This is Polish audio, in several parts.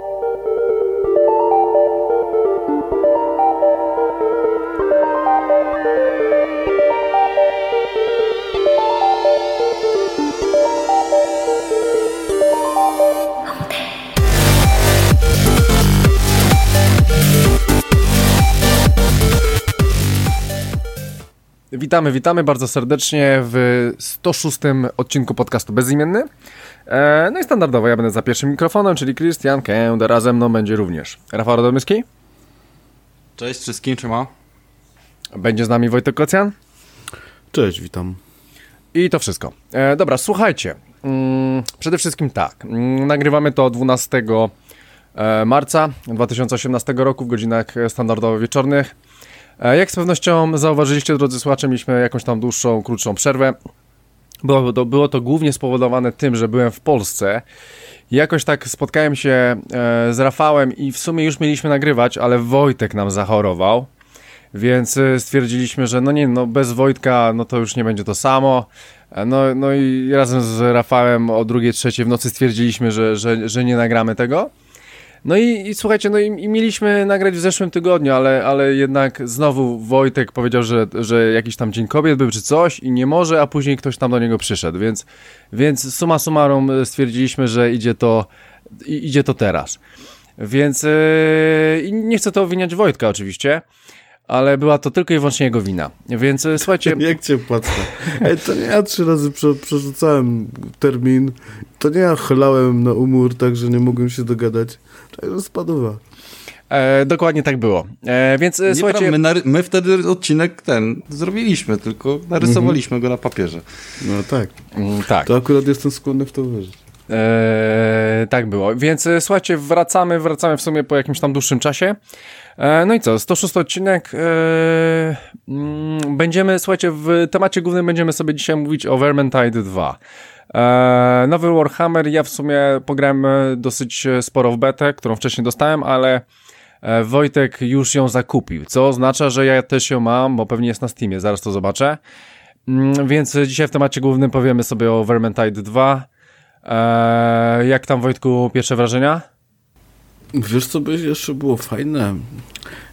Bye. Witamy, witamy bardzo serdecznie w 106 odcinku podcastu Bezimienny. E, no i standardowo ja będę za pierwszym mikrofonem, czyli Christian Kęda, razem mną będzie również Rafał Radomyski. Cześć wszystkim, trzyma. Będzie z nami Wojtek Kocjan. Cześć, witam. I to wszystko. E, dobra, słuchajcie. Mm, przede wszystkim tak. Mm, nagrywamy to 12 e, marca 2018 roku w godzinach standardowo wieczornych. E, jak z pewnością zauważyliście, drodzy słuchacze, mieliśmy jakąś tam dłuższą, krótszą przerwę. Było to, było to głównie spowodowane tym, że byłem w Polsce. Jakoś tak spotkałem się e, z Rafałem i w sumie już mieliśmy nagrywać, ale Wojtek nam zachorował. Więc e, stwierdziliśmy, że no nie, no bez Wojtka, no to już nie będzie to samo. No, no i razem z Rafałem o drugiej, trzeciej w nocy stwierdziliśmy, że, że, że nie nagramy tego. No i, i słuchajcie, no i, i, mieliśmy nagrać w zeszłym tygodniu, ale, ale jednak znowu Wojtek powiedział, że, że jakiś tam Dzień Kobiet był czy coś i nie może, a później ktoś tam do niego przyszedł, więc, więc summa summarum stwierdziliśmy, że idzie to, idzie to teraz. Więc yy, nie chcę to obwiniać Wojtka oczywiście, ale była to tylko i wyłącznie jego wina. Więc e, słuchajcie. Jak cię płacę? Ej, to nie ja trzy razy prze, przerzucałem termin. To nie ja chlałem na umór, tak że nie mogłem się dogadać. Także spadowa. E, dokładnie tak było. E, więc e, słuchajcie. My, my, wtedy odcinek ten zrobiliśmy, tylko narysowaliśmy go na papierze. No tak. Mm, tak. To akurat jestem skłonny w to wierzyć. E, tak było. Więc e, słuchajcie, wracamy, wracamy w sumie po jakimś tam dłuższym czasie. E, no i co, 106 odcinek. E, mm, będziemy, słuchajcie, w temacie głównym będziemy sobie dzisiaj mówić o Vermintide 2. E, nowy Warhammer, ja w sumie pograłem dosyć sporo w betę, którą wcześniej dostałem, ale Wojtek już ją zakupił, co oznacza, że ja też ją mam, bo pewnie jest na Steamie, zaraz to zobaczę. Mm, więc dzisiaj w temacie głównym powiemy sobie o Vermintide 2. Jak tam Wojtku pierwsze wrażenia? Wiesz co by jeszcze było fajne?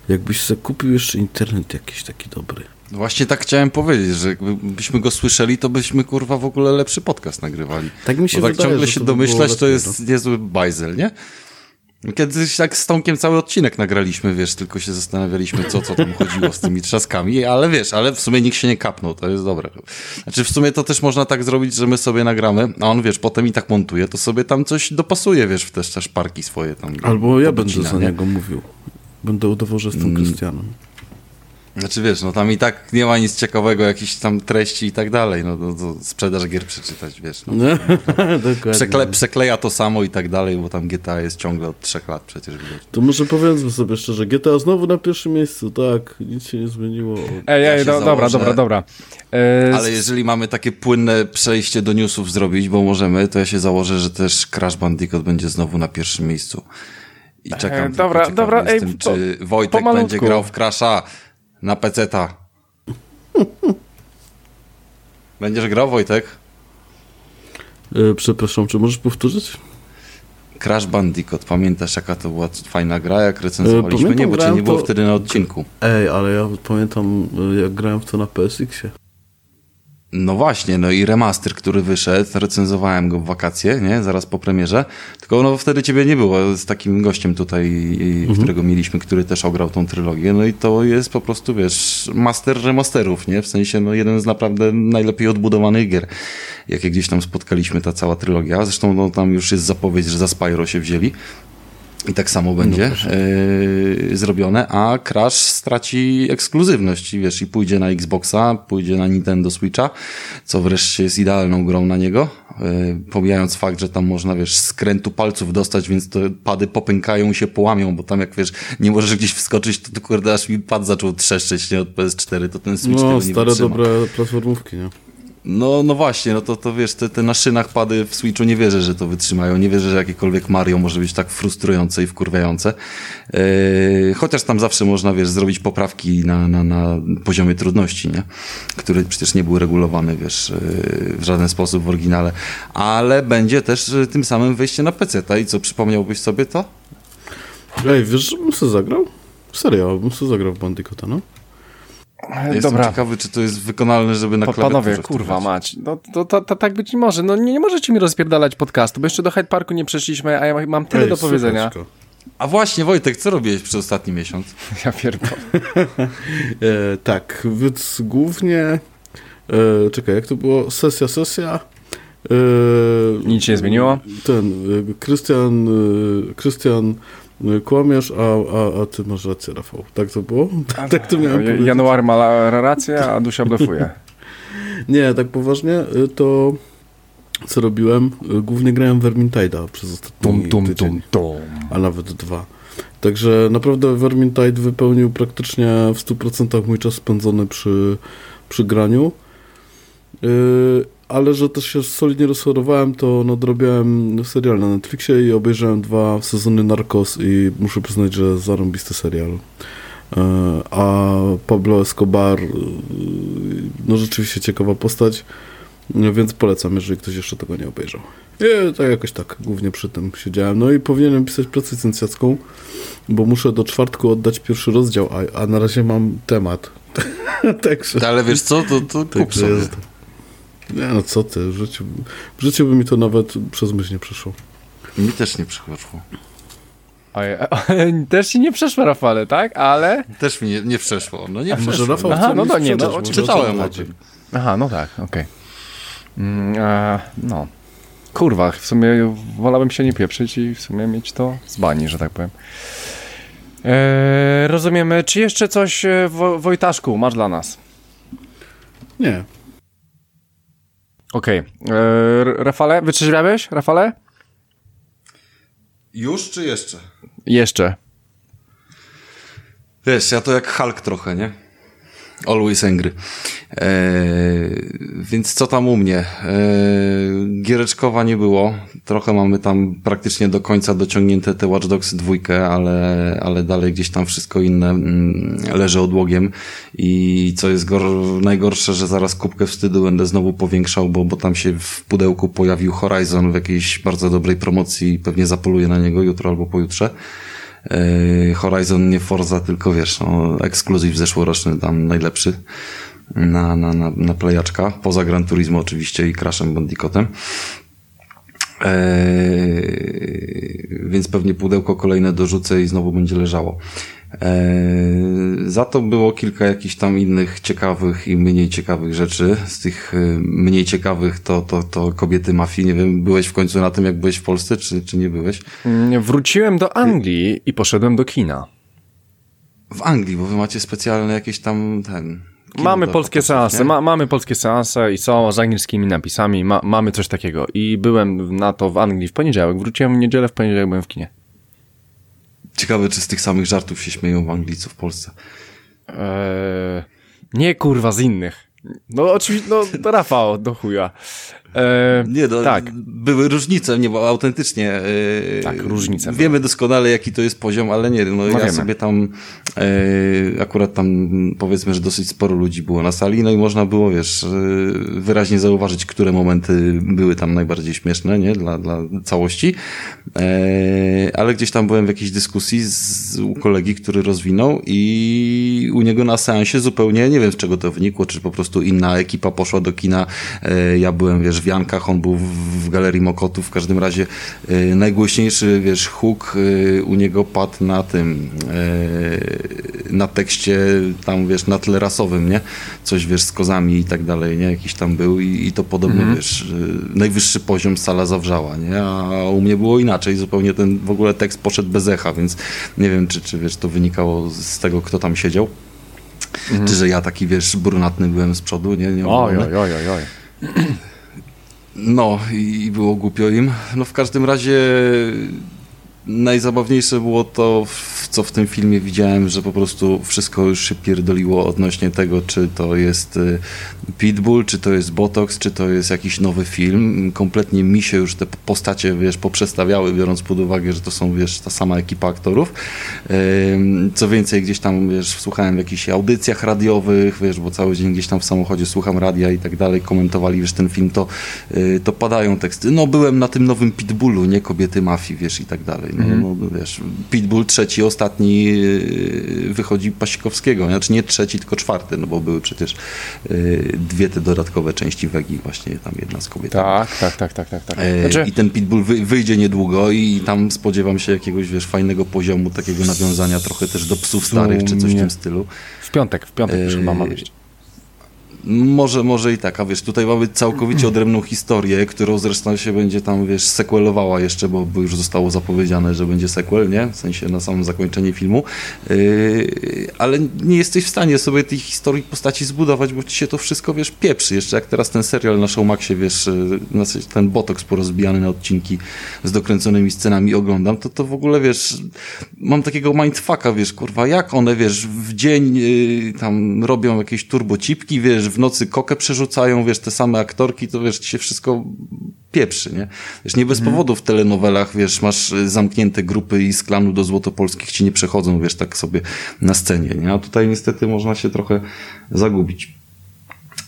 Jakbyś sobie kupił jeszcze internet jakiś taki dobry. Właśnie tak chciałem powiedzieć, że jakbyśmy go słyszeli, to byśmy kurwa w ogóle lepszy podcast nagrywali. Tak mi się Bo tak wydaje, ciągle się domyślać, to jest no. niezły bajzel, nie? Kiedyś tak z Tomkiem cały odcinek nagraliśmy, wiesz, tylko się zastanawialiśmy, co, co tam chodziło z tymi trzaskami, ale wiesz, ale w sumie nikt się nie kapnął, to jest dobre. Znaczy w sumie to też można tak zrobić, że my sobie nagramy, a on, wiesz, potem i tak montuje, to sobie tam coś dopasuje, wiesz, w te szparki swoje tam. Albo ja będę za niego mówił. Będę udawał, że jestem mm. Krystianem. Znaczy wiesz, no tam i tak nie ma nic ciekawego, jakichś tam treści i tak dalej, no to, to sprzedaż gier przeczytać, wiesz. No, Przekle, przekleja to samo i tak dalej, bo tam GTA jest ciągle od trzech lat przecież widać. To może powiedzmy sobie szczerze, GTA znowu na pierwszym miejscu, tak, nic się nie zmieniło. Ej, ej, do, dobra, dobra, dobra. E... Ale jeżeli mamy takie płynne przejście do newsów zrobić, bo możemy, to ja się założę, że też Crash Bandicoot będzie znowu na pierwszym miejscu. I czekam. E, dobra, dobra, ej, tym, po, czy Wojtek będzie grał w Crasha na peceta. Będziesz grał, Wojtek? Yy, przepraszam, czy możesz powtórzyć? Crash Bandicoot. Pamiętasz, jaka to była fajna gra, jak recenzowaliśmy? nie, bo cię nie było to... wtedy na odcinku. Ej, ale ja pamiętam, jak grałem w to na PSX-ie. No właśnie, no i remaster, który wyszedł, recenzowałem go w wakacje, nie, zaraz po premierze, tylko no wtedy ciebie nie było z takim gościem tutaj, mhm. którego mieliśmy, który też ograł tą trylogię, no i to jest po prostu, wiesz, master remasterów, nie, w sensie, no jeden z naprawdę najlepiej odbudowanych gier, jakie gdzieś tam spotkaliśmy, ta cała trylogia, zresztą no tam już jest zapowiedź, że za Spyro się wzięli, i tak samo będzie no yy, zrobione, a Crash straci ekskluzywność, wiesz, i pójdzie na Xboxa, pójdzie na Nintendo Switcha, co wreszcie jest idealną grą na niego, yy, pomijając fakt, że tam można, wiesz, skrętu palców dostać, więc to pady popękają i się połamią, bo tam jak, wiesz, nie możesz gdzieś wskoczyć, to, to kurde, aż mi pad zaczął trzeszczeć, nie, od PS4, to ten Switch no, tego nie stare, dobre platformówki, nie? No, no właśnie, no to, to wiesz, te, te na szynach pady w Switchu nie wierzę, że to wytrzymają. Nie wierzę, że jakiekolwiek Mario może być tak frustrujące i wkurwiające. Yy, chociaż tam zawsze można, wiesz, zrobić poprawki na, na, na poziomie trudności, nie? Który przecież nie był regulowany, wiesz, yy, w żaden sposób w oryginale. Ale będzie też yy, tym samym wejście na PC. I co, przypomniałbyś sobie to? Ej, wiesz, bym sobie zagrał? Serio, bym sobie zagrał w Bandicoota, no. Jestem Dobra. ciekawy, czy to jest wykonalne, żeby na Pa, klawiaturze panowie, kurwa mać, no to, to, to tak być nie może. No nie, nie możecie mi rozpierdalać podcastu, bo jeszcze do Hyde Parku nie przeszliśmy, a ja mam tyle Ej, do powiedzenia. słuchajcie. A właśnie, Wojtek, co robiłeś przez ostatni miesiąc? Ja pierdolę. E, tak, więc głównie... E, czekaj, jak to było? Sesja, sesja. E, Nic się nie zmieniło? Ten, Krystian, e, Krystian e, kłamiesz, a, a, a ty masz rację, Rafał. Tak to było? tak to miałem Ja- powiedzieć. Januar ma rację, a Dusia blefuje. Nie, tak poważnie, e, to co robiłem? E, Głównie grałem Vermintide'a przez ostatni Tum, tum, tydzień. tum, tum. a nawet dwa. Także naprawdę Vermintide wypełnił praktycznie w 100% mój czas spędzony przy, przy graniu. Yy, ale że też się solidnie rozchorowałem, to nadrobiłem serial na Netflixie i obejrzałem dwa sezony Narcos i muszę przyznać, że zarąbisty serial. Yy, a Pablo Escobar, yy, no rzeczywiście ciekawa postać, yy, więc polecam, jeżeli ktoś jeszcze tego nie obejrzał. I tak jakoś tak, głównie przy tym siedziałem. No i powinienem pisać pracę licencjacką, bo muszę do czwartku oddać pierwszy rozdział, a, a na razie mam temat. Także... Ale wiesz co, to, to kup sobie. jest. Nie no co ty, w życiu, w życiu by mi to nawet przez myśl nie przeszło. Mi też nie przychodziło. Oj, Też ci nie przeszło, Rafale, tak? Ale... Też mi nie, nie przeszło. No nie A przeszło. może Rafał Aha, no mi to nie, no. Czytałem o tym. Aha, no tak, okej. Mm, e, no. Kurwa, w sumie wolałbym się nie pieprzyć i w sumie mieć to z bani, że tak powiem. E, rozumiemy. Czy jeszcze coś, e, Wo- Wojtaszku, masz dla nas? Nie. Okej. E, R- Rafale, wytrzeźwiałeś, Rafale? Już czy jeszcze? Jeszcze. Wiesz, ja to jak Hulk trochę, nie? Always angry. Eee, więc co tam u mnie? Eee, giereczkowa nie było. Trochę mamy tam praktycznie do końca dociągnięte te Watch Dogs dwójkę, ale, ale dalej gdzieś tam wszystko inne mm, leży odłogiem. I co jest gor- najgorsze, że zaraz kubkę wstydu będę znowu powiększał, bo, bo tam się w pudełku pojawił Horizon w jakiejś bardzo dobrej promocji pewnie zapoluję na niego jutro albo pojutrze. Yy, Horizon nie Forza, tylko wiesz, no, ekskluzyw zeszłoroczny, tam najlepszy na, na, na, na playaczka, poza Gran Turismo oczywiście i Crashem Bandicootem. Eee, więc pewnie pudełko kolejne dorzucę i znowu będzie leżało. Eee, za to było kilka jakichś tam innych ciekawych i mniej ciekawych rzeczy. Z tych e, mniej ciekawych to, to, to kobiety mafii. Nie wiem, byłeś w końcu na tym, jak byłeś w Polsce, czy, czy nie byłeś? Mm, Wróciłem do Anglii i poszedłem do kina. W Anglii, bo wy macie specjalne jakieś tam ten. Mamy polskie pokazów, seanse, ma, mamy polskie seanse i są z angielskimi napisami, ma, mamy coś takiego. I byłem na to w Anglii w poniedziałek, wróciłem w niedzielę, w poniedziałek byłem w kinie. Ciekawe, czy z tych samych żartów się śmieją w Anglii, co w Polsce. Eee, nie kurwa, z innych. No oczywiście, no to Rafał, do chuja. Eee, Nie, no, tak. były różnice, nie, bo autentycznie. Yy, Tak, różnice Wiemy doskonale, jaki to jest poziom, ale nie, no, ja wiemy. sobie tam, yy, akurat tam powiedzmy, że dosyć sporo ludzi było na sali, no i można było, wiesz, yy, wyraźnie zauważyć, które momenty były tam najbardziej śmieszne, nie, dla, dla całości. Ale gdzieś tam byłem w jakiejś dyskusji z, u kolegi, który rozwinął i u niego na seansie zupełnie, nie wiem z czego to wynikło, czy po prostu inna ekipa poszła do kina, e, ja byłem, wiesz, w Jankach, on był w, Galerii Mokotów, w każdym razie e, najgłośniejszy, wiesz, huk e, u niego padł na tym, e, na tekście tam, wiesz, na tle rasowym, nie? Coś, wiesz, z kozami i tak dalej, nie? Jakiś tam był i, i to podobno, wiesz, e, najwyższy poziom sala zawrzała, nie? A u mnie było inaczej, zupełnie ten w ogóle tekst poszedł bez echa, więc nie wiem, czy, czy wiesz, to wynikało z tego, kto tam siedział. Czy że ja taki, wiesz, brunatny byłem z przodu, nie? nie oj, oj, oj, oj. No i było głupio im. No w każdym razie najzabawniejsze było to, co w tym filmie widziałem, że po prostu wszystko już się pierdoliło odnośnie tego, czy to jest y, Pitbull, czy to jest Botox, czy to jest jakiś nowy film. Kompletnie mi się już te postacie, wiesz, poprzestawiały, biorąc pod uwagę, że to są, wiesz, ta sama ekipa aktorów. Co więcej, gdzieś tam, wiesz, słuchałem w jakichś audycjach radiowych, wiesz, bo cały dzień gdzieś tam w samochodzie słucham radia i tak dalej, komentowali, wiesz, ten film, to, y, to padają teksty. No, byłem na tym nowym Pitbullu, nie kobiety mafii, wiesz, i tak dalej. No, wiesz, Pitbull trzeci, ostatni yy, wychodzi Pasikowskiego. Znaczy nie trzeci, tylko czwarty, no bo były przecież yy, dwie te dodatkowe części Wegi, właśnie tam jedna z kobiet. Tak, tak, tak, tak, tak. tak. E, Znaczy, I ten Pitbull wy, wyjdzie niedługo i tam spodziewam się jakiegoś, wiesz, fajnego poziomu, takiego nawiązania trochę też do psów starych, czy coś w tym stylu. w piątek, w piątek Eee, chyba ma wyjść. Może, może i tak, a wiesz, tutaj mamy całkowicie odrębną historię, którą zresztą się będzie tam, wiesz, sequelowała jeszcze, bo, bo już zostało zapowiedziane, że będzie sequel, nie? W sensie na samym zakończenie filmu. Yy, ale nie jesteś w stanie sobie tej historii postaci zbudować, bo ci się to wszystko, wiesz, pieprzy. Jeszcze jak teraz ten serial na Showmaxie, wiesz, yy, ten botoks porozbijany na odcinki z dokręconymi scenami oglądam, to to w ogóle, wiesz, mam takiego mindfucka, wiesz, kurwa, jak one, wiesz, w dzień yy, tam robią jakieś turbocipki, wiesz, w nocy kokę przerzucają, wiesz, te same aktorki, to wiesz, ci się wszystko pieprzy, nie? Wiesz, nie bez powodu w telenowelach, wiesz, masz y, zamknięte grupy i z klanu do Złotopolskich ci nie przechodzą, wiesz, tak sobie na scenie, nie? A tutaj niestety można się trochę zagubić.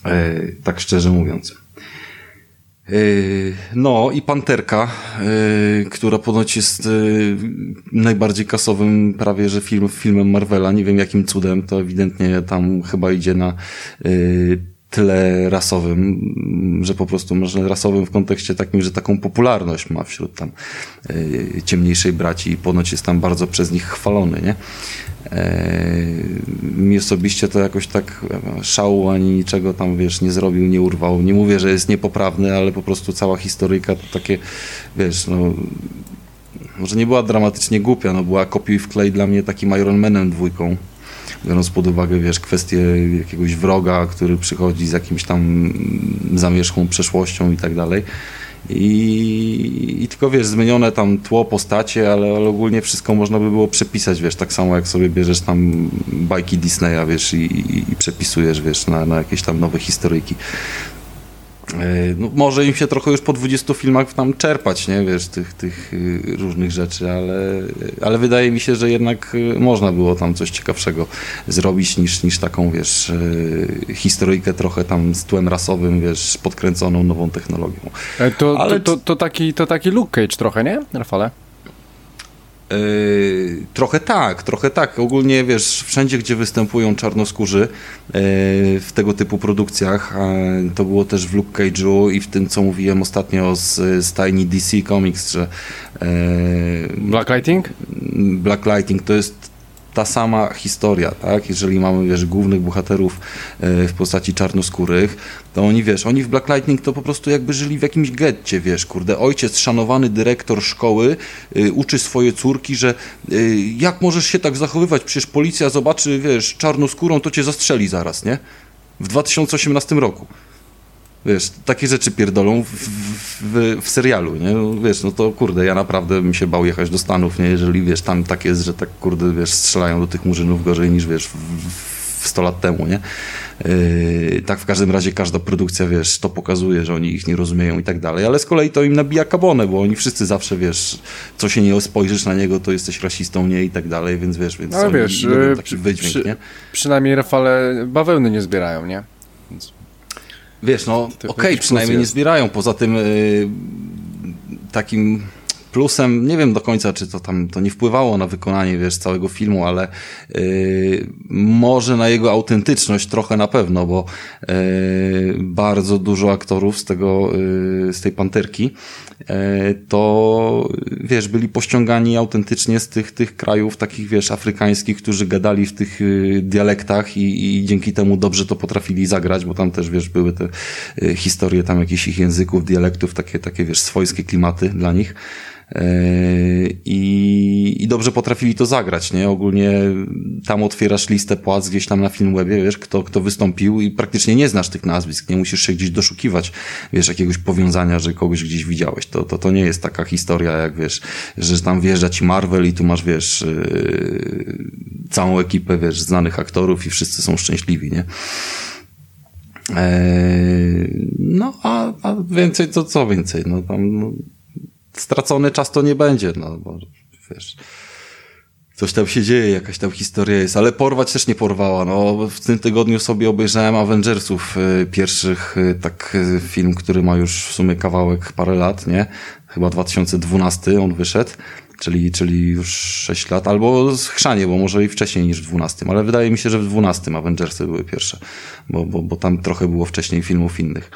E, tak szczerze mówiąc. E, No i Panterka, e, która ponoć jest e, najbardziej kasowym prawie, że film, filmem Marvela. Nie wiem jakim cudem, to ewidentnie tam chyba idzie na tyle rasowym, że po prostu może rasowym w kontekście takim, że taką popularność ma wśród tam ciemniejszej braci i ponoć jest tam bardzo przez nich chwalony, nie? E, mi osobiście to jakoś tak szału ani niczego tam, wiesz, nie zrobił, nie urwał. Nie mówię, że jest niepoprawny, ale po prostu cała historyjka to takie, wiesz, no może nie była dramatycznie głupia, no była kopiuj wklej dla mnie takim Iron Manem dwójką. Biorąc pod uwagę, wiesz, kwestię jakiegoś wroga, który przychodzi z jakimś tam zamierzchłą przeszłością i tak dalej. I, I tylko wiesz, zmienione tam tło, postacie, ale, ale ogólnie wszystko można by było przepisać, wiesz, tak samo jak sobie bierzesz tam bajki Disneya, wiesz, i, i, i przepisujesz, wiesz, na, na jakieś tam nowe historyjki. E, No, może im się trochę już po 20 filmach tam czerpać, nie, wiesz, tych, tych y, różnych rzeczy, ale, ale wydaje mi się, że jednak można było tam coś ciekawszego zrobić niż, niż taką, wiesz, historyjkę trochę tam z tłem rasowym, wiesz, podkręconą nową technologią. E, To, ale to, to, to, taki, to taki Luke Cage trochę, nie, Rafale? Yy, trochę tak, trochę tak. Ogólnie wiesz, wszędzie gdzie występują czarnoskórzy yy, w tego typu produkcjach, yy, to było też w Luke Cage'u i w tym, co mówiłem ostatnio z, z Tiny DC Comics, że yy, Black Lighting? Black Lighting to jest ta sama historia, tak? Jeżeli mamy, wiesz, głównych bohaterów e, w postaci czarnoskórych, to oni, wiesz, oni w Black Lightning to po prostu jakby żyli w jakimś getcie, wiesz, kurde, ojciec, szanowany dyrektor szkoły y, uczy swoje córki, że y, jak możesz się tak zachowywać, przecież policja zobaczy, wiesz, czarnoskórą, to cię zastrzeli zaraz, nie? W 2018 roku. Wiesz, takie rzeczy pierdolą w, w, w serialu, nie? No, wiesz, no to kurde, ja naprawdę bym się bał jechać do Stanów, nie? Jeżeli, wiesz, tam tak jest, że tak, kurde, wiesz, strzelają do tych murzynów gorzej niż, wiesz, w, w 100 lat temu, nie? Yy, tak w każdym razie każda produkcja, wiesz, to pokazuje, że oni ich nie rozumieją i tak dalej, ale z kolei to im nabija kabonę, bo oni wszyscy zawsze, wiesz, co się nie spojrzysz na niego, to jesteś rasistą, nie? I tak dalej, więc wiesz, więc oni wiesz, yy, taki przy- wydźwięk, przy- nie? Przynajmniej Rafale bawełny nie zbierają, nie? Wiesz, no okej, jakiś przynajmniej nie zbierają. Poza tym y, takim plusem, nie wiem do końca, czy to tam to nie wpływało na wykonanie, wiesz, całego filmu, ale y, może na jego autentyczność trochę na pewno, bo y, bardzo dużo aktorów z tego, y, z tej panterki e, to wiesz, byli pościągani autentycznie z tych, tych krajów takich, wiesz, afrykańskich, którzy gadali w tych y, dialektach i, i dzięki temu dobrze to potrafili zagrać, bo tam też, wiesz, były te y, historie tam jakichś ich języków, dialektów, takie, takie, wiesz, swojskie klimaty dla nich. E, I, I dobrze potrafili to zagrać, nie? Ogólnie tam otwierasz listę płac gdzieś tam na Filmwebie, wiesz, kto, kto wystąpił i praktycznie nie znasz tych nazwisk, nie musisz się gdzieś doszukiwać, wiesz, jakiegoś powiązania, że kogoś gdzieś widziałeś. To, to, to nie jest taka historia, jak wiesz, że tam wjeżdża ci Marvel i tu masz, wiesz, yy, całą ekipę, wiesz, znanych aktorów i wszyscy są szczęśliwi, nie? Eee, no, a, a więcej to co więcej? No tam no, stracony czas to nie będzie, no bo wiesz. Coś tam się dzieje, jakaś tam historia jest, ale porwać też nie porwała. No, w tym tygodniu sobie obejrzałem Avengersów y, pierwszych, y, tak y, film, który ma już w sumie kawałek parę lat, nie? Chyba 2012 on wyszedł. czyli, czyli już 6 lat, albo Chrzanie, bo może i wcześniej niż w 12, ale wydaje mi się, że w 12 Avengersy były pierwsze, bo, bo, bo tam trochę było wcześniej filmów innych.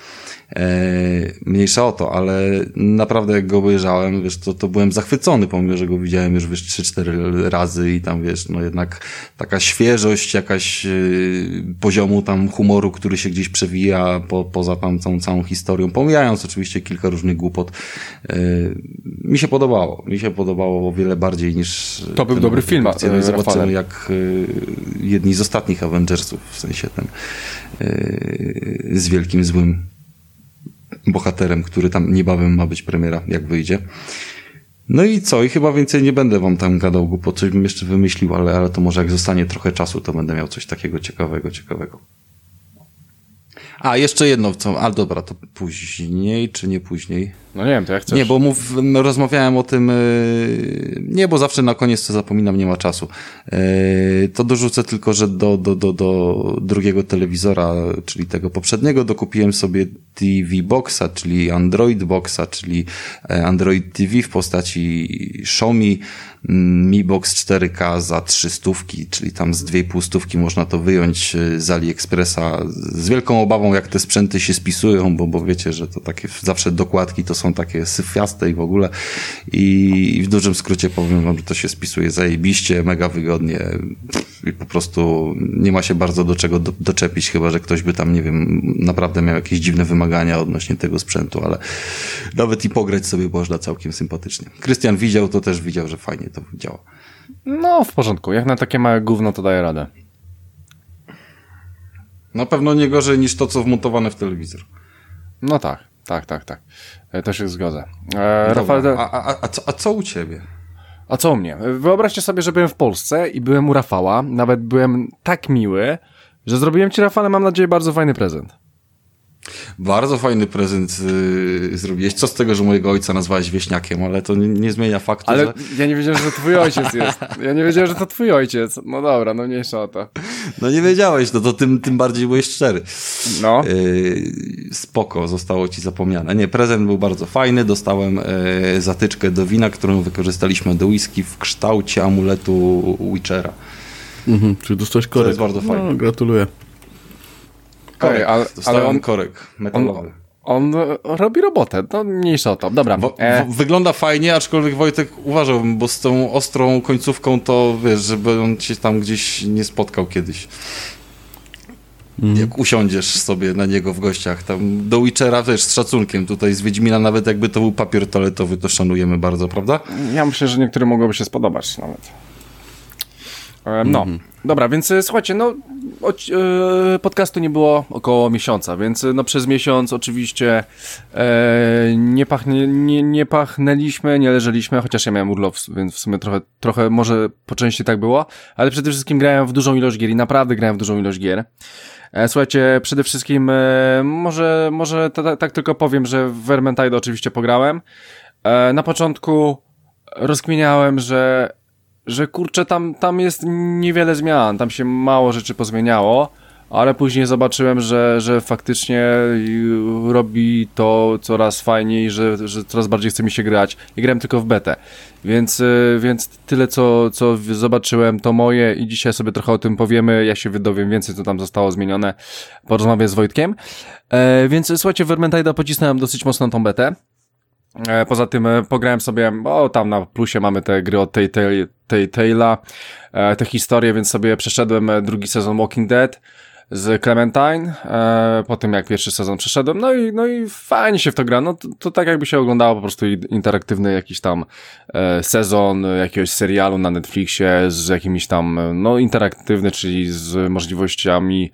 E, mniejsza o to, ale naprawdę jak go obejrzałem, wiesz, to, to byłem zachwycony, pomimo, że go widziałem już, wiesz, 3-4 razy i tam, wiesz, no jednak taka świeżość, jakaś y, poziomu tam humoru, który się gdzieś przewija po, poza tam tą całą historią, pomijając oczywiście kilka różnych głupot, y, mi się podobało. Mi się podobało o wiele bardziej niż... To był dobry film, No i zobaczymy, jak jedni z ostatnich Avengersów, w sensie ten z wielkim złym bohaterem, który tam niebawem ma być premiera, jak wyjdzie. No i co? I chyba więcej nie będę wam tam gadał, bo coś bym jeszcze wymyślił, ale, ale to może jak zostanie trochę czasu, to będę miał coś takiego ciekawego, ciekawego. A, jeszcze jedno, co, ale dobra, to później, czy nie później? No nie wiem, to jak chcesz. Nie, bo mów, rozmawiałem o tym, yy, nie, bo zawsze na koniec to zapominam, nie ma czasu. Yy, to dorzucę tylko, że do, do, do, do drugiego telewizora, czyli tego poprzedniego, dokupiłem sobie TV Boxa, czyli Android Boxa, czyli e, Android TV w postaci Xiaomi mm, Mi Box 4K za 300, czyli tam z 2,5 stówki można to wyjąć e, z AliExpressa z wielką obawą, jak te sprzęty się spisują, bo, bo wiecie, że to takie zawsze dokładki to są takie syfiaste i w ogóle i, i w dużym skrócie powiem wam, że to się spisuje zajebiście, mega wygodnie i po prostu nie ma się bardzo do czego do, doczepić, chyba, że ktoś by tam, nie wiem, naprawdę miał jakieś dziwne wymagania odnośnie tego sprzętu, ale nawet i pograć sobie można całkiem sympatycznie. Krystian widział, to też widział, że fajnie to działa. No, w porządku. Jak na takie małe gówno, to daje radę. Na pewno nie gorzej niż to, co wmontowane w telewizor. No tak, tak, tak, tak. E, to się zgodzę. E, Rafał, a, a, a, co, a co u ciebie? A co u mnie? Wyobraźcie sobie, że byłem w Polsce i byłem u Rafała. Nawet byłem tak miły, że zrobiłem ci, Rafale, mam nadzieję, bardzo fajny prezent. Bardzo fajny prezent yy, zrobiłeś. Co z tego, że mojego ojca nazwałeś wieśniakiem, ale to nie, nie zmienia faktu, Ale że... ja nie wiedziałem, że to twój ojciec jest. Ja nie wiedziałem, że to twój ojciec. No dobra, no mniejsza o to. No nie wiedziałeś, no to tym, tym bardziej byłeś szczery. No. Yy, spoko, zostało ci zapomniane. Nie, prezent był bardzo fajny. Dostałem yy, zatyczkę do wina, którą wykorzystaliśmy do whisky w kształcie amuletu Witchera. Mhm, czyli dostałeś korek. To jest bardzo fajne. No, gratuluję. Korek, Ej, ale, Dostałem ale on, korek metalowy. on, on robi robotę. No mniejsza o to. Dobra. Bo, E, wygląda fajnie, aczkolwiek Wojtek uważałbym, bo z tą ostrą końcówką to wiesz, żeby on cię tam gdzieś nie spotkał kiedyś. Mhm. Jak usiądziesz sobie na niego w gościach, tam do Witchera też z szacunkiem, tutaj z Wiedźmina nawet jakby to był papier toaletowy, to szanujemy bardzo, prawda? ja myślę, że niektórym mogłoby się spodobać nawet. E, no, dobra, więc e, słuchajcie, no e, podcastu nie było około miesiąca, więc no przez miesiąc oczywiście e, nie, pachnie, nie, nie pachnęliśmy, nie leżeliśmy, chociaż ja miałem urlop, więc w sumie trochę, trochę może po części tak było, ale przede wszystkim grałem w dużą ilość gier i naprawdę grałem w dużą ilość gier. E, Słuchajcie, przede wszystkim e, może, może ta- tak tylko powiem, że w Vermintide oczywiście pograłem. Na początku rozkminiałem, że, że kurczę, tam, tam jest niewiele zmian, tam się mało rzeczy pozmieniało, ale później zobaczyłem, że, że faktycznie y, robi to coraz fajniej, że, że coraz bardziej chce mi się grać. I grałem tylko w betę. Więc, y, więc tyle, co, co zobaczyłem, to moje i dzisiaj sobie trochę o tym powiemy. Ja się wydowiem więcej, co tam zostało zmienione. Porozmawiam z Wojtkiem. E, więc słuchajcie, Vermintide pocisnąłem dosyć mocno tą betę. E, Poza tym e, pograłem sobie, o tam na plusie mamy te gry od tej, tej, tej e, te historie, więc sobie przeszedłem drugi sezon Walking Dead z Clementine, po tym jak pierwszy sezon przeszedłem, no i, no i fajnie się w to gra, no to, to tak jakby się oglądało po prostu interaktywny jakiś tam sezon jakiegoś serialu na Netflixie z jakimiś tam, no interaktywny, czyli z możliwościami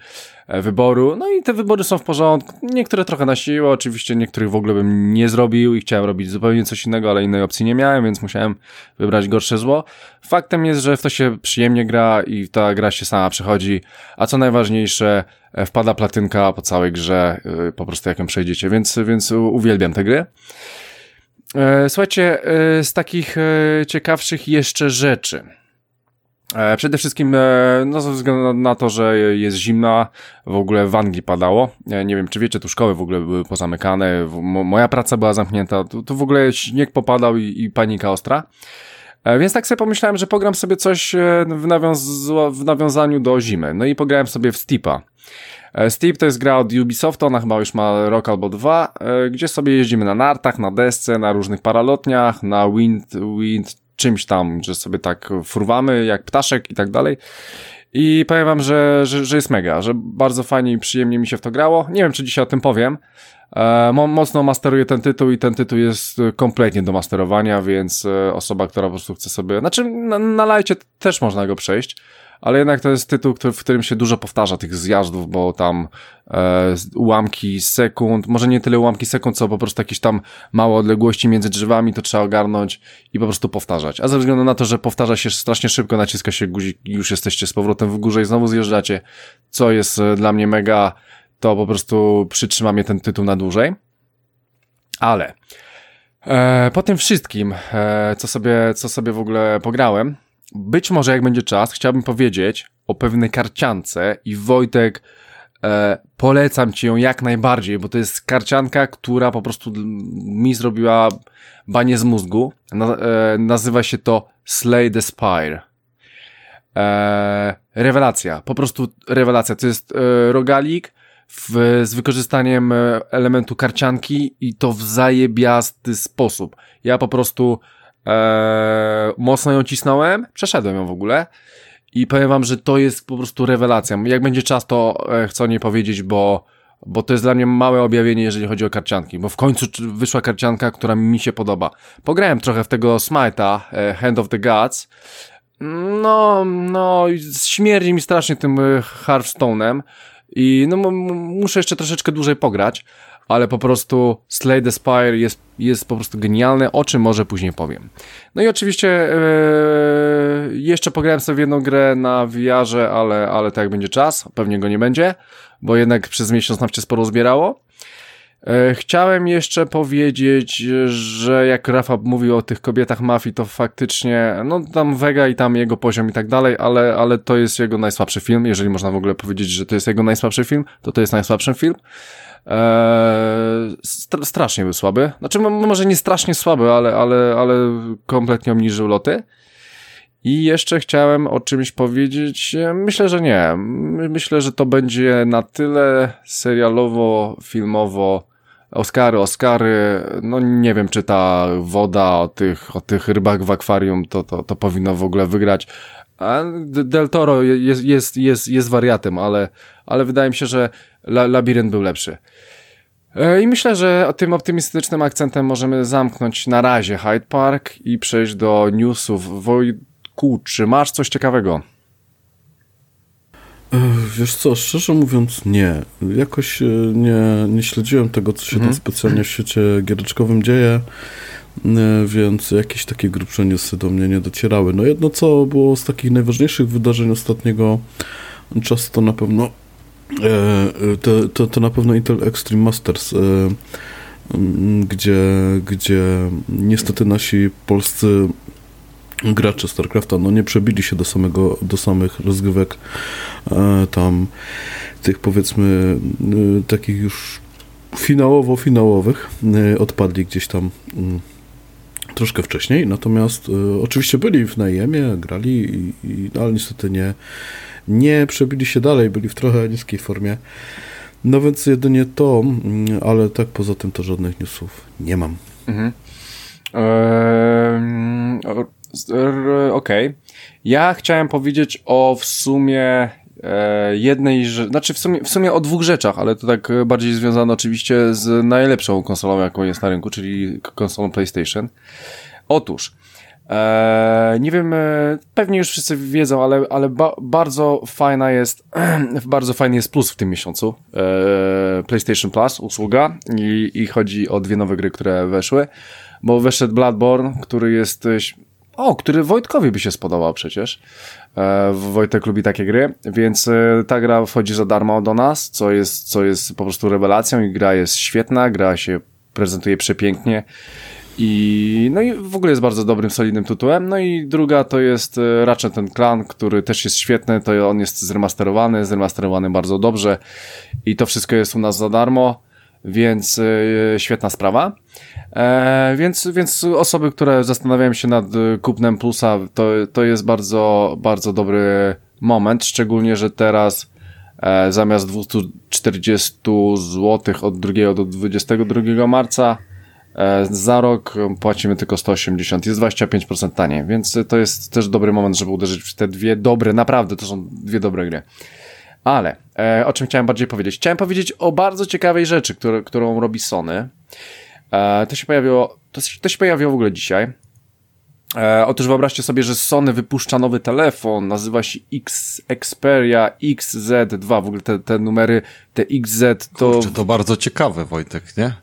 wyboru. No i te wybory są w porządku. Niektóre trochę na siłę, oczywiście niektórych w ogóle bym nie zrobił i chciałem robić zupełnie coś innego, ale innej opcji nie miałem, więc musiałem wybrać gorsze zło. Faktem jest, że w to się przyjemnie gra i ta gra się sama przechodzi, a co najważniejsze, e, wpada platynka po całej grze, e, po prostu jak ją przejdziecie, więc, więc uwielbiam te gry. E, Słuchajcie, e, z takich e, ciekawszych jeszcze rzeczy. E, Przede wszystkim, e, no ze względu na- to, że jest zimna, w ogóle w Anglii padało. E, Nie wiem, czy wiecie, tu szkoły w ogóle były pozamykane, moja praca była zamknięta, tu, tu w ogóle śnieg popadał i, i panika ostra. Więc tak sobie pomyślałem, że pogram sobie coś w, nawiąz- w nawiązaniu do zimy. No i pograłem sobie w Steepa. Steep to jest gra od Ubisoftu, ona chyba już ma rok albo dwa, gdzie sobie jeździmy na nartach, na desce, na różnych paralotniach, na wind, wind czymś tam, że sobie tak furwamy jak ptaszek i tak dalej. I powiem wam, że, że, że jest mega, że bardzo fajnie i przyjemnie mi się w to grało. Nie wiem, czy dzisiaj o tym powiem. E, mo mocno masteruję ten tytuł i ten tytuł jest kompletnie do masterowania, więc e, osoba, która po prostu chce sobie... Znaczy, na, na lajcie też można go przejść, ale jednak to jest tytuł, który, w którym się dużo powtarza tych zjazdów, bo tam e, ułamki sekund, może nie tyle ułamki sekund, co po prostu jakieś tam małe odległości między drzewami, to trzeba ogarnąć i po prostu powtarzać. A ze względu na to, że powtarza się strasznie szybko, naciska się guzik i już jesteście z powrotem w górze i znowu zjeżdżacie, co jest e, dla mnie mega, to po prostu przytrzyma mnie ten tytuł na dłużej. Ale e, po tym wszystkim, e, co, sobie, co sobie w ogóle pograłem, być może jak będzie czas, chciałbym powiedzieć o pewnej karciance i Wojtek, e, polecam ci ją jak najbardziej, bo to jest karcianka, która po prostu mi zrobiła banie z mózgu. Na, e, nazywa się to Slay the Spire. E, rewelacja, po prostu rewelacja. To jest e, rogalik w, z wykorzystaniem e, elementu karcianki i to w zajebiasty sposób. Ja po prostu Eee, mocno ją cisnąłem, przeszedłem ją w ogóle i powiem wam, że to jest po prostu rewelacja. Jak będzie czas, to e, chcę o niej powiedzieć, bo, bo to jest dla mnie małe objawienie, jeżeli chodzi o karcianki, bo w końcu wyszła karcianka, która mi się podoba. Pograłem trochę w tego Smite'a, e, Hand of the Gods, no, no, śmierdzi mi strasznie tym e, Hearthstone'em i no muszę jeszcze troszeczkę dłużej pograć, ale po prostu Slay the Spire jest, jest po prostu genialne, o czym może później powiem. No i oczywiście yy, jeszcze pograłem sobie w jedną grę na VR-ze, ale, ale tak jak będzie czas, pewnie go nie będzie, bo jednak przez miesiąc nam się sporo zbierało. E, chciałem jeszcze powiedzieć, że jak Rafa mówił o tych kobietach mafii, to faktycznie, no tam Vega i tam jego poziom i tak dalej, ale, ale to jest jego najsłabszy film. Jeżeli można w ogóle powiedzieć, że to jest jego najsłabszy film, to to jest najsłabszy film. Eee, strasznie był słaby. Znaczy, może nie strasznie słaby, ale, ale, ale kompletnie obniżył loty. I jeszcze chciałem o czymś powiedzieć. Myślę, że nie. Myślę, że to będzie na tyle serialowo, filmowo. Oscary, Oscary. No nie wiem, czy ta woda o tych, o tych rybach w akwarium to, to, to powinno w ogóle wygrać. A Del Toro jest, jest, jest, jest wariatem, ale, ale wydaje mi się, że la, Labirynt był lepszy. E, I myślę, że tym optymistycznym akcentem możemy zamknąć na razie Hyde Park i przejść do newsów. Wojtku, czy masz coś ciekawego? E, wiesz co, szczerze mówiąc nie. Jakoś e, nie, nie śledziłem tego, co się mhm. tam specjalnie w świecie giereczkowym dzieje, więc jakieś takie grubsze newsy do mnie nie docierały. No jedno, co było z takich najważniejszych wydarzeń ostatniego czasu, to na pewno E, to, to, to na pewno Intel Extreme Masters, e, gdzie, gdzie niestety nasi polscy gracze StarCrafta no nie przebili się do, samego, do samych rozgrywek e, tam tych powiedzmy takich już finałowo-finałowych odpadli gdzieś tam mm, troszkę wcześniej, natomiast oczywiście byli w najemie, grali, i, i, ale niestety nie, nie przebili się dalej, byli w trochę niskiej formie. No więc jedynie to, mm, ale tak poza tym to żadnych newsów nie mam. Mhm. Eee, Okej. Okay. Ja chciałem powiedzieć o w sumie jednej, znaczy w sumie, w sumie o dwóch rzeczach, ale to tak bardziej związane oczywiście z najlepszą konsolą, jaką jest na rynku, czyli konsolą PlayStation. Otóż, Eee, nie wiem, e, pewnie już wszyscy wiedzą, ale, ale ba bardzo fajna jest, bardzo fajny jest plus w tym miesiącu. PlayStation Plus, usługa i, i chodzi o dwie nowe gry, które weszły, bo wyszedł Bloodborne, który jest, o, który Wojtkowi by się spodobał przecież. Eee, Wojtek lubi takie gry, więc e, ta gra wchodzi za darmo do nas, co jest, co jest po prostu rewelacją i gra jest świetna, gra się prezentuje przepięknie i, no i w ogóle jest bardzo dobrym, solidnym tytułem. No i druga to jest e, Ratchet ten Clan, który też jest świetny, to on jest zremasterowany, zremasterowany bardzo dobrze i to wszystko jest u nas za darmo. Więc e, świetna sprawa. E, więc, więc osoby, które zastanawiają się nad e, kupnem plusa, to, to jest bardzo, bardzo dobry moment, szczególnie, że teraz zamiast 240 zł od 2 do 22 marca za rok płacimy tylko 180, jest 25% taniej, więc to jest też dobry moment, żeby uderzyć w te dwie dobre, naprawdę to są dwie dobre gry. Ale e, o czym chciałem bardziej powiedzieć? Chciałem powiedzieć o bardzo ciekawej rzeczy, które, którą robi Sony. E, to się pojawiło, to, się- to się pojawiło w ogóle dzisiaj. E, otóż wyobraźcie sobie, że Sony wypuszcza nowy telefon, nazywa się X Xperia XZ2, w ogóle te, te numery, te XZ to... Kurczę, to bardzo ciekawe, Wojtek, nie?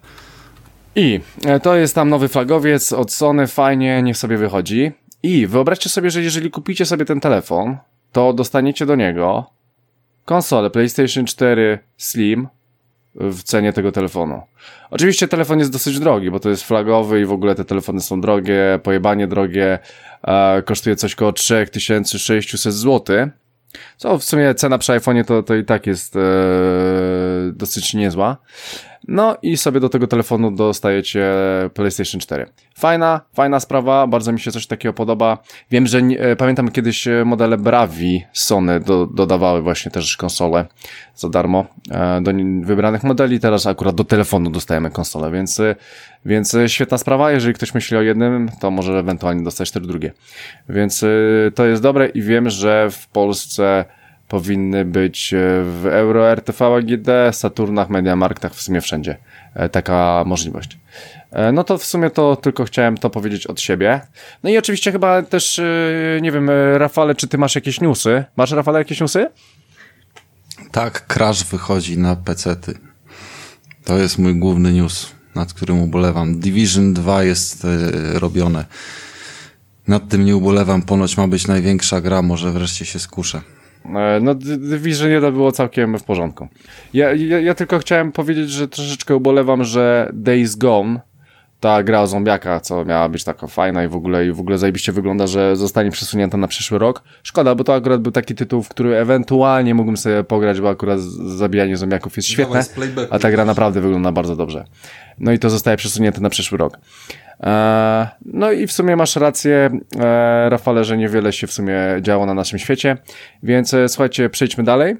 I e, to jest tam nowy flagowiec od Sony, fajnie, niech sobie wychodzi. I wyobraźcie sobie, że jeżeli kupicie sobie ten telefon, to dostaniecie do niego konsolę PlayStation 4 Slim w cenie tego telefonu. Oczywiście telefon jest dosyć drogi, bo to jest flagowy i w ogóle te telefony są drogie, pojebanie drogie, e, kosztuje coś koło 3600 zł. Co w sumie cena przy iPhone'ie to, to i tak jest e, dosyć niezła. No i sobie do tego telefonu dostajecie PlayStation 4. Fajna, fajna sprawa, bardzo mi się coś takiego podoba. Wiem, że nie, e, pamiętam kiedyś e, modele Bravi Sony do, dodawały właśnie też konsolę za darmo e, do wybranych modeli. Teraz akurat do telefonu dostajemy konsolę, więc, więc świetna sprawa. Jeżeli ktoś myśli o jednym, to może ewentualnie dostać też drugie. Więc to jest dobre i wiem, że w Polsce powinny być e, w Euro, RTV, AGD, Saturnach, Mediamarktach, w sumie wszędzie e, taka możliwość. E, No to w sumie to tylko chciałem to powiedzieć od siebie. No i oczywiście chyba też, nie wiem, Rafale, czy ty masz jakieś newsy? Masz, Rafale, jakieś newsy? Tak, Crash wychodzi na pecety. To jest mój główny news, nad którym ubolewam. Division 2 jest robione. Nad tym nie ubolewam, ponoć ma być największa gra, może wreszcie się skuszę. E, No, Division 1 było całkiem w porządku. Ja, ja, ja tylko chciałem powiedzieć, że troszeczkę ubolewam, że Days Gone, ta gra o zombiaka, co miała być taka fajna i w ogóle, i w ogóle zajebiście wygląda, że zostanie przesunięta na przyszły rok. Szkoda, bo to akurat był taki tytuł, w który ewentualnie mógłbym sobie pograć, bo akurat zabijanie zombiaków jest świetne, a ta gra naprawdę wygląda bardzo dobrze. No i to zostaje przesunięte na przyszły rok. E, No i w sumie masz rację, e, Rafale, że niewiele się w sumie działo na naszym świecie, więc e, słuchajcie, przejdźmy dalej.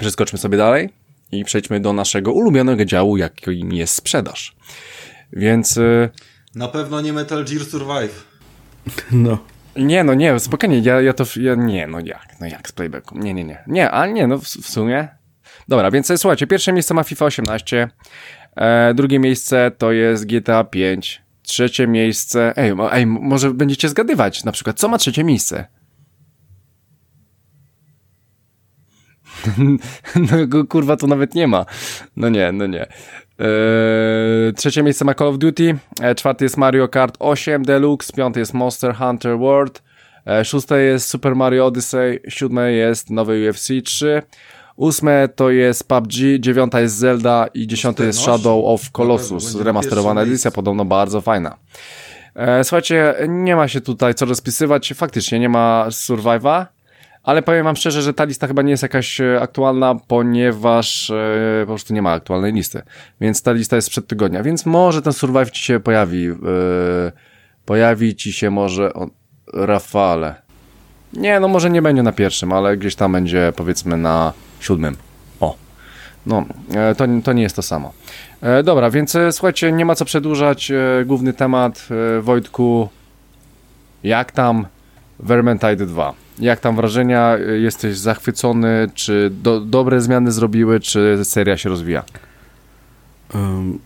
Przeskoczmy sobie dalej i przejdźmy do naszego ulubionego działu, jakim jest sprzedaż. Więc Na pewno nie Metal Gear Survive. No. nie, no nie, spokojnie, ja, ja to, ja, nie, no jak, no jak z playbacku, nie, nie, nie, nie, a nie, no w, w sumie. Dobra, więc słuchajcie, pierwsze miejsce ma FIFA 18, e, drugie miejsce to jest GTA 5, trzecie miejsce, ej, ej, może będziecie zgadywać, na przykład, co ma trzecie miejsce? no kurwa to nawet nie ma. No nie, no nie. Eee, trzecie miejsce ma Call of Duty, e, czwarte jest Mario Kart 8 Deluxe, piąte jest Monster Hunter World, e, szóste jest Super Mario Odyssey, siódme jest nowe UFC 3, ósme to jest PUBG, dziewiąta jest Zelda i dziesiąte jest? Shadow of Colossus, Dobra, będzie remasterowana edycja, podobno bardzo fajna. E, słuchajcie, nie ma się tutaj co rozpisywać, faktycznie nie ma Survive'a, ale powiem wam szczerze, że ta lista chyba nie jest jakaś e, aktualna, ponieważ e, po prostu nie ma aktualnej listy. Więc ta lista jest sprzed tygodnia, więc może ten Survive ci się pojawi. E, pojawi ci się może o, Rafale. Nie, no może nie będzie na pierwszym, ale gdzieś tam będzie powiedzmy na siódmym. O. No, e, to, to nie jest to samo. E, dobra, więc e, słuchajcie, nie ma co przedłużać. Główny temat, Wojtku, jak tam Vermintide 2? Jak tam wrażenia? Jesteś zachwycony? Czy do, dobre zmiany zrobiły, czy seria się rozwija? Em,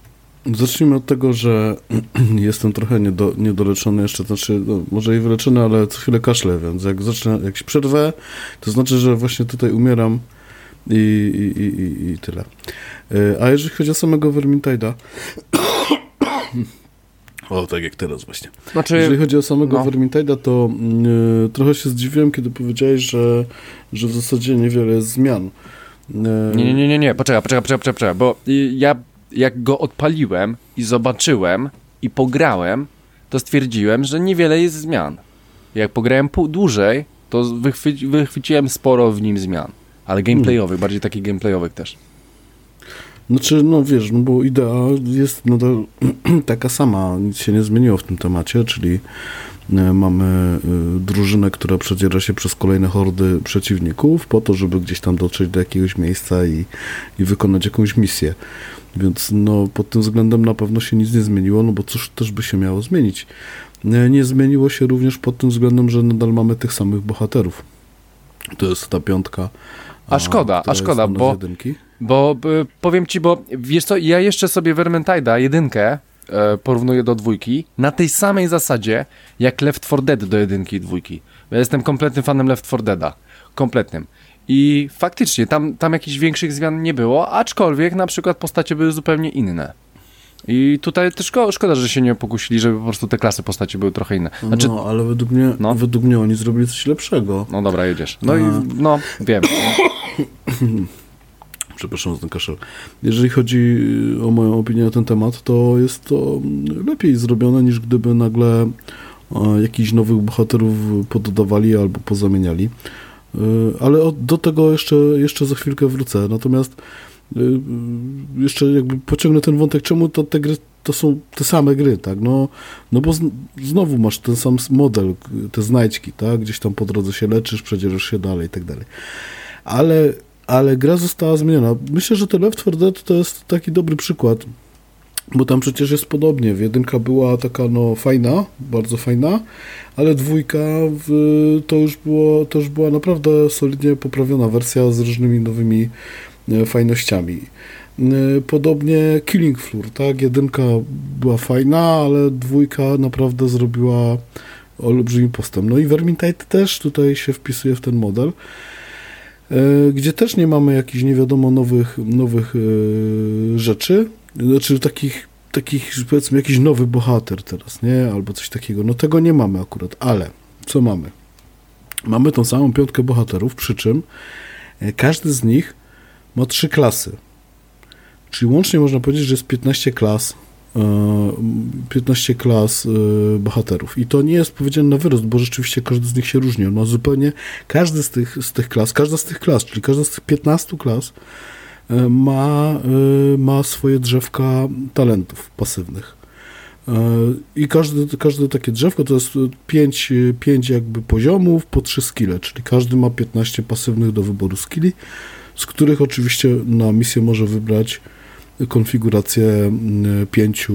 Zacznijmy od tego, że jestem trochę niedo, niedoleczony jeszcze, znaczy, no, może i wyleczony, ale co chwilę kaszlę, więc jak zacznę, jak się przerwę, to znaczy, że właśnie tutaj umieram i, i, i, i, tyle. E, A jeżeli chodzi o samego Vermintide'a, o, tak jak teraz właśnie. Znaczy, Jeżeli chodzi o samego no. Vermintide'a, to y, trochę się zdziwiłem, kiedy powiedziałeś, że, że w zasadzie niewiele jest zmian. E, Nie, nie, nie, nie, poczekaj, poczekaj, poczekaj, poczekaj, bo y, ja jak go odpaliłem i zobaczyłem i pograłem, to stwierdziłem, że niewiele jest zmian. Jak pograłem dłużej, to wychwyci, wychwyciłem sporo w nim zmian. Ale gameplayowych, bardziej takich gameplayowych też. Znaczy, no wiesz, no bo idea jest nadal taka sama, nic się nie zmieniło w tym temacie, czyli e, mamy e, drużynę, która przedziera się przez kolejne hordy przeciwników po to, żeby gdzieś tam dotrzeć do jakiegoś miejsca i, i wykonać jakąś misję. Więc no pod tym względem na pewno się nic nie zmieniło, no bo cóż też by się miało zmienić. E, Nie zmieniło się również pod tym względem, że nadal mamy tych samych bohaterów. To jest ta piątka. A szkoda, a szkoda, bo-. Bo y, powiem ci, bo wiesz co, ja jeszcze sobie Vermintide'a jedynkę e, porównuję do dwójki na tej samej zasadzie jak Left 4 Dead do jedynki i dwójki. Ja jestem kompletnym fanem Left 4 Deada. Kompletnym. I faktycznie tam, tam jakichś większych zmian nie było, aczkolwiek na przykład postacie były zupełnie inne. I tutaj też szko- szkoda, że się nie pokusili, żeby po prostu te klasy postaci były trochę inne. Znaczy, no, no, ale według mnie, No. według mnie oni zrobili coś lepszego. dobra, jedziesz. No i no, wiem. Przepraszam za kaszel. Jeżeli chodzi o moją opinię na ten temat, to jest to lepiej zrobione niż gdyby nagle e, jakichś nowych bohaterów poddawali albo pozamieniali. E, Ale do tego jeszcze, jeszcze za chwilkę wrócę. Natomiast e, jeszcze jakby pociągnę ten wątek, czemu to te gry to są te same gry, tak? No, no bo znowu masz ten sam model, te znajdźki, tak? Gdzieś tam po drodze się leczysz, przedzierasz się dalej i tak dalej. Ale, ale gra została zmieniona. Myślę, że te Left 4 Dead to jest taki dobry przykład, bo tam przecież jest podobnie. Jedynka była taka no fajna, bardzo fajna, ale dwójka w, to, już było, to już była naprawdę solidnie poprawiona wersja z różnymi nowymi e, fajnościami. E, Podobnie Killing Floor, tak? Jedynka była fajna, ale dwójka naprawdę zrobiła olbrzymi postęp. No i Vermintide też tutaj się wpisuje w ten model, gdzie też nie mamy jakichś nie wiadomo nowych, nowych e, rzeczy, znaczy takich, takich, powiedzmy, jakiś nowy bohater teraz, nie? Albo coś takiego. No tego nie mamy akurat, ale co mamy? Mamy tą samą piątkę bohaterów, przy czym e, każdy z nich ma trzy klasy. Czyli łącznie można powiedzieć, że jest 15 klas, e, 15 klas e, bohaterów. I to nie jest powiedziane na wyrost, bo rzeczywiście każdy z nich się różni. On ma zupełnie, każdy z tych, z tych klas, każda z tych klas, czyli każda z tych 15 klas e, ma, e, ma swoje drzewka talentów pasywnych. E, I każde, każde takie drzewko to jest 5, pięć jakby poziomów po 3 skille, czyli każdy ma 15 pasywnych do wyboru skilli, z których oczywiście na misję może wybrać konfigurację pięciu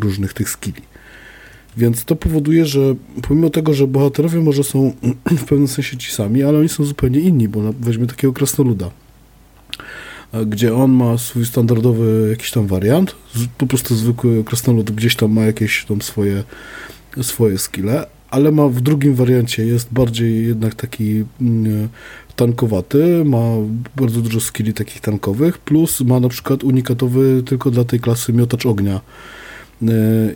różnych tych skilli. Więc to powoduje, że pomimo tego, że bohaterowie może są w pewnym sensie ci sami, ale oni są zupełnie inni, bo weźmy takiego krasnoluda, gdzie on ma swój standardowy jakiś tam wariant, po prostu zwykły krasnolud gdzieś tam ma jakieś tam swoje, swoje skille, ale ma w drugim wariancie jest bardziej jednak taki mm, tankowaty, ma bardzo dużo skilli takich tankowych, plus ma na przykład unikatowy tylko dla tej klasy miotacz ognia. E,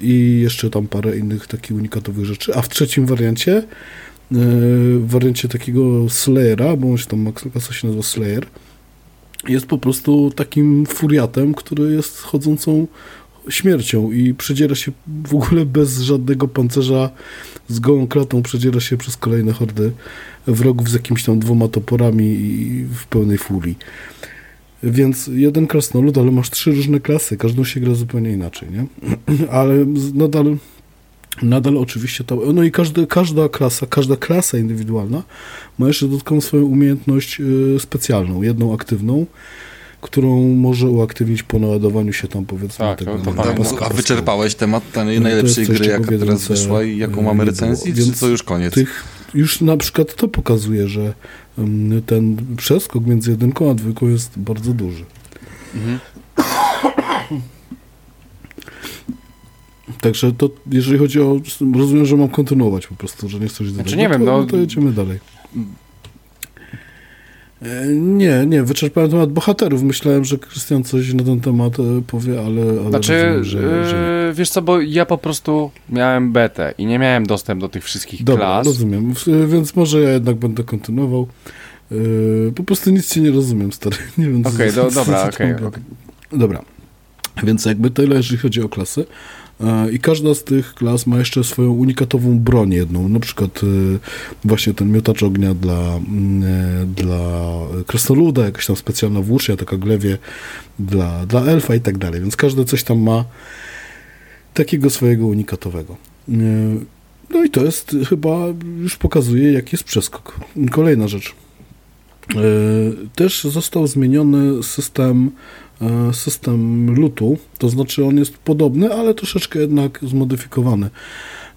i jeszcze tam parę innych takich unikatowych rzeczy, a w trzecim wariancie e, w wariancie takiego Slayera, bo on się tam klasa się nazywa Slayer, jest po prostu takim furiatem, który jest chodzącą śmiercią i przedziera się w ogóle bez żadnego pancerza, z gołą klatą przedziera się przez kolejne hordy wrogów z jakimiś tam dwoma toporami i w pełnej furii. Więc jeden krasnolud, ale masz trzy różne klasy, każdą się gra zupełnie inaczej, nie? Ale nadal, nadal oczywiście to, no i każdy, każda klasa, każda klasa indywidualna ma jeszcze dodatkową swoją umiejętność y, specjalną, jedną aktywną, którą może uaktywnić po naładowaniu się tam powiedzmy Tak, tego to- to Tak, a wyczerpałeś temat tej No, najlepszej gry, jaka teraz wyszła i jaką e, mamy było. czy Więc to już koniec? Tych, już na przykład to pokazuje, że ten przeskok między jedynką a dwójką jest bardzo duży. Mhm. Także to, jeżeli chodzi o... Rozumiem, że mam kontynuować po prostu, że nie chcesz Znaczy, nie wiem, to, no- to jedziemy dalej. E, Nie, nie, wyczerpałem temat bohaterów. Myślałem, że Krystian coś na ten temat e, powie, ale, ale Znaczy, rozumiem, że, że nie. yy, wiesz co, bo ja po prostu miałem betę i nie miałem dostęp do tych wszystkich Dobra, klas. rozumiem. Więc może ja jednak będę kontynuował. Po prostu nic ci nie rozumiem, stary. Nie wiem, co- Okej, do- co- co dobra, okej, było. okej. Dobra. Więc jakby tyle, jeżeli chodzi o klasy. E, I każda z tych klas ma jeszcze swoją unikatową broń jedną, na przykład e, właśnie ten miotacz ognia dla, mm, e, dla krasnoluda, jakaś tam specjalna włócznia, taka glewie dla, dla elfa i tak dalej, więc każdy coś tam ma takiego swojego unikatowego. No i to jest chyba, już pokazuje, jaki jest przeskok. Kolejna rzecz. Też został zmieniony system system lutu, to znaczy on jest podobny, ale troszeczkę jednak zmodyfikowany.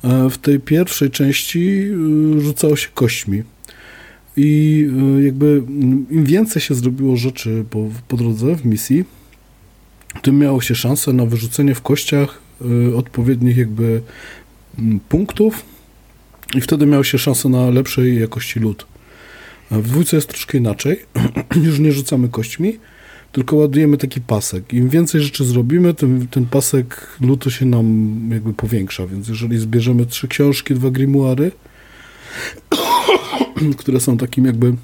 E, w tej pierwszej części e, rzucało się kośćmi. I jakby im więcej się zrobiło rzeczy po, po drodze w misji, tym miało się szansę na wyrzucenie w kościach odpowiednich jakby punktów i wtedy miało się szansę na lepszej jakości lód. W dwójce jest troszkę inaczej. Już nie rzucamy kośćmi, tylko ładujemy taki pasek. Im więcej rzeczy zrobimy, tym ten pasek lutu się nam jakby powiększa, więc jeżeli zbierzemy trzy książki, dwa grimoiry, które są takim jakby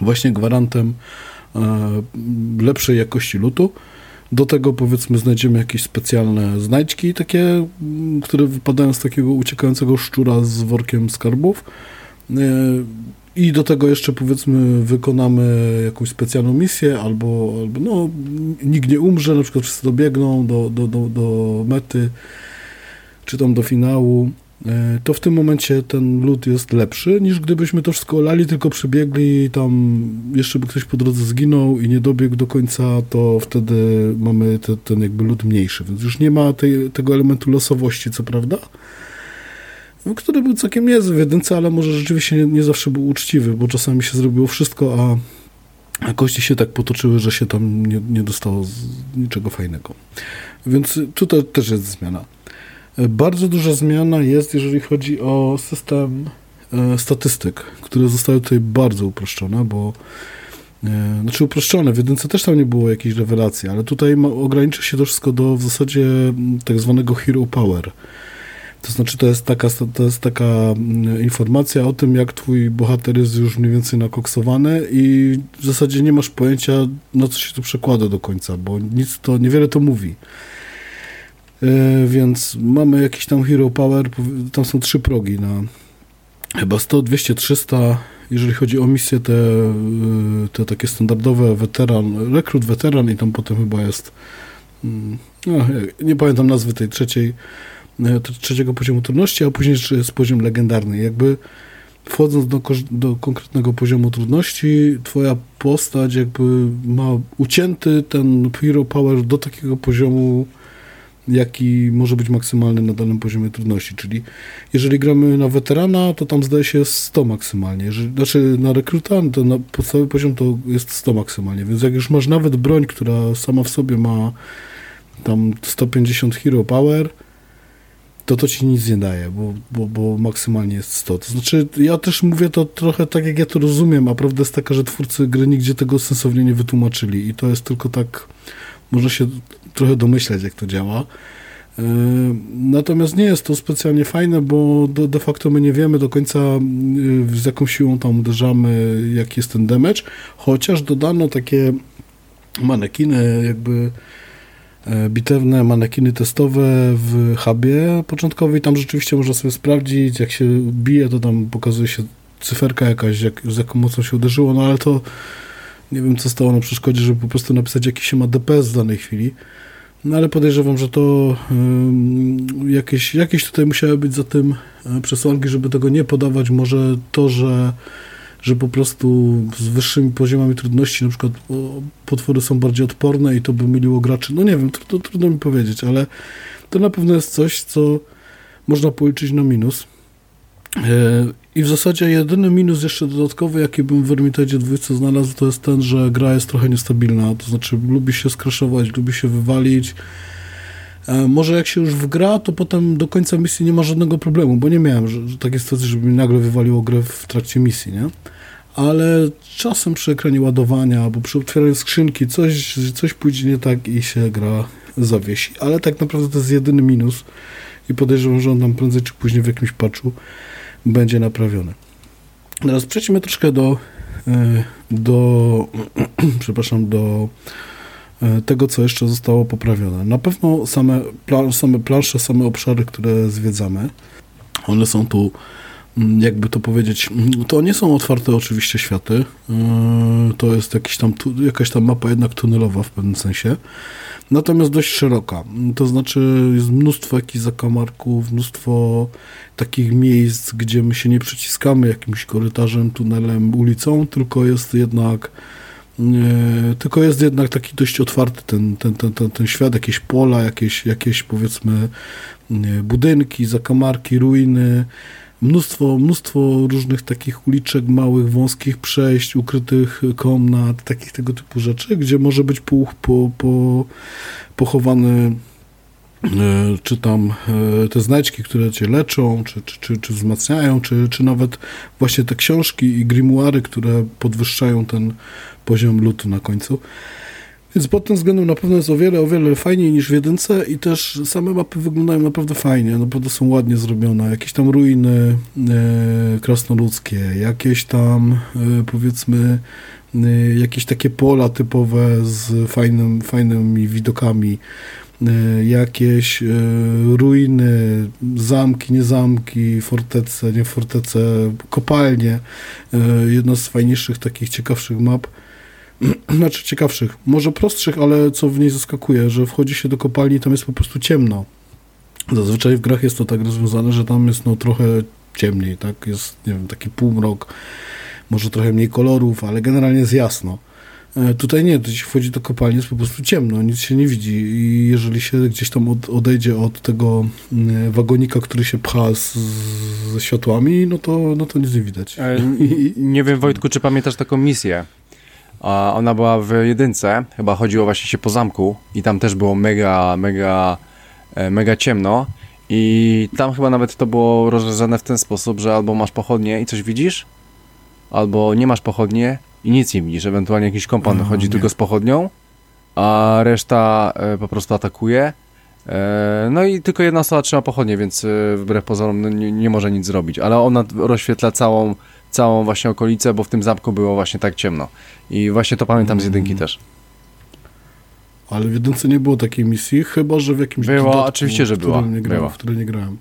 właśnie gwarantem e, lepszej jakości lutu, do tego powiedzmy znajdziemy jakieś specjalne znajdźki, takie, które wypadają z takiego uciekającego szczura z workiem skarbów. I do tego jeszcze powiedzmy wykonamy jakąś specjalną misję, albo, albo no, nikt nie umrze, na przykład wszyscy dobiegną do, do, do, do mety, czy tam do finału, e, to w tym momencie ten lód jest lepszy, niż gdybyśmy to wszystko olali, tylko przybiegli i tam jeszcze by ktoś po drodze zginął i nie dobiegł do końca, to wtedy mamy te, ten jakby lód mniejszy, więc już nie ma tej, tego elementu losowości, co prawda, który był całkiem niezły w jedynce, ale może rzeczywiście nie, nie, zawsze był uczciwy, bo czasami się zrobiło wszystko, a, a kości się tak potoczyły, że się tam nie, nie dostało niczego fajnego. Więc tutaj też jest zmiana. Bardzo duża zmiana jest, jeżeli chodzi o system e, statystyk, które zostały tutaj bardzo uproszczone, bo e, znaczy uproszczone, w jedynce też tam nie było jakiejś rewelacji, ale tutaj ma, ogranicza się to wszystko do w zasadzie tak zwanego hero power. To znaczy, to jest taka, to jest taka mm, informacja o tym, jak twój bohater jest już mniej więcej nakoksowany i w zasadzie nie masz pojęcia, na co się to przekłada do końca, bo nic to, niewiele to mówi. Yy, więc mamy jakiś tam hero power, tam są trzy progi na chyba 100, 200, 300, jeżeli chodzi o misje te, yy, te takie standardowe, weteran, rekrut, weteran i tam potem chyba jest, mm, no, nie pamiętam nazwy tej trzeciej, E, trzeciego poziomu trudności, a później jest poziom legendarny. Jakby wchodząc do, do konkretnego poziomu trudności, twoja postać jakby ma ucięty ten hero power do takiego poziomu, jaki może być maksymalny na danym poziomie trudności. Czyli jeżeli gramy na weterana, to tam zdaje się 100 maksymalnie. Jeżeli, znaczy na rekruta, to na podstawowy poziom to jest 100 maksymalnie. Więc jak już masz nawet broń, która sama w sobie ma tam 150 hero power, to to ci nic nie daje, bo, bo, bo maksymalnie jest 100. To znaczy, ja też mówię to trochę tak, jak ja to rozumiem, a prawda jest taka, że twórcy gry nigdzie tego sensownie nie wytłumaczyli i to jest tylko tak, można się trochę domyśleć, jak to działa. E, natomiast nie jest to specjalnie fajne, bo de, de facto my nie wiemy do końca e, z jaką siłą tam uderzamy, jaki jest ten damage, chociaż dodano takie manekiny jakby bitewne manekiny testowe w hubie początkowej. Tam rzeczywiście można sobie sprawdzić, jak się bije, to tam pokazuje się cyferka jakaś, jak, z jaką mocą się uderzyło, no ale to nie wiem, co stało na przeszkodzie, żeby po prostu napisać, jaki się ma DPS w danej chwili. No ale podejrzewam, że to jakieś, jakieś tutaj musiały być za tym e, przesłanki, żeby tego nie podawać. Może to, że że po prostu z wyższymi poziomami trudności na przykład potwory są bardziej odporne i to by myliło graczy. No nie wiem, trudno, trudno mi powiedzieć, ale to na pewno jest coś, co można policzyć na minus. E, I w zasadzie jedyny minus jeszcze dodatkowy, jaki bym w Vermintide 2 znalazł, to jest ten, że gra jest trochę niestabilna, to znaczy lubi się skraszować, lubi się wywalić. E, może jak się już wgra, to potem do końca misji nie ma żadnego problemu, bo nie miałem że takiej sytuacji, żeby mi nagle wywaliło grę w trakcie misji, nie? Ale czasem przy ekranie ładowania albo przy otwieraniu skrzynki coś, coś pójdzie nie tak i się gra zawiesi. Ale tak naprawdę to jest jedyny minus i podejrzewam, że on tam prędzej czy później w jakimś patchu będzie naprawiony. Teraz przejdźmy troszkę do, e, do przepraszam, do e, tego, co jeszcze zostało poprawione. Na pewno same, pla, same plansze, same obszary, które zwiedzamy, one są tu jakby to powiedzieć, mm, to nie są otwarte oczywiście światy, e, to jest jakiś tam, jakaś tam mapa jednak tunelowa w pewnym sensie, natomiast dość szeroka, to znaczy jest mnóstwo jakichś zakamarków, mnóstwo takich miejsc, gdzie my się nie przyciskamy jakimś korytarzem, tunelem, ulicą, tylko jest jednak tylko jest jednak taki dość otwarty ten, ten, ten, ten, ten świat, jakieś pola, jakieś, jakieś powiedzmy budynki, zakamarki, ruiny, mnóstwo, mnóstwo różnych takich uliczek, małych, wąskich przejść, ukrytych komnat, takich tego typu rzeczy, gdzie może być po, po, po, pochowany e, czy tam e, te znajdźki, które cię leczą, czy, czy, czy, czy wzmacniają, czy, czy nawet właśnie te książki i grimoire, które podwyższają ten poziom lutu na końcu. Więc pod tym względem na pewno jest o wiele, o wiele fajniej niż w jedynce i też same mapy wyglądają naprawdę fajnie, naprawdę są ładnie zrobione. Jakieś tam ruiny e, krasnoludzkie, jakieś tam e, powiedzmy e, jakieś takie pola typowe z fajnym, fajnymi widokami, e, jakieś e, ruiny, zamki, nie zamki, fortece, nie fortece, kopalnie. E, jedna z fajniejszych, takich ciekawszych map znaczy ciekawszych, może prostszych, ale co w niej zaskakuje, że wchodzi się do kopalni i tam jest po prostu ciemno. Zazwyczaj w grach jest to tak rozwiązane, że tam jest no trochę ciemniej, tak? Jest, nie wiem, taki półmrok, może trochę mniej kolorów, ale generalnie jest jasno. E, tutaj nie, tu się wchodzi do kopalni, jest po prostu ciemno, nic się nie widzi i jeżeli się gdzieś tam od, odejdzie od tego mm, wagonika, który się pcha z, ze światłami, no to, no to nic nie widać. E, nie wiem Wojtku, czy pamiętasz taką misję? A ona była w jedynce, chyba chodziło właśnie się po zamku i tam też było mega, mega, e, mega ciemno i tam chyba nawet to było rozwiązane w ten sposób, że albo masz pochodnie i coś widzisz, albo nie masz pochodnie i nic nie widzisz, ewentualnie jakiś kompan chodzi nie. tylko z pochodnią, a reszta e, po prostu atakuje. E, no i tylko jedna osoba trzyma pochodnie, więc wbrew pozorom no, nie, nie może nic zrobić, ale ona rozświetla całą całą właśnie okolicę, bo w tym zamku było właśnie tak ciemno. I właśnie to pamiętam z jedynki mm. też. Ale w jedynce nie było takiej misji, chyba że w jakimś Było, dodatku, oczywiście, że była. Nie grałem, była. W której nie grałem.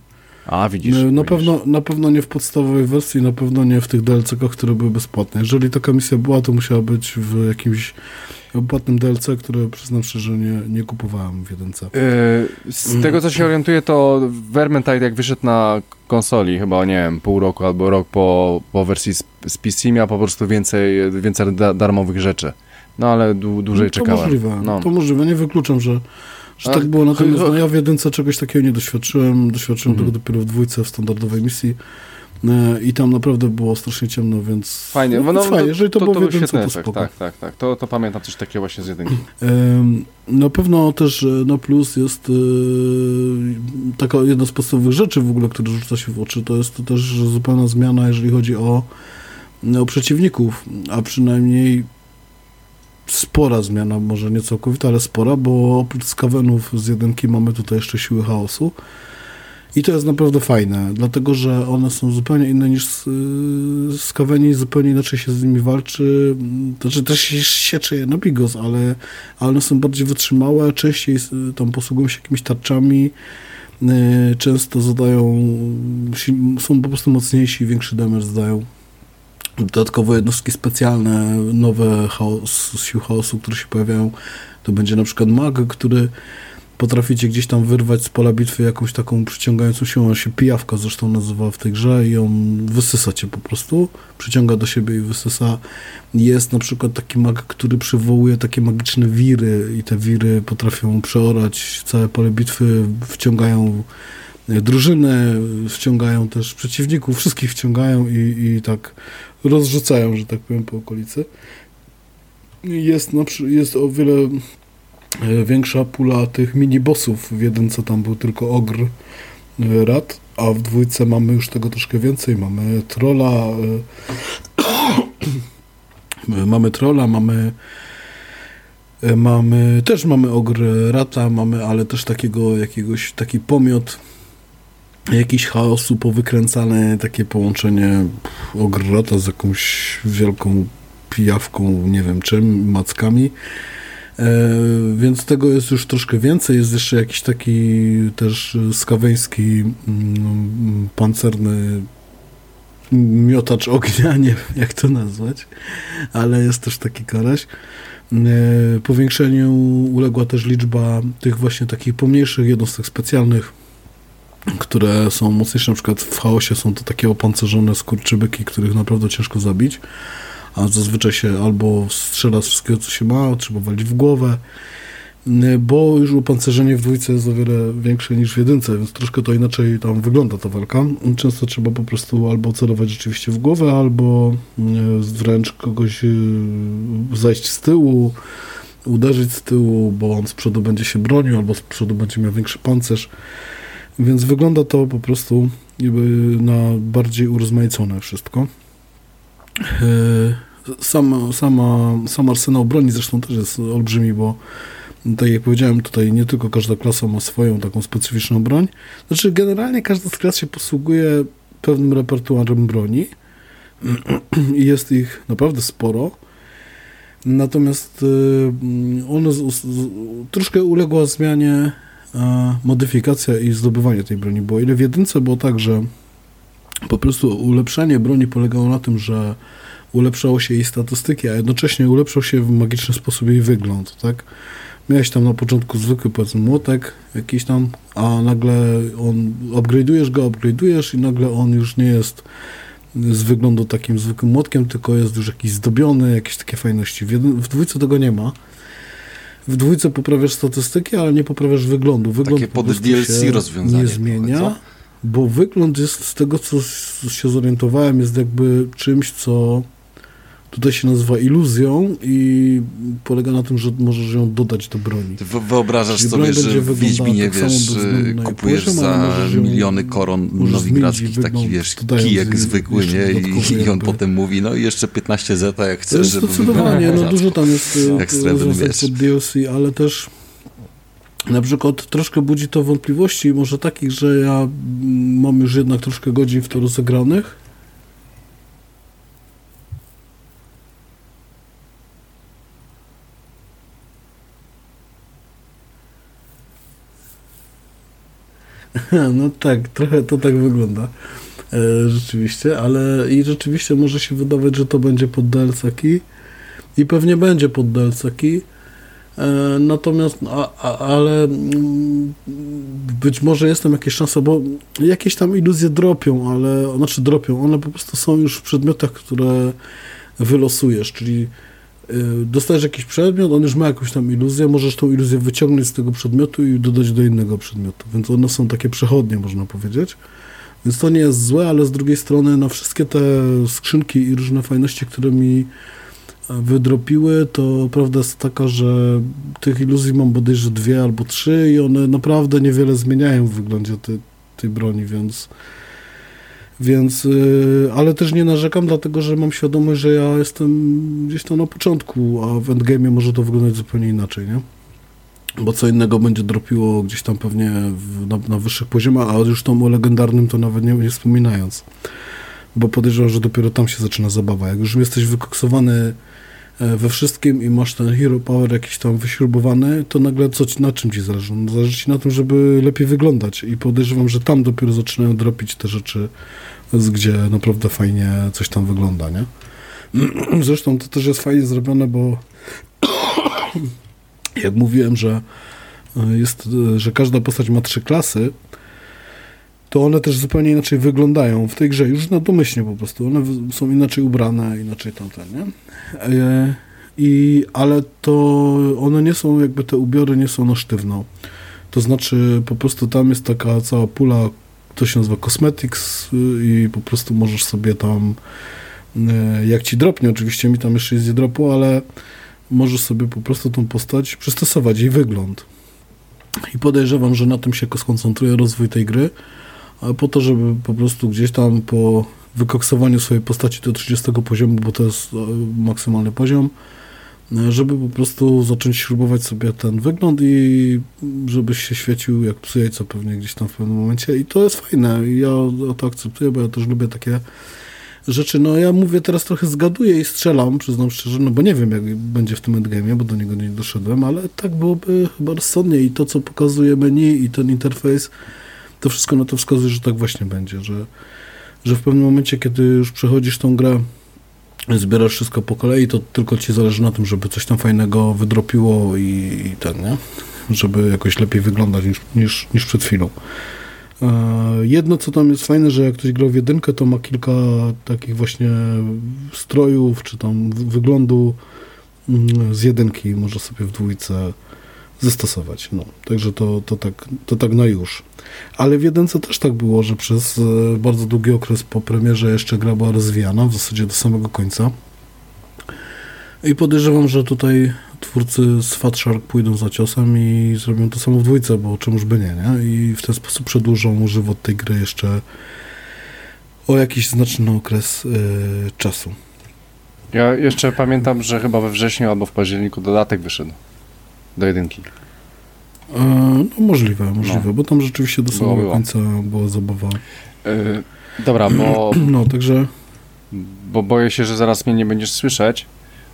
A, widzisz. No, na, widzisz. Pewno, na pewno nie w podstawowej wersji, na pewno nie w tych DLC-kach, które były bezpłatne. Jeżeli taka misja była, to musiała być w jakimś płatnym DLC, które przyznam szczerze nie, nie kupowałem w jedynce. Yy, z tego co się orientuję, to Vermintide jak wyszedł na konsoli, chyba nie wiem, pół roku albo rok po, po wersji z, z PC miał po prostu więcej, więcej da, darmowych rzeczy. No ale dłużej no, to czekałem. Możliwe, no. To możliwe, nie wykluczam, że, że tak było. Natomiast no, ja w jedynce czegoś takiego nie doświadczyłem. Doświadczyłem mhm. tego dopiero w dwójce w standardowej misji. E, i tam naprawdę było strasznie ciemno, więc fajnie, no, no, fajnie. jeżeli to, to, było to jedynce, to spoko. Tak, tak, tak, to, to pamiętam coś takiego właśnie z jedynki. Na pewno też e, na plus jest e, taka jedna z podstawowych rzeczy w ogóle, które rzuca się w oczy, to jest to też zupełna zmiana, jeżeli chodzi o, o przeciwników, a przynajmniej spora zmiana, może nie całkowita, ale spora, bo oprócz skawenów z jedynki mamy tutaj jeszcze siły chaosu, i to jest naprawdę fajne, dlatego że one są zupełnie inne niż skaweni, zupełnie inaczej się z nimi walczy. Znaczy też się siecze je na bigos, ale, ale one są bardziej wytrzymałe, częściej tam posługują się jakimiś tarczami, y, często zadają, są po prostu mocniejsi, większy damage zdają. Dodatkowo jednostki specjalne, nowe chaos, sił chaosu, które się pojawiają, to będzie na przykład mag, który potraficie gdzieś tam wyrwać z pola bitwy jakąś taką przyciągającą się, on się pijawka zresztą nazywa w tej grze i on wysysa cię po prostu, przyciąga do siebie i wysysa. Jest na przykład taki mag, który przywołuje takie magiczne wiry i te wiry potrafią przeorać całe pole bitwy, wciągają drużynę, wciągają też przeciwników, wszystkich wciągają i, i tak rozrzucają, że tak powiem, po okolicy. Jest, na, jest o wiele E, większa pula tych mini-bossów. W jedynce tam był tylko ogr e, rad, a w dwójce mamy już tego troszkę więcej. Mamy trolla, e, mamy trolla, mamy mamy, też mamy ogr rata, mamy, ale też takiego jakiegoś, taki pomiot jakiś chaosu powykręcane, takie połączenie ogr rata z jakąś wielką pijawką, nie wiem czym, mackami E, więc tego jest już troszkę więcej. Jest jeszcze jakiś taki też skaweński mm, pancerny miotacz ognia, nie wiem jak to nazwać, ale jest też taki koleś. E, powiększeniu uległa też liczba tych właśnie takich pomniejszych jednostek specjalnych, które są mocniejsze, na przykład w chaosie są to takie opancerzone skurczybyki, których naprawdę ciężko zabić, a zazwyczaj się albo strzela z wszystkiego, co się ma, trzeba walić w głowę, bo już opancerzenie w dwójce jest o wiele większe niż w jedynce, więc troszkę to inaczej tam wygląda ta walka. Często trzeba po prostu albo celować rzeczywiście w głowę, albo wręcz kogoś y, zajść z tyłu, uderzyć z tyłu, bo on z przodu będzie się bronił, albo z przodu będzie miał większy pancerz. Więc wygląda to po prostu na bardziej urozmaicone wszystko. E, sam, sama, sam arsenał broni zresztą też jest olbrzymi, bo tak jak powiedziałem, tutaj nie tylko każda klasa ma swoją taką specyficzną broń. Znaczy, generalnie każda z klas się posługuje pewnym repertuarem broni i jest ich naprawdę sporo. Natomiast e, ona troszkę uległa zmianie modyfikacja i zdobywanie tej broni, bo ile w jedynce było tak, że po prostu ulepszanie broni polegało na tym, że ulepszało się jej statystyki, a jednocześnie ulepszał się w magiczny sposób jej wygląd, tak? Miałeś tam na początku zwykły, powiedzmy, młotek jakiś tam, a nagle on, upgrade'ujesz go, upgrade'ujesz i nagle on już nie jest z wyglądu takim zwykłym młotkiem, tylko jest już jakiś zdobiony, jakieś takie fajności. W, w dwójce tego nie ma. W dwójce poprawiasz statystyki, ale nie poprawiasz wyglądu. Wygląd Takie pod DLC się rozwiązanie. Nie zmienia, bo wygląd jest z tego, co się zorientowałem, jest jakby czymś, co tutaj się nazywa iluzją i polega na tym, że możesz ją dodać do broni. Ty wyobrażasz Czyli sobie, że w Wiedźminie, tak wiesz, kupujesz poziom, za miliony koron nowigradzkich taki, wiesz, kijek zwykły, nie? I, I on potem mówi, no i jeszcze 15 zeta, jak chcesz, żeby Zdecydowanie, no dużo tam jest rozwiązań pod DLC, ale też na przykład troszkę budzi to wątpliwości, może takich, że ja mam już jednak troszkę godzin w to rozegranych No tak, trochę to tak wygląda. E, rzeczywiście, ale i rzeczywiście może się wydawać, że to będzie pod DLC-ki i pewnie będzie pod DLC-ki. E, natomiast, a, a, ale mm, być może jest tam jakieś szanse, bo jakieś tam iluzje dropią, ale, znaczy dropią, one po prostu są już w przedmiotach, które wylosujesz, czyli dostajesz jakiś przedmiot, on już ma jakąś tam iluzję, możesz tą iluzję wyciągnąć z tego przedmiotu i dodać do innego przedmiotu, więc one są takie przechodnie, można powiedzieć. Więc to nie jest złe, ale z drugiej strony na no, wszystkie te skrzynki i różne fajności, które mi e, wydropiły, to prawda jest taka, że tych iluzji mam bodajże dwie albo trzy i one naprawdę niewiele zmieniają w wyglądzie tej, tej broni, więc więc, y, ale też nie narzekam, dlatego że mam świadomość, że ja jestem gdzieś tam na początku, a w endgame może to wyglądać zupełnie inaczej, nie? Bo co innego będzie dropiło gdzieś tam pewnie w, na, na, wyższych poziomach, a już tą o legendarnym to nawet nie, nie wspominając. Bo podejrzewam, że dopiero tam się zaczyna zabawa. Jak już jesteś wykoksowany we wszystkim i masz ten hero power jakiś tam wyśrubowany, to nagle co na czym ci zależy? No, zależy ci na tym, żeby lepiej wyglądać i podejrzewam, że tam dopiero zaczynają dropić te rzeczy gdzie naprawdę fajnie coś tam wygląda, nie? Zresztą to też jest fajnie zrobione, bo jak mówiłem, że e, jest, e, że każda postać ma trzy klasy, to one też zupełnie inaczej wyglądają w tej grze, już na domyślnie po prostu. One są inaczej ubrane, inaczej tamten, nie? E, I, ale to one nie są, jakby te ubiory nie są na sztywno. To znaczy po prostu tam jest taka cała pula to się nazywa Cosmetics y, i po prostu możesz sobie tam, y, jak ci dropnie, oczywiście mi tam jeszcze jest dropu, ale możesz sobie po prostu tą postać przystosować, jej wygląd. I podejrzewam, że na tym się skoncentruje rozwój tej gry, po to, żeby po prostu gdzieś tam po wykoksowaniu swojej postaci do 30 poziomu, bo to jest e, maksymalny poziom, żeby po prostu zacząć śrubować sobie ten wygląd i żebyś się świecił jak psu co pewnie gdzieś tam w pewnym momencie i to jest fajne ja to akceptuję, bo ja też lubię takie rzeczy. No ja mówię teraz trochę zgaduję i strzelam, przyznam szczerze, no bo nie wiem jak będzie w tym endgame'ie, bo do niego nie doszedłem, ale tak byłoby chyba rozsądnie i to, co pokazuje menu i ten interfejs, to wszystko na to wskazuje, że tak właśnie będzie, że, że w pewnym momencie, kiedy już przechodzisz tą grę, zbierasz wszystko po kolei, to tylko ci zależy na tym, żeby coś tam fajnego wydropiło i, i ten, nie? Żeby jakoś lepiej wyglądać niż, niż, niż przed chwilą. E, Jedno, co tam jest fajne, że jak ktoś grał w jedynkę, to ma kilka takich właśnie strojów, czy tam wy- wyglądu mm, z jedynki może sobie w dwójce zastosować. No, także to, to, tak, to tak na już. Ale w jedynce też tak było, że przez e, bardzo długi okres po premierze jeszcze gra była rozwijana, w zasadzie do samego końca. I podejrzewam, że tutaj twórcy z Fat Shark pójdą za ciosem i zrobią to samo w dwójce, bo czemuż by nie, nie? I w ten sposób przedłużą żywot tej gry jeszcze o jakiś znaczny okres e, czasu. Ja jeszcze pamiętam, że chyba we wrześniu albo w październiku dodatek wyszedł do jedynki. E, no możliwe, możliwe, bo tam rzeczywiście do samego było. końca była zabawa. Yy, dobra, bo, No, także bo boję się, że zaraz mnie nie będziesz słyszeć,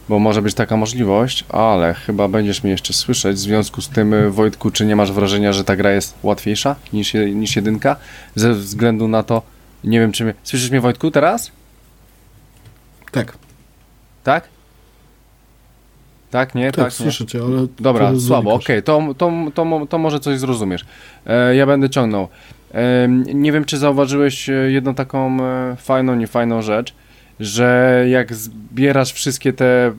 bo może być taka możliwość, ale chyba będziesz mnie jeszcze słyszeć. W związku z tym, y, Wojtku, czy nie masz wrażenia, że ta gra jest łatwiejsza niż, niż jedynka? Ze względu na to, nie wiem czy mnie... Słyszysz mnie, Wojtku, teraz? tak, Tak? Tak, nie? tak, Tak, nie? słyszę cię, ale Dobra, słabo, okej, to, to, to, mo- to może coś zrozumiesz. E, ja będę ciągnął. E, nie wiem, czy zauważyłeś e, jedną taką e, fajną, niefajną rzecz, że jak zbierasz wszystkie te e,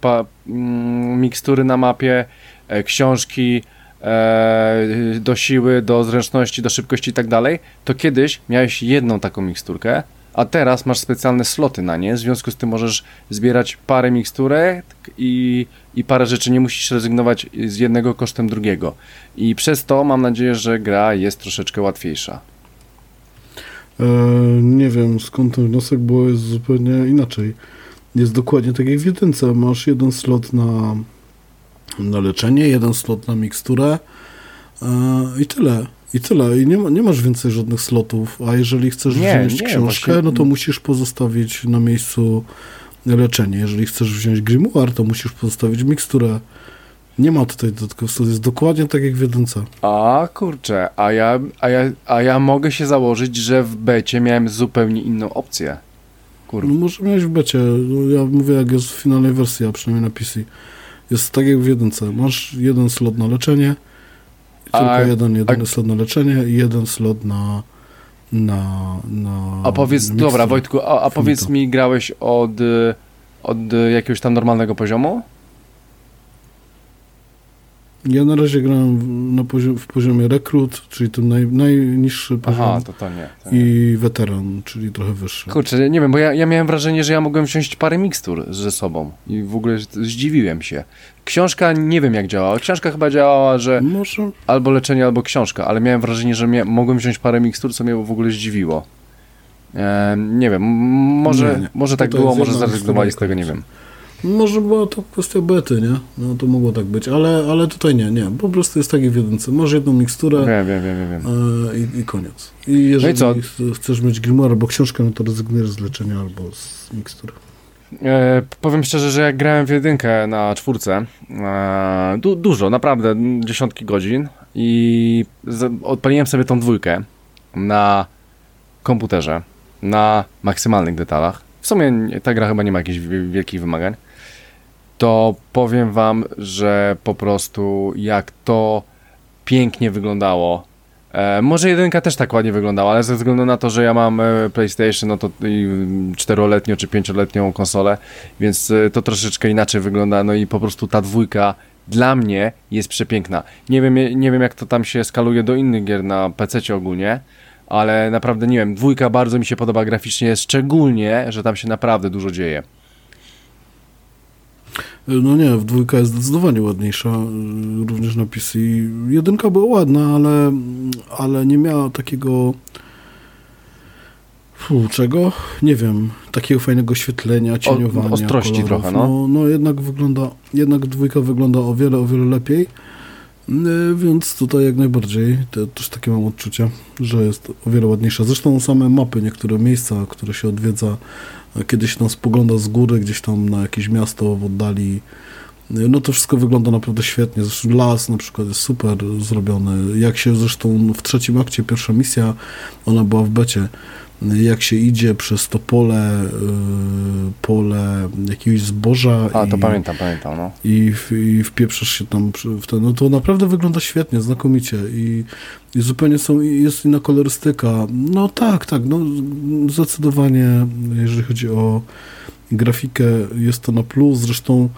pa, mm, mikstury na mapie, e, książki do siły, do zręczności, do szybkości i tak dalej, to kiedyś miałeś jedną taką miksturkę, a teraz masz specjalne sloty na nie, w związku z tym możesz zbierać parę miksturek i, i parę rzeczy, nie musisz rezygnować z jednego kosztem drugiego. I przez to mam nadzieję, że gra jest troszeczkę łatwiejsza. E, nie wiem skąd ten wniosek, bo jest zupełnie inaczej. Jest dokładnie tak jak w jedynce. Masz jeden slot na, na leczenie, jeden slot na miksturę e, i tyle. I tyle. I nie, ma, nie masz więcej żadnych slotów. A jeżeli chcesz Nie, wziąć nie, książkę, właśnie- no to musisz pozostawić na miejscu leczenie. Jeżeli chcesz wziąć grimoire, to musisz pozostawić miksturę. Nie ma tutaj dodatkowych slotów. Jest dokładnie tak jak w jedynce. A kurczę, a ja, a, ja, a ja mogę się założyć, że w becie miałem zupełnie inną opcję. Kurwa. No może miałeś w becie. No, ja mówię jak jest w finalnej wersji, a przynajmniej na PC. Jest tak jak w jedynce. Masz jeden slot na leczenie, A- tylko jeden, jedyny slot na leczenie i jeden slot na na, na A powiedz, dobra. Wojtku, a, a powiedz mi, grałeś od, od jakiegoś tam normalnego poziomu? Ja na razie grałem w- poziom, w poziomie rekrut, czyli ten naj, najniższy poziom Aha, to to nie. To nie. i weteran, czyli trochę wyższy. Kurczę, nie wiem, bo ja, ja miałem wrażenie, że ja mogłem wziąć parę mikstur ze sobą i w ogóle zdziwiłem się. Książka nie wiem jak działała. Książka chyba działała, że Może albo leczenie, albo książka, ale miałem wrażenie, że mia- mogłem wziąć parę mikstur, co mnie w ogóle zdziwiło. E, nie wiem, może, Nie, nie. może tak było, może zrezygnowali z tego, nie wiem. Może była to kwestia bety, nie? No to mogło tak być, ale, ale tutaj nie, nie. Po prostu jest tak jak w jedynce. Masz jedną miksturę Wiem, wiem, wiem, wiem. e, i, i koniec. I jeżeli co? ch- chcesz mieć grimoire albo książkę, no to rezygnujesz z leczenia albo z mikstury. E, powiem szczerze, że jak grałem w jedynkę na czwórce, e, du, dużo, naprawdę, dziesiątki godzin i odpaliłem sobie tą dwójkę na komputerze, na maksymalnych detalach. W sumie ta gra chyba nie ma jakichś wi- wielkich wymagań. To powiem wam, że po prostu jak to pięknie wyglądało. E, może jedynka też tak ładnie wyglądała, ale ze względu na to, że ja mam e, PlayStation, no to czteroletnią czy pięcioletnią konsolę, więc e, to troszeczkę inaczej wygląda. No i po prostu ta dwójka dla mnie jest przepiękna. Nie wiem, nie wiem jak to tam się skaluje do innych gier na PC ogólnie, ale naprawdę nie wiem, dwójka bardzo mi się podoba graficznie, szczególnie, że tam się naprawdę dużo dzieje. No nie, w dwójka jest zdecydowanie ładniejsza, e, również na PC. Jedynka była ładna, ale, ale nie miała takiego... Fu, czego? Nie wiem. Takiego fajnego oświetlenia, cieniowania, ostrości kolorów. trochę, no. no. No jednak wygląda, jednak dwójka wygląda o wiele, o wiele lepiej. Y, Więc tutaj jak najbardziej te, też takie mam odczucie, że jest o wiele ładniejsza. Zresztą same mapy, niektóre miejsca, które się odwiedza, a kiedy się tam spogląda z góry, gdzieś tam na jakieś miasto w oddali, y, no to wszystko wygląda naprawdę świetnie. Zresztą las na przykład jest super zrobiony. Jak się zresztą w trzecim akcie, pierwsza misja, ona była w becie, jak się idzie przez to pole, y, pole jakiegoś zboża A, to i pamiętam, pamiętam, no. i, w, i wpieprzasz się tam w ten, no to naprawdę wygląda świetnie, znakomicie i, i zupełnie są, jest inna kolorystyka. No tak, tak, no zdecydowanie, jeżeli chodzi o grafikę, jest to na plus, zresztą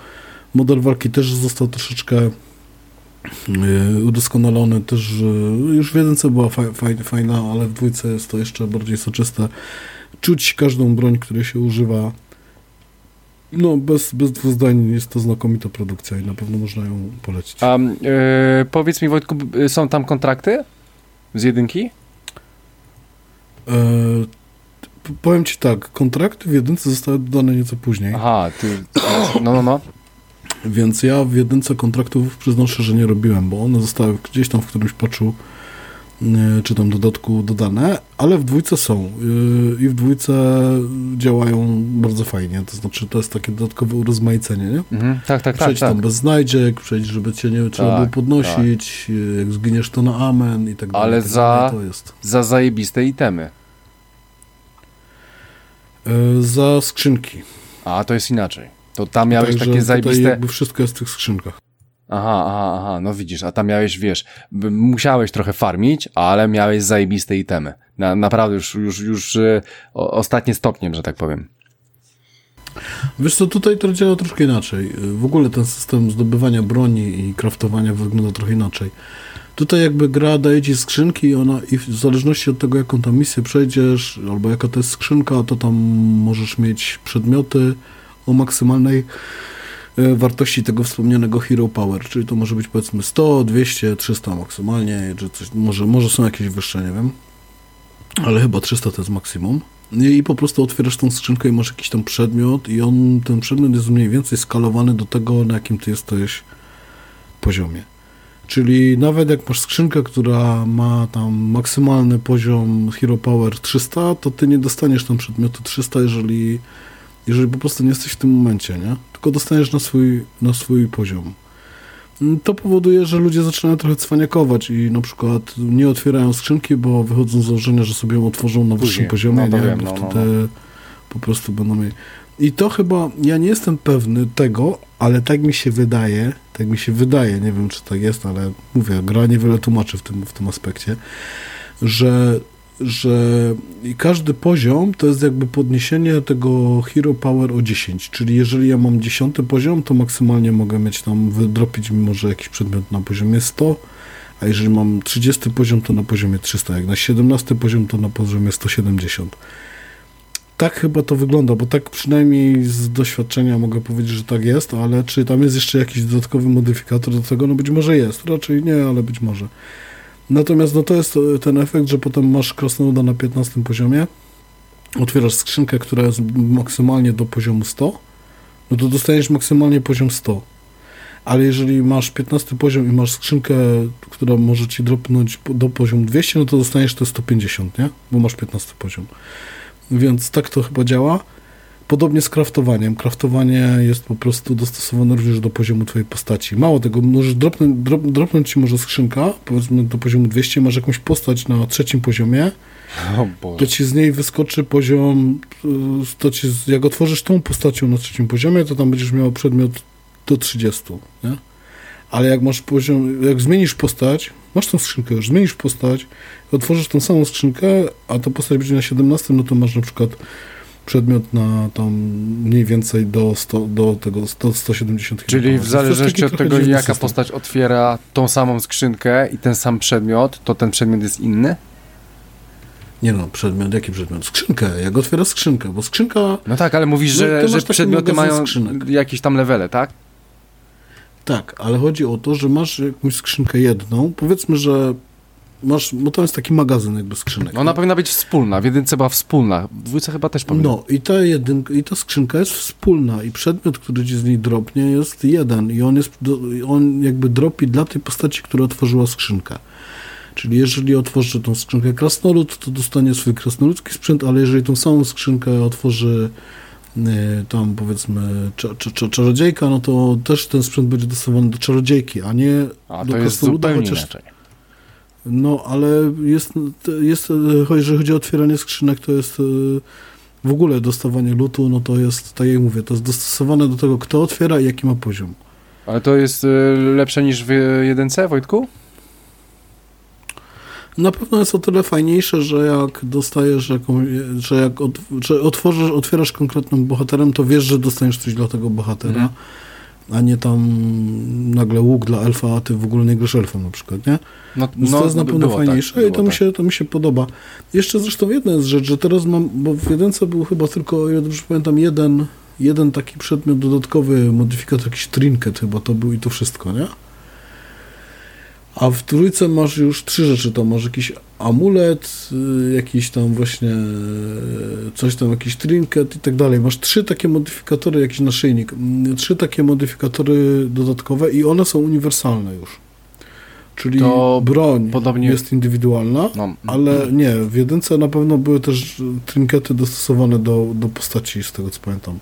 model walki też został troszeczkę udoskonalony, też y, już w jedynce była fa, faj, fajna, ale w dwójce jest to jeszcze bardziej soczyste. Czuć każdą broń, której się używa, no, bez, bez dwóch zdań jest to znakomita produkcja i na pewno można ją polecić. A y, powiedz mi, Wojtku, y, są tam kontrakty z jedynki? P- powiem Ci tak, kontrakty w jedynce zostały dodane nieco później, Aha, ty... No, no, no. Więc ja w jedynce kontraktów przyznoszę, że nie robiłem, bo one zostały gdzieś tam w którymś patchu e, czy tam dodatku dodane, ale w dwójce są e, i w dwójce działają bardzo fajnie, to znaczy to jest takie dodatkowe urozmaicenie, nie? Mhm. Tak, tak, tak, Przejdź tak. tam bez znajdziek, przejdź, żeby cię nie trzeba Tak, było podnosić, e, jak zginiesz to na amen i tak dalej. Ale tak za- dalej. Za zajebiste itemy. E, za skrzynki. A, to jest inaczej. To tam miałeś Także takie zajebiste... jakby wszystko jest w tych skrzynkach. Aha, aha, aha, no widzisz, a tam miałeś, wiesz, musiałeś trochę farmić, ale miałeś zajebiste itemy. Na, naprawdę już, już, już y, o, ostatnie stopniem, że tak powiem. Wiesz co, tutaj to działa troszkę inaczej. W ogóle ten system zdobywania broni i kraftowania wygląda trochę inaczej. Tutaj jakby gra daje ci skrzynki i ona i w zależności od tego, jaką tam misję przejdziesz, albo jaka to jest skrzynka, to tam możesz mieć przedmioty o maksymalnej e, wartości tego wspomnianego Hero Power, czyli to może być powiedzmy 100, 200, 300 maksymalnie, czy coś, może, może są jakieś wyższe, nie wiem, ale chyba 300 to jest maksimum. I po prostu otwierasz tą skrzynkę i masz jakiś tam przedmiot i on, ten przedmiot jest mniej więcej skalowany do tego, na jakim ty jesteś poziomie. Czyli nawet jak masz skrzynkę, która ma tam maksymalny poziom Hero Power 300, to ty nie dostaniesz tam przedmiotu 300, jeżeli, jeżeli po prostu nie jesteś w tym momencie, nie? Tylko dostaniesz na swój, na swój poziom. To powoduje, że ludzie zaczynają trochę cwaniakować i na przykład nie otwierają skrzynki, bo wychodzą z założenia, że sobie ją otworzą na wyższym Później. poziomie, No nie? wiem, bo no, no, wtedy po prostu będą mieli... I to chyba, ja nie jestem pewny tego, ale tak mi się wydaje, tak mi się wydaje, nie wiem czy tak jest, ale mówię, gra niewiele tłumaczy w tym, w tym aspekcie, że, że każdy poziom to jest jakby podniesienie tego Hero Power o 10, czyli jeżeli ja mam 10 poziom, to maksymalnie mogę mieć tam, wydropić mi może jakiś przedmiot na poziomie 100, a jeżeli mam 30 poziom, to na poziomie 300, jak na 17 poziom, to na poziomie 170. Tak chyba to wygląda, bo tak przynajmniej z doświadczenia mogę powiedzieć, że tak jest, ale czy tam jest jeszcze jakiś dodatkowy modyfikator do tego? No być może jest, raczej nie, ale być może. Natomiast no to jest e, ten efekt, że potem masz krasnoluda na 15 poziomie, otwierasz skrzynkę, która jest maksymalnie do poziomu 100, no to dostajesz maksymalnie poziom 100. Ale jeżeli masz 15 poziom i masz skrzynkę, która może ci dropnąć do poziomu 200, no to dostaniesz te 150, nie? Bo masz 15 poziom. Więc tak to chyba działa. Podobnie z kraftowaniem. Kraftowanie jest po prostu dostosowane również do poziomu twojej postaci. Mało tego, możesz dropnąć, drop, dropnąć ci może skrzynka, powiedzmy do poziomu 200, masz jakąś postać na trzecim poziomie, to ci z niej wyskoczy poziom, y, to ci, jak otworzysz tą postacią na trzecim poziomie, to tam będziesz miał przedmiot do 30, nie? Ale jak masz poziom, jak zmienisz postać, masz tą skrzynkę już, zmienisz postać, otworzysz tą samą skrzynkę, a ta postać będzie na 17, no to masz na przykład przedmiot na tam mniej więcej do, 100, do tego 100, 170 Czyli kg. w to jest zależności od tego, jaka system. postać otwiera tą samą skrzynkę i ten sam przedmiot, to ten przedmiot jest inny? Nie no, przedmiot, jaki przedmiot? Skrzynkę, jak otwiera skrzynkę, bo skrzynka No tak, ale mówisz, No, że, że przedmioty mają skrzynek. jakieś tam levele, tak? Tak, ale chodzi o to, że masz jakąś skrzynkę jedną, powiedzmy, że masz, bo to jest taki magazyn jakby skrzynek. Ona powinna być wspólna, w jedynce była wspólna, w dwójce chyba też powinna. No i ta jedynka, i ta skrzynka jest wspólna i przedmiot, który ci z niej dropnie jest jeden i on jest, on jakby dropi dla tej postaci, która otworzyła skrzynkę. Czyli jeżeli otworzy tą skrzynkę krasnolud, to dostanie swój krasnoludzki sprzęt, ale jeżeli tą samą skrzynkę otworzy y, tam powiedzmy cza, cza, cza, czarodziejka, no to też ten sprzęt będzie dostosowany do czarodziejki, a nie A do to jest krasnoluda, chociaż inaczej. No, ale jest, jest, e, jeżeli chodzi o otwieranie skrzynek, to jest e, w ogóle dostawanie lutu, no to jest, tak jak mówię, to jest dostosowane do tego, kto otwiera i jaki ma poziom. Ale to jest y, lepsze niż w jedynce, Wojtku? Na pewno jest o tyle fajniejsze, że jak dostajesz jaką, że jak od, że otworzysz, otwierasz konkretnym bohaterem, to wiesz, że dostaniesz coś dla tego bohatera, Mhm. A nie tam nagle łuk dla elfa, a ty w ogóle nie grasz elfem na przykład, nie? No, Więc to jest na pewno było fajniejsze tak, i to mi, tak. się, to mi się podoba. Jeszcze zresztą jedna jest rzecz, że teraz mam, bo w jedynce był chyba tylko, o ile dobrze pamiętam, jeden, jeden taki przedmiot dodatkowy, modyfikator, jakiś trinket chyba to był i to wszystko, nie? A w trójce masz już trzy rzeczy, tam masz jakiś amulet, y, jakiś tam właśnie y, coś tam, jakiś trinket i tak dalej. Masz trzy takie modyfikatory, jakiś naszyjnik, mm, trzy takie modyfikatory dodatkowe i one są uniwersalne już. Czyli To broń podobnie- jest indywidualna, No, ale nie, w jedynce na pewno były też trinkety dostosowane do, do postaci, z tego co pamiętam.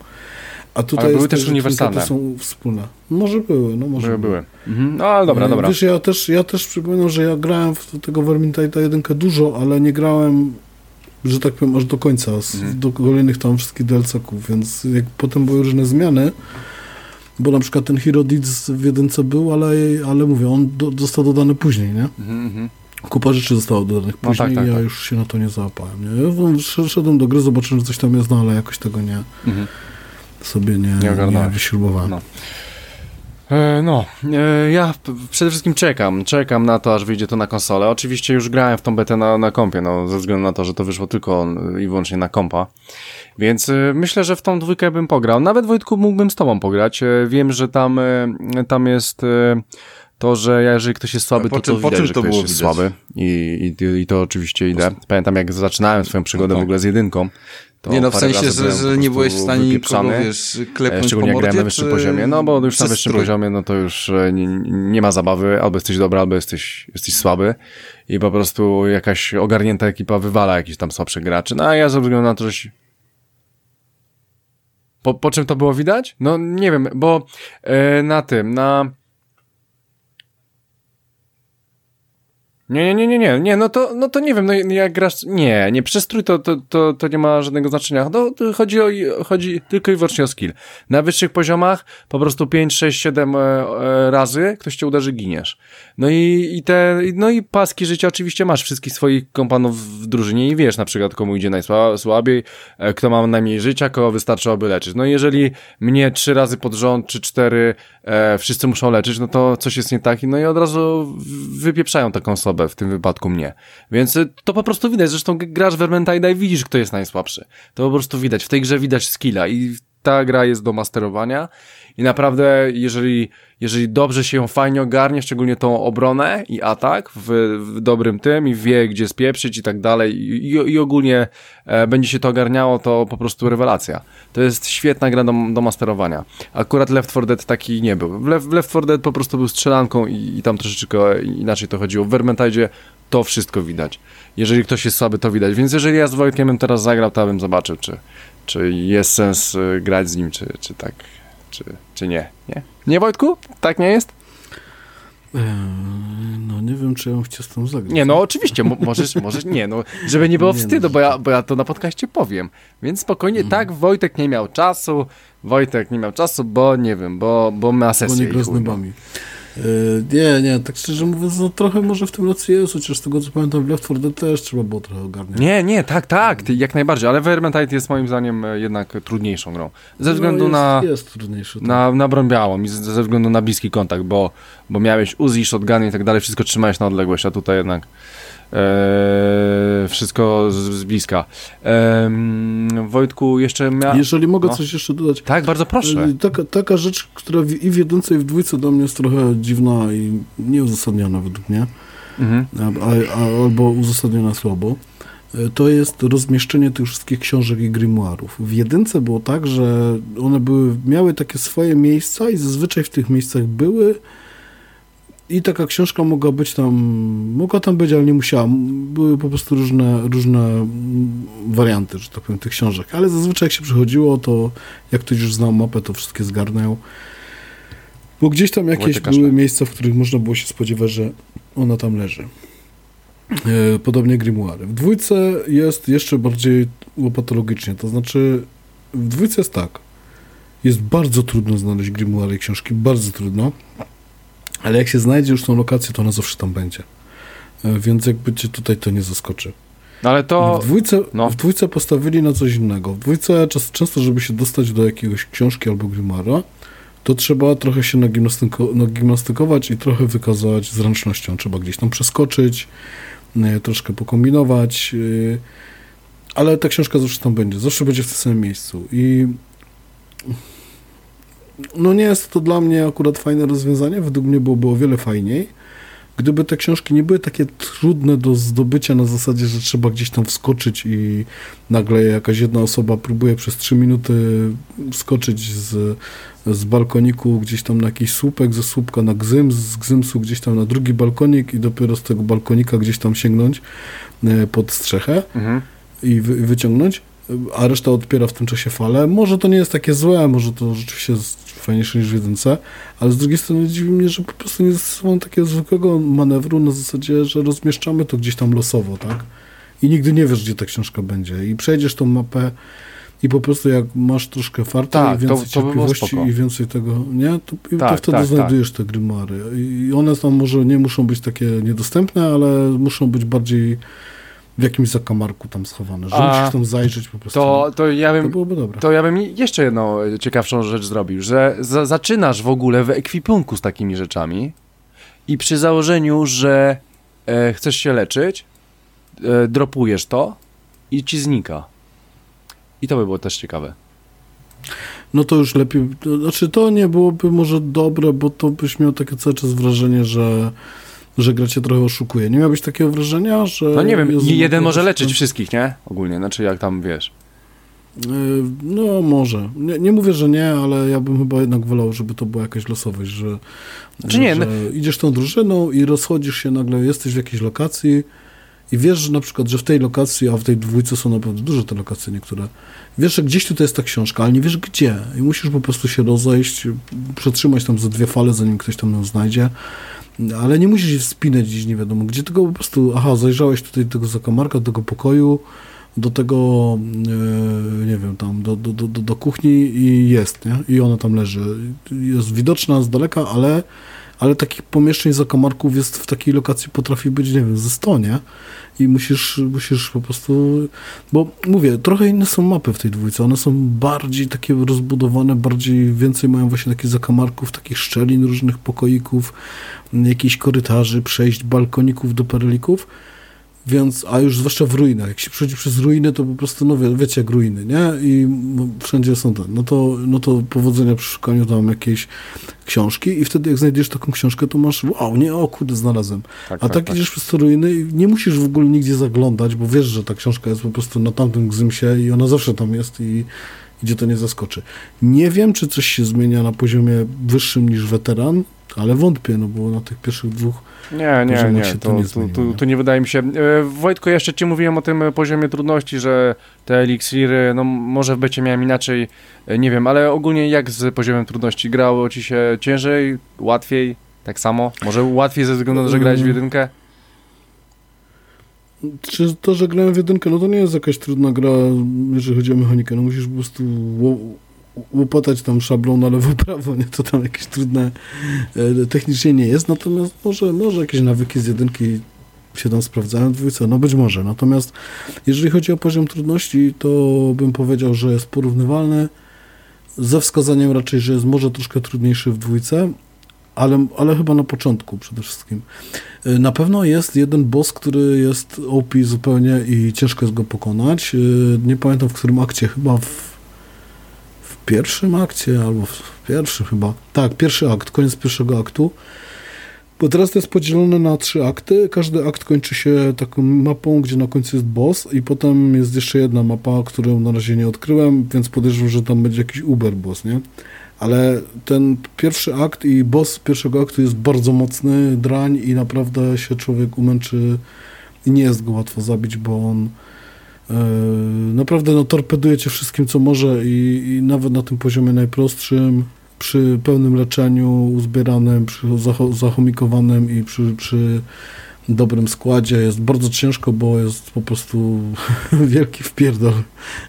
A tutaj Ale były też tak, uniwersalne. są wspólne. Może były, no może były, były. Mhm. No ale dobra, E, dobra. Wiesz, ja też, ja też przypominam, że ja grałem w tego Vermintide'a jedynkę dużo, ale nie grałem, że tak powiem, aż do końca, z, Mhm. do kolejnych tam wszystkich DLC-ków, więc jak potem były różne zmiany, bo na przykład ten Hero Deeds w jedynce był, ale, ale mówię, on do, został dodany później, nie? Mhm, mhm. Kupa rzeczy zostało dodanych No później tak, tak, ja tak. już się na to nie załapałem, nie? Ja szedłem do gry, zobaczyłem, że coś tam jest, no ale jakoś tego nie, Mhm. Sobie nie, Nie nie, wyśrubowałem. No. E, No, e, ja przede wszystkim czekam, czekam na to, aż wyjdzie to na konsolę. Oczywiście już grałem w tą betę na, na kompie, no, ze względu na to, że to wyszło tylko i wyłącznie na kompa. Więc e, myślę, że w tą dwójkę bym pograł. Nawet Wojtku mógłbym z tobą pograć. Wiem, że tam, tam jest to, że jeżeli ktoś jest słaby, po to, czym- to po widać, że to ktoś było jest widać? słaby. I, i, I to oczywiście idę. Pamiętam, jak zaczynałem swoją przygodę No tak. w ogóle z jedynką. Nie no, w sensie, że, że nie byłeś w stanie nikogo, wiesz, E, klepnąć Szczególnie po jak grałem mordzie, na wyższym poziomie, no bo już na wyższym strój? poziomie, no to już e, nie, nie ma zabawy, albo jesteś dobry, albo jesteś, jesteś słaby i po prostu jakaś ogarnięta ekipa wywala jakichś tam słabszych graczy, no a ja ze względu na to, że. Po, po czym to było widać? No nie wiem, bo e, na tym, na... Nie, nie, nie, nie, nie, no to, no to nie wiem, no jak grasz, nie, nie, przestrój to, to, to, to nie ma żadnego znaczenia, no, chodzi o, chodzi tylko i wyłącznie o skill. Na wyższych poziomach po prostu 5, 6, 7 e, e, razy ktoś cię uderzy, giniesz. No i, i te, no i paski życia oczywiście masz wszystkich swoich kompanów w drużynie i wiesz na przykład komu idzie najsłabiej, e, kto ma najmniej życia, kogo wystarczyłoby leczyć. No jeżeli mnie trzy razy pod rząd, czy cztery, e, wszyscy muszą leczyć, no to coś jest nie tak no i od razu wypieprzają taką osobę, w tym wypadku mnie. Więc y, to po prostu widać, zresztą grasz w Vermintide i widzisz, kto jest najsłabszy. To po prostu widać, w tej grze widać skilla i ta gra jest do masterowania i naprawdę, jeżeli, jeżeli dobrze się ją fajnie ogarnie, szczególnie tą obronę i atak w, w dobrym tym i wie, gdzie spieprzyć i tak dalej i, i, ogólnie e, będzie się to ogarniało, to po prostu rewelacja. To jest świetna gra do, do masterowania. Akurat Left 4 Dead taki nie był. Left, Left 4 Dead po prostu był strzelanką i, i tam troszeczkę inaczej to chodziło. W Vermintide to wszystko widać. Jeżeli ktoś jest słaby, to widać. Więc jeżeli ja z Wojtkiem teraz zagrał, to bym zobaczył, czy, czy jest sens y, grać z nim, czy, czy tak, czy, czy nie. Nie? Nie, Wojtku? Tak nie jest? Eee, no nie wiem, czy ja bym chciał z tym zagrać. Nie, no oczywiście, mo możesz, możesz, nie, no, żeby nie było Nie, no, wstydu, bo ja, bo ja to na podcaście powiem. Więc spokojnie, Mhm. tak, Wojtek nie miał czasu, Wojtek nie miał czasu, bo nie wiem, bo, bo ma Bo sesję. nie gra i z chuj, no. Eee, nie, nie, tak szczerze mówiąc, no trochę może w tym racji jest, chociaż z tego co pamiętam w Left 4 Dead też trzeba było trochę ogarniać. Nie, nie, tak, tak, jak najbardziej, ale Vermintide jest moim zdaniem e, jednak trudniejszą grą. Ze względu no, jest, na, Jest trudniejszy. tak. na, na broń białą i ze względu na bliski kontakt, bo, bo miałeś Uzi, shotguny i tak dalej, wszystko trzymałeś na odległość, a tutaj jednak e, wszystko z, z bliska. Em, Wojtku, jeszcze miał... Jeżeli mogę no. coś jeszcze dodać. Tak, bardzo proszę. Eee, Taka, taka rzecz, która w, i w jedynce i w dwójce dla mnie jest trochę dziwna i nieuzasadniona według mnie. Mhm. a, a, albo uzasadniona słabo, e, to jest rozmieszczenie tych wszystkich książek i grimoirów. W jedynce było tak, że one były, miały takie swoje miejsca i zazwyczaj w tych miejscach były i taka książka mogła być tam, mogła tam być, ale nie musiała. Były po prostu różne, różne warianty, że tak powiem, tych książek. Ale zazwyczaj jak się przychodziło, to jak ktoś już znał mapę, to wszystkie zgarnął. Bo gdzieś tam jakieś były miejsca, w których można było się spodziewać, że ona tam leży. E, Podobnie grimoire. W dwójce jest jeszcze bardziej łopatologicznie, to znaczy w dwójce jest tak. Jest bardzo trudno znaleźć grimoire i książki, bardzo trudno. Ale jak się znajdzie już tą lokację, to ona zawsze tam będzie. E, Więc jakby cię tutaj to nie zaskoczy. No ale to... W dwójce, no. w dwójce postawili na coś innego. W dwójce czas, często, żeby się dostać do jakiegoś książki albo grimoira, to trzeba trochę się nagimnastyko, nagimnastykować i trochę wykazać zręcznością. Trzeba gdzieś tam przeskoczyć, e, troszkę pokombinować, e, ale ta książka zawsze tam będzie. Zawsze będzie w tym samym miejscu. I no nie jest to dla mnie akurat fajne rozwiązanie. Według mnie byłoby o wiele fajniej, gdyby te książki nie były takie trudne do zdobycia na zasadzie, że trzeba gdzieś tam wskoczyć i nagle jakaś jedna osoba próbuje przez trzy minuty wskoczyć z, z balkoniku gdzieś tam na jakiś słupek, ze słupka na gzyms, z gzymsu gdzieś tam na drugi balkonik i dopiero z tego balkonika gdzieś tam sięgnąć e, pod strzechę Mhm. i wy, wyciągnąć, a reszta odpiera w tym czasie falę. Może to nie jest takie złe, może to rzeczywiście fajniejsze niż w jedynce, ale z drugiej strony dziwi mnie, że po prostu nie zastosowano takiego zwykłego manewru na zasadzie, że rozmieszczamy to gdzieś tam losowo, tak? I nigdy nie wiesz, gdzie ta książka będzie. I przejdziesz tą mapę i po prostu jak masz troszkę farta Tak, i to- więcej to by było cierpliwości spoko. i więcej tego, nie? To, i to Tak, wtedy tak, znajdujesz te grimoire. I one tam może nie muszą być takie niedostępne, ale muszą być bardziej w jakimś zakamarku tam schowane, że A, musisz tam zajrzeć po prostu. To, to ja to bym... byłoby dobre. To ja bym jeszcze jedną ciekawszą rzecz zrobił, że za, zaczynasz w ogóle w ekwipunku z takimi rzeczami i przy założeniu, że e, chcesz się leczyć, e, dropujesz to i ci znika. I to by było też ciekawe. No to już lepiej, to, znaczy to nie byłoby może dobre, bo to byś miał takie cały czas wrażenie, że, że gra cię trochę oszukuje. Nie miałbyś takiego wrażenia, że... No nie wiem, Jezu, jeden no może to- leczyć wszystkich, nie? Ogólnie, znaczy jak tam wiesz. Yy, No może. Nie, nie mówię, że nie, ale ja bym chyba jednak wolał, żeby to była jakaś losowość, że, Znaczy nie, że idziesz tą drużyną i rozchodzisz się nagle, jesteś w jakiejś lokacji i wiesz, że na przykład, że w tej lokacji, a w tej dwójce są naprawdę duże te lokacje niektóre, wiesz, że gdzieś tutaj jest ta książka, ale nie wiesz gdzie i musisz po prostu się rozejść, przetrzymać tam ze dwie fale, zanim ktoś tam ją znajdzie, ale nie musisz się wspinać gdzieś nie wiadomo gdzie, tylko po prostu, aha, zajrzałeś tutaj do tego zakamarka, do tego pokoju, do tego, e, nie wiem, tam, do, do, do- do kuchni i jest, nie? I ona tam leży. Jest widoczna z daleka, ale, ale takich pomieszczeń zakamarków jest w takiej lokacji potrafi być, nie wiem, ze 100, nie? I musisz, musisz po prostu, bo mówię, trochę inne są mapy w tej dwójce, one są bardziej takie rozbudowane, bardziej, więcej mają właśnie takich zakamarków, takich szczelin, różnych pokoików, jakichś korytarzy, przejść, balkoników do perlików, więc, a już zwłaszcza w ruinach, jak się przechodzi przez ruiny, to po prostu, no wie, wiecie, jak ruiny, nie? I no, wszędzie są te, no to, no to powodzenia przy szukaniu tam jakiejś książki i wtedy jak znajdziesz taką książkę, to masz, wow, nie, o kurde, znalazłem. Tak, A tak, idziesz przez te ruiny i nie musisz w ogóle nigdzie zaglądać, bo wiesz, że ta książka jest po prostu na tamtym gzymsie i ona zawsze tam jest i gdzie to nie zaskoczy. Nie wiem, czy coś się zmienia na poziomie wyższym niż weteran, ale wątpię, no bo na tych pierwszych dwóch Nie, nie, nie, się to to, nie zmieniło, nie? to nie wydaje mi się. E, Wojtko, jeszcze ci mówiłem o tym poziomie trudności, że te eliksiry, no może w becie miałem inaczej, e, nie wiem, ale ogólnie jak z poziomem trudności? Grało ci się ciężej, łatwiej, tak samo? Może łatwiej ze względu na to, że grałeś w Mm. jedynkę? Czy to, że grałem w jedynkę, no to nie jest jakaś trudna gra, jeżeli chodzi o mechanikę. No musisz po prostu łopatać tam szablą na lewo, prawo, nie? To tam jakieś trudne e, technicznie nie jest. Natomiast może, może jakieś nawyki z jedynki się tam sprawdzają dwójce, no być może. Natomiast jeżeli chodzi o poziom trudności, to bym powiedział, że jest porównywalny ze wskazaniem raczej, że jest może troszkę trudniejszy w dwójce, ale, ale chyba na początku przede wszystkim. Y, Na pewno jest jeden boss, który jest OP zupełnie i ciężko jest go pokonać. Y, Nie pamiętam w którym akcie, chyba w pierwszym akcie albo w pierwszym chyba. Tak, pierwszy akt, koniec pierwszego aktu. Bo teraz to jest podzielone na trzy akty. Każdy akt kończy się taką mapą, gdzie na końcu jest boss i potem jest jeszcze jedna mapa, którą na razie nie odkryłem, więc podejrzewam, że tam będzie jakiś uber boss, nie? Ale ten pierwszy akt i boss pierwszego aktu jest bardzo mocny, drań i naprawdę się człowiek umęczy i nie jest go łatwo zabić, bo on naprawdę no, torpeduje cię wszystkim, co może i, i nawet na tym poziomie najprostszym przy pełnym leczeniu uzbieranym, przy zacho- zachomikowanym i przy, przy dobrym składzie jest bardzo ciężko, bo jest po prostu wielki wpierdol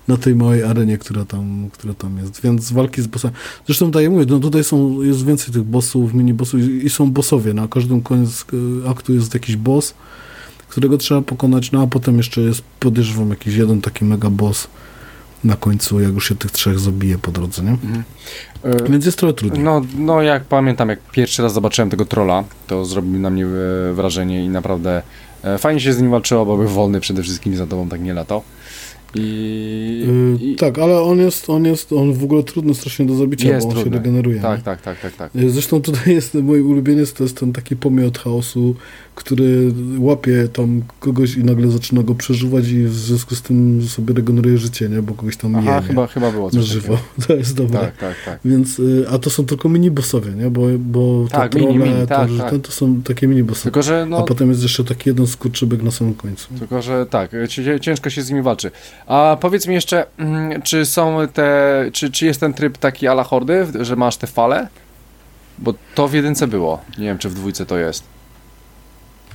na tej małej arenie, która tam, która tam jest. Więc walki z bossami. Zresztą tutaj ja mówię, no tutaj są, jest więcej tych bossów, mini-bossów i, i są bossowie. Na każdym koniec e, aktu jest jakiś boss, którego trzeba pokonać, no a potem jeszcze jest, podejrzewam, jakiś jeden taki mega boss na końcu, jak już się tych trzech zabije po drodze, nie? E, Więc jest trochę trudniej. No, no jak pamiętam, jak pierwszy raz zobaczyłem tego trolla, to zrobił na mnie e, wrażenie i naprawdę e, fajnie się z nim walczyło, bo był wolny przede wszystkim za tobą tak nie latał. I, Yy, i tak, ale on jest, on jest, on w ogóle trudny strasznie do zabicia, Jest bo on się trudny. regeneruje. tak, nie? tak, tak, tak, tak. Yy, Zresztą tutaj jest mój ulubieniec, to jest ten taki pomiot chaosu, który łapie tam kogoś i nagle zaczyna go przeżuwać i w związku z tym sobie regeneruje życie, nie? Bo kogoś tam Aha, je, chyba, chyba było na coś żywo. takiego. To jest dobre. Tak, tak, tak. Więc, y, a to są tylko mini-bossowie, nie? Bo, bo Tak, te mini, mini, tak, to, tak. Ten, to są takie mini-bossy. Tylko, że A no, potem jest jeszcze taki jeden skurczybyk na samym końcu. Tylko, że tak, ci- ciężko się z nimi walczy. A powiedz mi jeszcze, mm, czy są te, czy, czy jest ten tryb taki ala hordy, że masz te fale? Bo to w jedynce było. Nie wiem, czy w dwójce to jest.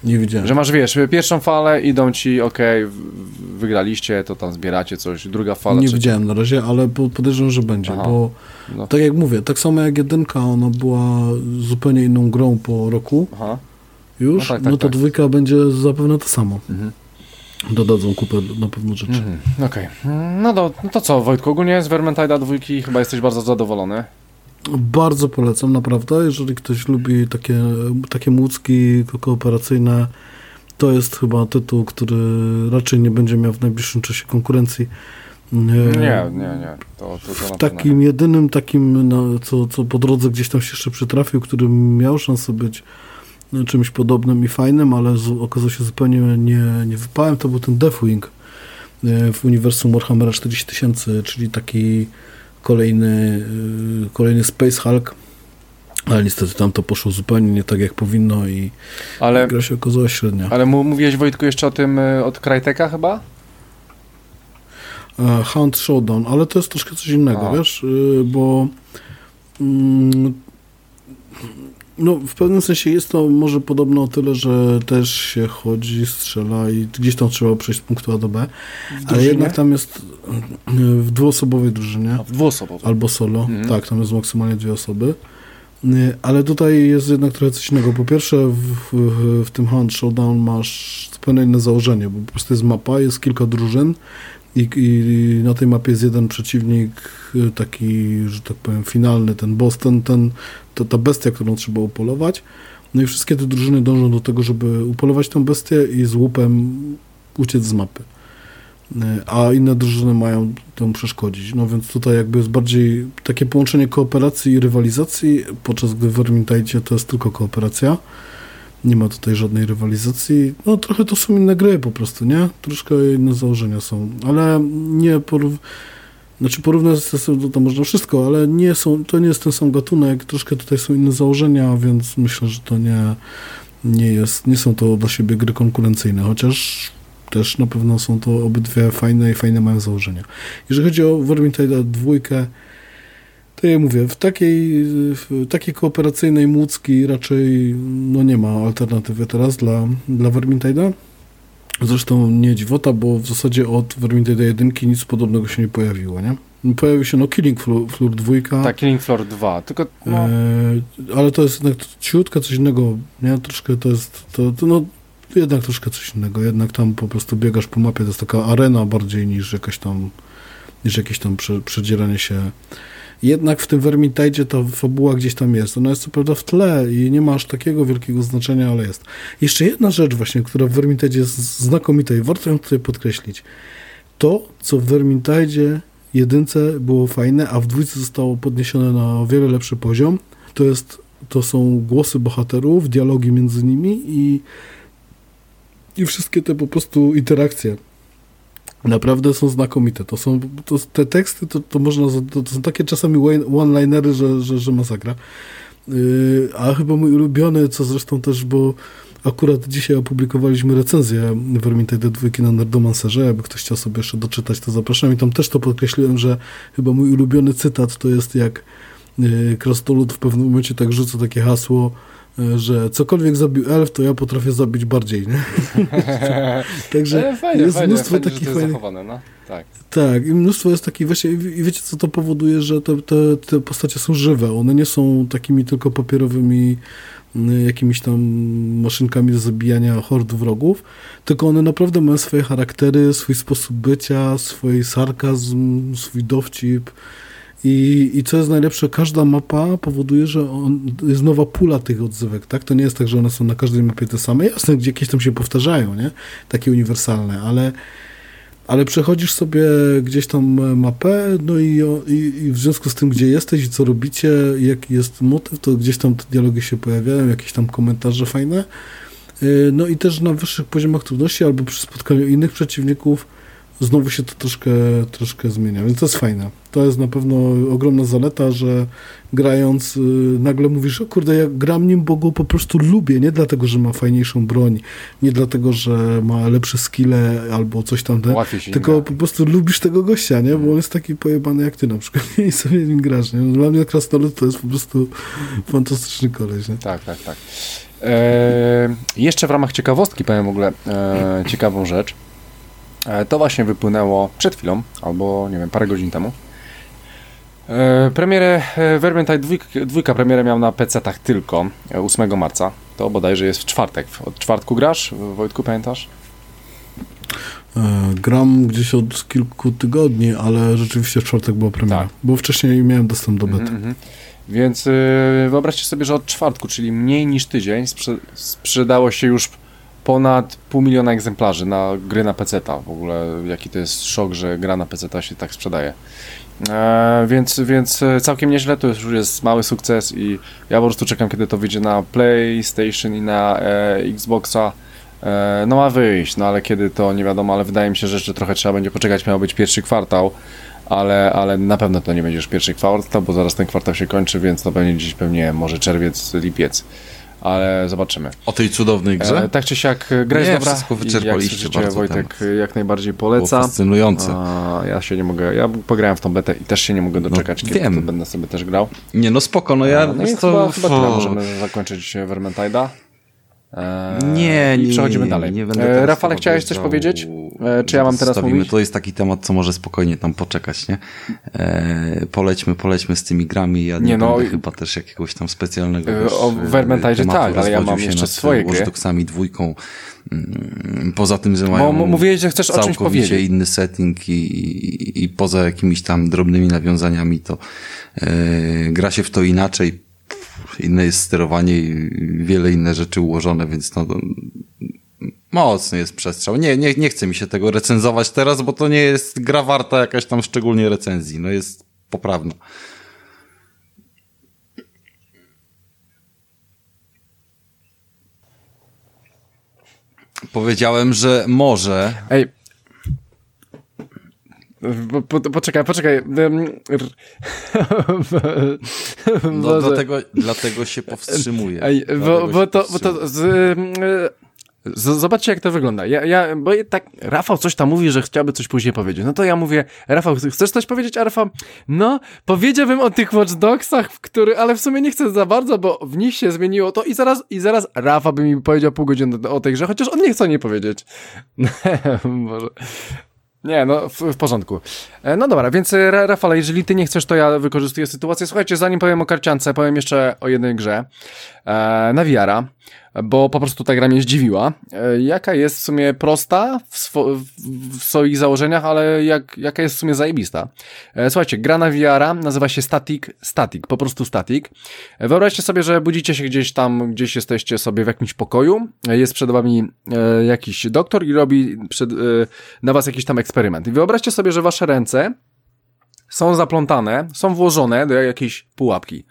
Nie widziałem. Że masz, wiesz, pierwszą falę, idą ci, okej, w- wygraliście, to tam zbieracie coś, druga fala, nie trzecia. widziałem na razie, ale po- podejrzewam, że będzie, Aha. bo No. tak jak mówię, tak samo jak jedynka, ona była zupełnie inną grą po roku Aha. już, No no, tak, tak, to tak. dwójka będzie zapewne to samo. Mhm. Dodadzą kupę na pewno rzeczy. Mhm. Okej. No, to, no to co, Wojtku, ogólnie z Vermintide'a dwójki chyba jesteś bardzo zadowolony. Bardzo polecam, naprawdę, jeżeli ktoś lubi takie, takie młódzki ko- kooperacyjne, to jest chyba tytuł, który raczej nie będzie miał w najbliższym czasie konkurencji. Nie, nie, nie. To, to, pewno takim jedynym takim, no, co, co po drodze gdzieś tam się jeszcze przytrafił, który miał szansę być czymś podobnym i fajnym, ale z, okazał się zupełnie nie, nie wypałem, to był ten Deathwing e, w uniwersum Warhammera 40 tysięcy, czyli taki kolejny, e, kolejny Space Hulk, ale niestety tam to poszło zupełnie nie tak jak powinno i Ale, gra się okazała średnia. ale mówiłeś, Wojtku, jeszcze o tym y, od Krajteka chyba? E, Hunt Showdown, ale to jest troszkę coś innego, A. wiesz, bo mm, no w pewnym sensie jest to może podobne o tyle, że też się chodzi, strzela i gdzieś tam trzeba przejść z punktu A do B, ale jednak tam jest w dwuosobowej drużynie A, w dwuosobowo. albo solo, Mhm. tak, tam jest maksymalnie dwie osoby. Y, Ale tutaj jest jednak trochę coś innego. Po pierwsze, w, w, w tym Hunt Showdown masz zupełnie inne założenie, bo po prostu jest mapa, jest kilka drużyn i, i na tej mapie jest jeden przeciwnik, y, taki, że tak powiem, finalny, ten boss, ten, ten, to, ta bestia, którą trzeba upolować. No i wszystkie te drużyny dążą do tego, żeby upolować tę bestię i z łupem uciec z mapy. Y, A inne drużyny mają temu przeszkodzić. No więc tutaj jakby jest bardziej takie połączenie kooperacji i rywalizacji, podczas gdy w Vermintide to jest tylko kooperacja. Nie ma tutaj żadnej rywalizacji. No trochę to są inne gry po prostu, nie? Troszkę inne założenia są, ale nie porów... Znaczy porównać to, to można wszystko, ale nie są, to nie jest ten sam gatunek, troszkę tutaj są inne założenia, więc myślę, że to nie, nie jest, nie są to dla siebie gry konkurencyjne, chociaż też na pewno są to obydwie fajne i fajne mają założenia. Jeżeli chodzi o Vermintide dwójkę, to ja mówię, w takiej, w takiej kooperacyjnej młódzki raczej no nie ma alternatywy teraz dla, dla Vermintide'a. Zresztą nie dziwota, bo w zasadzie od Vermintide 1 nic podobnego się nie pojawiło, nie? Pojawił się no Killing Floor, Floor 2, Tak, Killing Floor 2, tylko no, e, ale to jest jednak ciutkę coś innego, nie? Troszkę to jest, to, to no jednak troszkę coś innego, jednak tam po prostu biegasz po mapie, to jest taka arena bardziej niż jakaś tam, niż jakieś tam prze, przedzieranie się jednak w tym Vermintide ta fabuła gdzieś tam jest. Ona jest co prawda w tle i nie ma aż takiego wielkiego znaczenia, ale jest. Jeszcze jedna rzecz właśnie, która w Vermintide jest znakomita i warto ją tutaj podkreślić. To, co w Vermintide jedynce było fajne, a w dwójce zostało podniesione na o wiele lepszy poziom, to jest to są głosy bohaterów, dialogi między nimi i, i wszystkie te po prostu interakcje naprawdę są znakomite. To są to, te teksty, to, to można, to, to są takie czasami one-linery, że, że, że masakra. Yy, a chyba mój ulubiony, co zresztą też, bo akurat dzisiaj opublikowaliśmy recenzję Vermintide 2 na Nerdomancerze, jakby ktoś chciał sobie jeszcze doczytać, to zapraszam i tam też to podkreśliłem, że chyba mój ulubiony cytat to jest jak yy, Krastolud w pewnym momencie tak rzuca takie hasło, że cokolwiek zabił elf, to ja potrafię zabić bardziej, nie? Także e, fajnie, jest fajnie, mnóstwo fajnie, takich fajnych... Zachowane, no. Tak. Tak, i mnóstwo jest takich właśnie, i wiecie co to powoduje, że te, te, te postacie są żywe, one nie są takimi tylko papierowymi jakimiś tam maszynkami do zabijania hord wrogów, tylko one naprawdę mają swoje charaktery, swój sposób bycia, swój sarkazm, swój dowcip, i, I co jest najlepsze, każda mapa powoduje, że on, jest nowa pula tych odzywek, tak? To nie jest tak, że one są na każdej mapie te same. Jasne, gdzie jakieś tam się powtarzają, nie? Takie uniwersalne, ale ale przechodzisz sobie gdzieś tam mapę, no i, i, i, w związku z tym, gdzie jesteś i co robicie, jaki jest motyw, to gdzieś tam te dialogi się pojawiają, jakieś tam komentarze fajne. Y, no i też na wyższych poziomach trudności albo przy spotkaniu innych przeciwników znowu się to troszkę, troszkę zmienia, więc to jest fajne. To jest na pewno ogromna zaleta, że grając y, nagle mówisz, o kurde, ja gram nim, bo go po prostu lubię, nie dlatego, że ma fajniejszą broń, nie dlatego, że ma lepsze skille albo coś tam, tylko gra. po prostu lubisz tego gościa, nie, bo on jest taki pojebany jak ty na przykład i sobie nim grasz, nie? Dla mnie Krasnolud to jest po prostu fantastyczny koleś, nie? Tak, tak, tak. Eee, jeszcze w ramach ciekawostki powiem w ogóle e, ciekawą rzecz. E, to właśnie wypłynęło przed chwilą, albo nie wiem, parę godzin temu. E, premierę e, Vermintide 2, 2 premierę miał na PC-tach tylko 8 marca. To bodajże jest w czwartek. Od czwartku grasz? Wojtku, pamiętasz? Gram gdzieś od kilku tygodni, ale rzeczywiście w czwartek była premiera. Tak. Bo wcześniej miałem dostęp do bety. Mm -hmm. Więc wyobraźcie sobie, że od czwartku, czyli mniej niż tydzień, sprze sprzedało się już ponad pół miliona egzemplarzy na gry na PC. -ta. W ogóle jaki to jest szok, że gra na PC się tak sprzedaje. E, więc, więc całkiem nieźle, to już jest mały sukces i ja po prostu czekam, kiedy to wyjdzie na PlayStation i na e, Xboxa. E, no ma wyjść, no ale kiedy to nie wiadomo, ale wydaje mi się, że jeszcze trochę trzeba będzie poczekać, miał być pierwszy kwartał, ale, ale na pewno to nie będzie już pierwszy kwartał, bo zaraz ten kwartał się kończy, więc to będzie dziś pewnie może czerwiec, lipiec ale zobaczymy. O tej cudownej grze? E, tak czy siak, e, gra jest dobra. wszystko wyczerpaliście jak bardzo Wojtek temat. jak najbardziej poleca. Było fascynujące. A, ja się nie mogę, ja pograłem w tą betę i też się nie mogę no, doczekać, no, kiedy wiem. będę sobie też grał. Nie, no spoko, no ja... No i to... chyba, chyba tyle możemy zakończyć Vermintide'a. Eee, nie, nie. Przechodzimy dalej. Nie, nie eee, Rafale, chciałeś coś powiedzieć? Eee, czy ja mam teraz mówić? To jest taki temat, co może spokojnie tam poczekać, nie? Polećmy, polećmy z tymi grami. Ja nie, nie no, będę chyba też jakiegoś tam specjalnego O Vermintide tak, ale ja mam jeszcze swoje gry. Watch dwójką. Mm, poza tym, że mają Bo mówiłeś, że chcesz o czymś powiedzieć. inny setting i, i, i poza jakimiś tam drobnymi nawiązaniami, to e, gra się w to inaczej inne jest sterowanie i wiele inne rzeczy ułożone, więc no, mocny jest przestrzał. Nie, nie, nie chce mi się tego recenzować teraz, bo to nie jest gra warta jakaś tam szczególnie recenzji. No jest poprawna. Powiedziałem, że może. Ej, po, po, poczekaj, poczekaj. No, dlatego, dlatego się powstrzymuję. Ej, bo, bo, to, bo to z, z, zobaczcie, jak to wygląda. Ja, ja, bo tak, Rafał coś tam mówi, że chciałby coś później powiedzieć. No to ja mówię, Rafał, chcesz coś powiedzieć? A Rafał, no, powiedziałbym o tych Watch Dogsach, który, ale w sumie nie chcę za bardzo, bo w nich się zmieniło to i zaraz, i zaraz Rafał by mi powiedział pół godziny o tej grze, chociaż on nie chce o niej powiedzieć. Może. Nie, no w, w, porządku. E, no dobra, więc e, Rafale, jeżeli ty nie chcesz, to ja wykorzystuję sytuację. Słuchajcie, zanim powiem o karciance, powiem jeszcze o jednej grze e, na VR bo po prostu ta gra mnie zdziwiła. E, jaka jest w sumie prosta w, w swoich założeniach, ale jak, jaka jest w sumie zajebista. E, słuchajcie, gra na VR nazywa się Static, Static, po prostu Static. E, wyobraźcie sobie, że budzicie się gdzieś tam, gdzieś jesteście sobie w jakimś pokoju, jest przed wami jakiś doktor i robi przed, na was jakiś tam eksperyment. I wyobraźcie sobie, że wasze ręce są zaplątane, są włożone do jakiejś pułapki.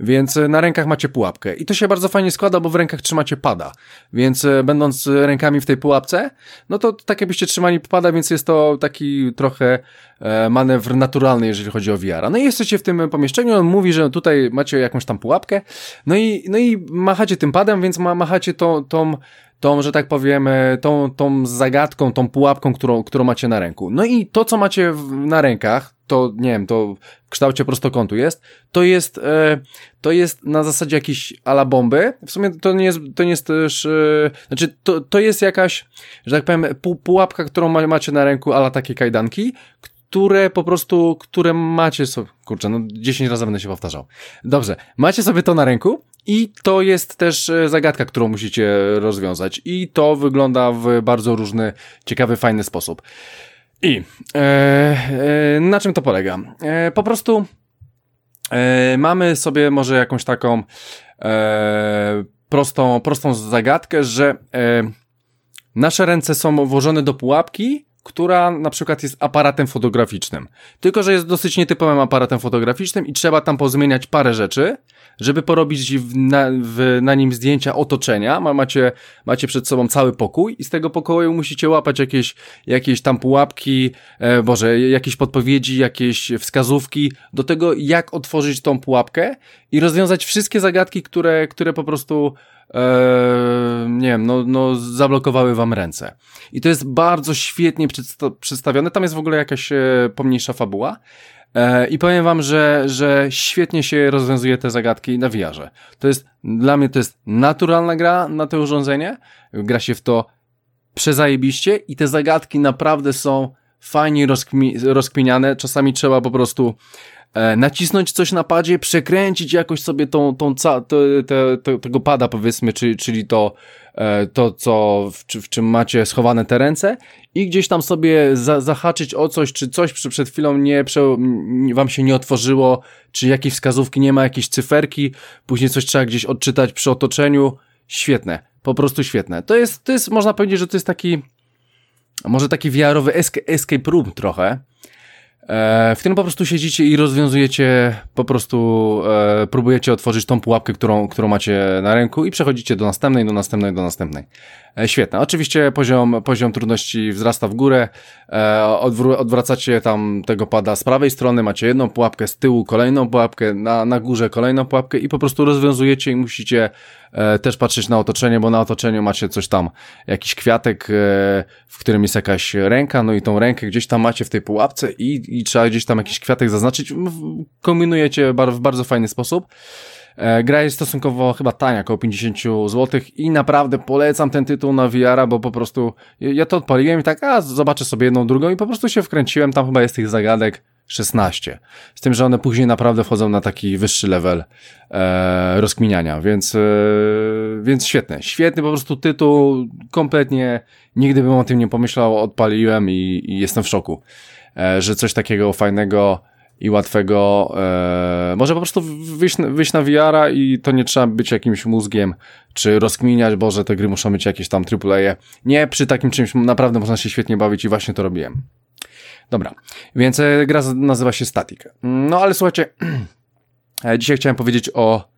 Więc e, na rękach macie pułapkę. I to się bardzo fajnie składa, bo w rękach trzymacie pada. Więc e, będąc rękami w tej pułapce, no to tak jakbyście trzymali pada, więc jest to taki trochę e, manewr naturalny, jeżeli chodzi o VR. No i jesteście w tym pomieszczeniu, on mówi, że tutaj macie jakąś tam pułapkę, no i, no i machacie tym padem, więc ma, machacie tą, tą tą, że tak powiem, tą, tą zagadką, tą pułapką, którą, którą macie na ręku. No i to, co macie na rękach, to nie wiem, to w kształcie prostokątu jest, to jest, e, to jest na zasadzie jakiejś ala bomby. W sumie to nie jest, to nie jest też, e, znaczy to, to jest jakaś, że tak powiem, pu, pułapka, którą ma, macie na ręku, ala takie kajdanki, które po prostu, które macie sobie, kurczę, no 10 razy będę się powtarzał. Dobrze, macie sobie to na ręku i to jest też e, zagadka, którą musicie rozwiązać i to wygląda w bardzo różny, ciekawy, fajny sposób. I e, e, na czym to polega? E, po prostu e, mamy sobie może jakąś taką e, prostą, prostą zagadkę, że nasze ręce są włożone do pułapki, która na przykład jest aparatem fotograficznym. Tylko, że jest dosyć nietypowym aparatem fotograficznym i trzeba tam pozmieniać parę rzeczy, żeby porobić na, w, na nim zdjęcia otoczenia. Macie, macie przed sobą cały pokój i z tego pokoju musicie łapać jakieś, jakieś tam pułapki, e, Boże, jakieś podpowiedzi, jakieś wskazówki do tego, jak otworzyć tą pułapkę i rozwiązać wszystkie zagadki, które, które po prostu nie wiem, no, no zablokowały wam ręce. I to jest bardzo świetnie przedstawione. Tam jest w ogóle jakaś e, pomniejsza fabuła. E, I powiem wam, że, że świetnie się rozwiązuje te zagadki na VR-ze. To jest, dla mnie to jest naturalna gra na to urządzenie. Gra się w to przezajebiście i te zagadki naprawdę są fajnie rozkmi rozkminiane. Czasami trzeba po prostu nacisnąć coś na padzie, przekręcić jakoś sobie tą, tą ca, to, te, te, tego pada powiedzmy, czyli, czyli to, e, to co, w, w, czym macie schowane te ręce i gdzieś tam sobie za, zahaczyć o coś, czy coś przed chwilą nie, prze, wam się nie otworzyło, czy jakieś wskazówki, nie ma jakiejś cyferki, później coś trzeba gdzieś odczytać przy otoczeniu. Świetne, po prostu świetne. To jest, to jest można powiedzieć, że to jest taki, może taki wiarowy escape room trochę, E, w którym po prostu siedzicie i rozwiązujecie, po prostu e, próbujecie otworzyć tą pułapkę, którą, którą macie na ręku i przechodzicie do następnej, do następnej, do następnej. E, świetne. Oczywiście poziom, poziom trudności wzrasta w górę, e, odwr odwracacie tam tego pada z prawej strony, macie jedną pułapkę, z tyłu kolejną pułapkę, na, na górze kolejną pułapkę i po prostu rozwiązujecie i musicie e, też patrzeć na otoczenie, bo na otoczeniu macie coś tam, jakiś kwiatek, w którym jest jakaś ręka, no i tą rękę gdzieś tam macie w tej pułapce i, i trzeba gdzieś tam jakiś kwiatek zaznaczyć. Kombinujecie w bardzo fajny sposób. E, gra jest stosunkowo chyba tania, około 50 zł i naprawdę polecam ten tytuł na VR, bo po prostu ja to odpaliłem i tak, a zobaczę sobie jedną, drugą i po prostu się wkręciłem, tam chyba jest tych zagadek 16. Z tym, że one później naprawdę wchodzą na taki wyższy level e, rozkminiania, więc, e, więc świetne. Świetny po prostu tytuł, kompletnie nigdy bym o tym nie pomyślał, odpaliłem i, i jestem w szoku, e, że coś takiego fajnego i łatwego, e, może po prostu wyjść, wyjść na VR-a i to nie trzeba być jakimś mózgiem, czy rozkminiać, bo że te gry muszą mieć jakieś tam AAA. Nie, przy takim czymś naprawdę można się świetnie bawić i właśnie to robiłem. Dobra, więc e, gra nazywa się Static. No ale słuchajcie, e, dzisiaj chciałem powiedzieć o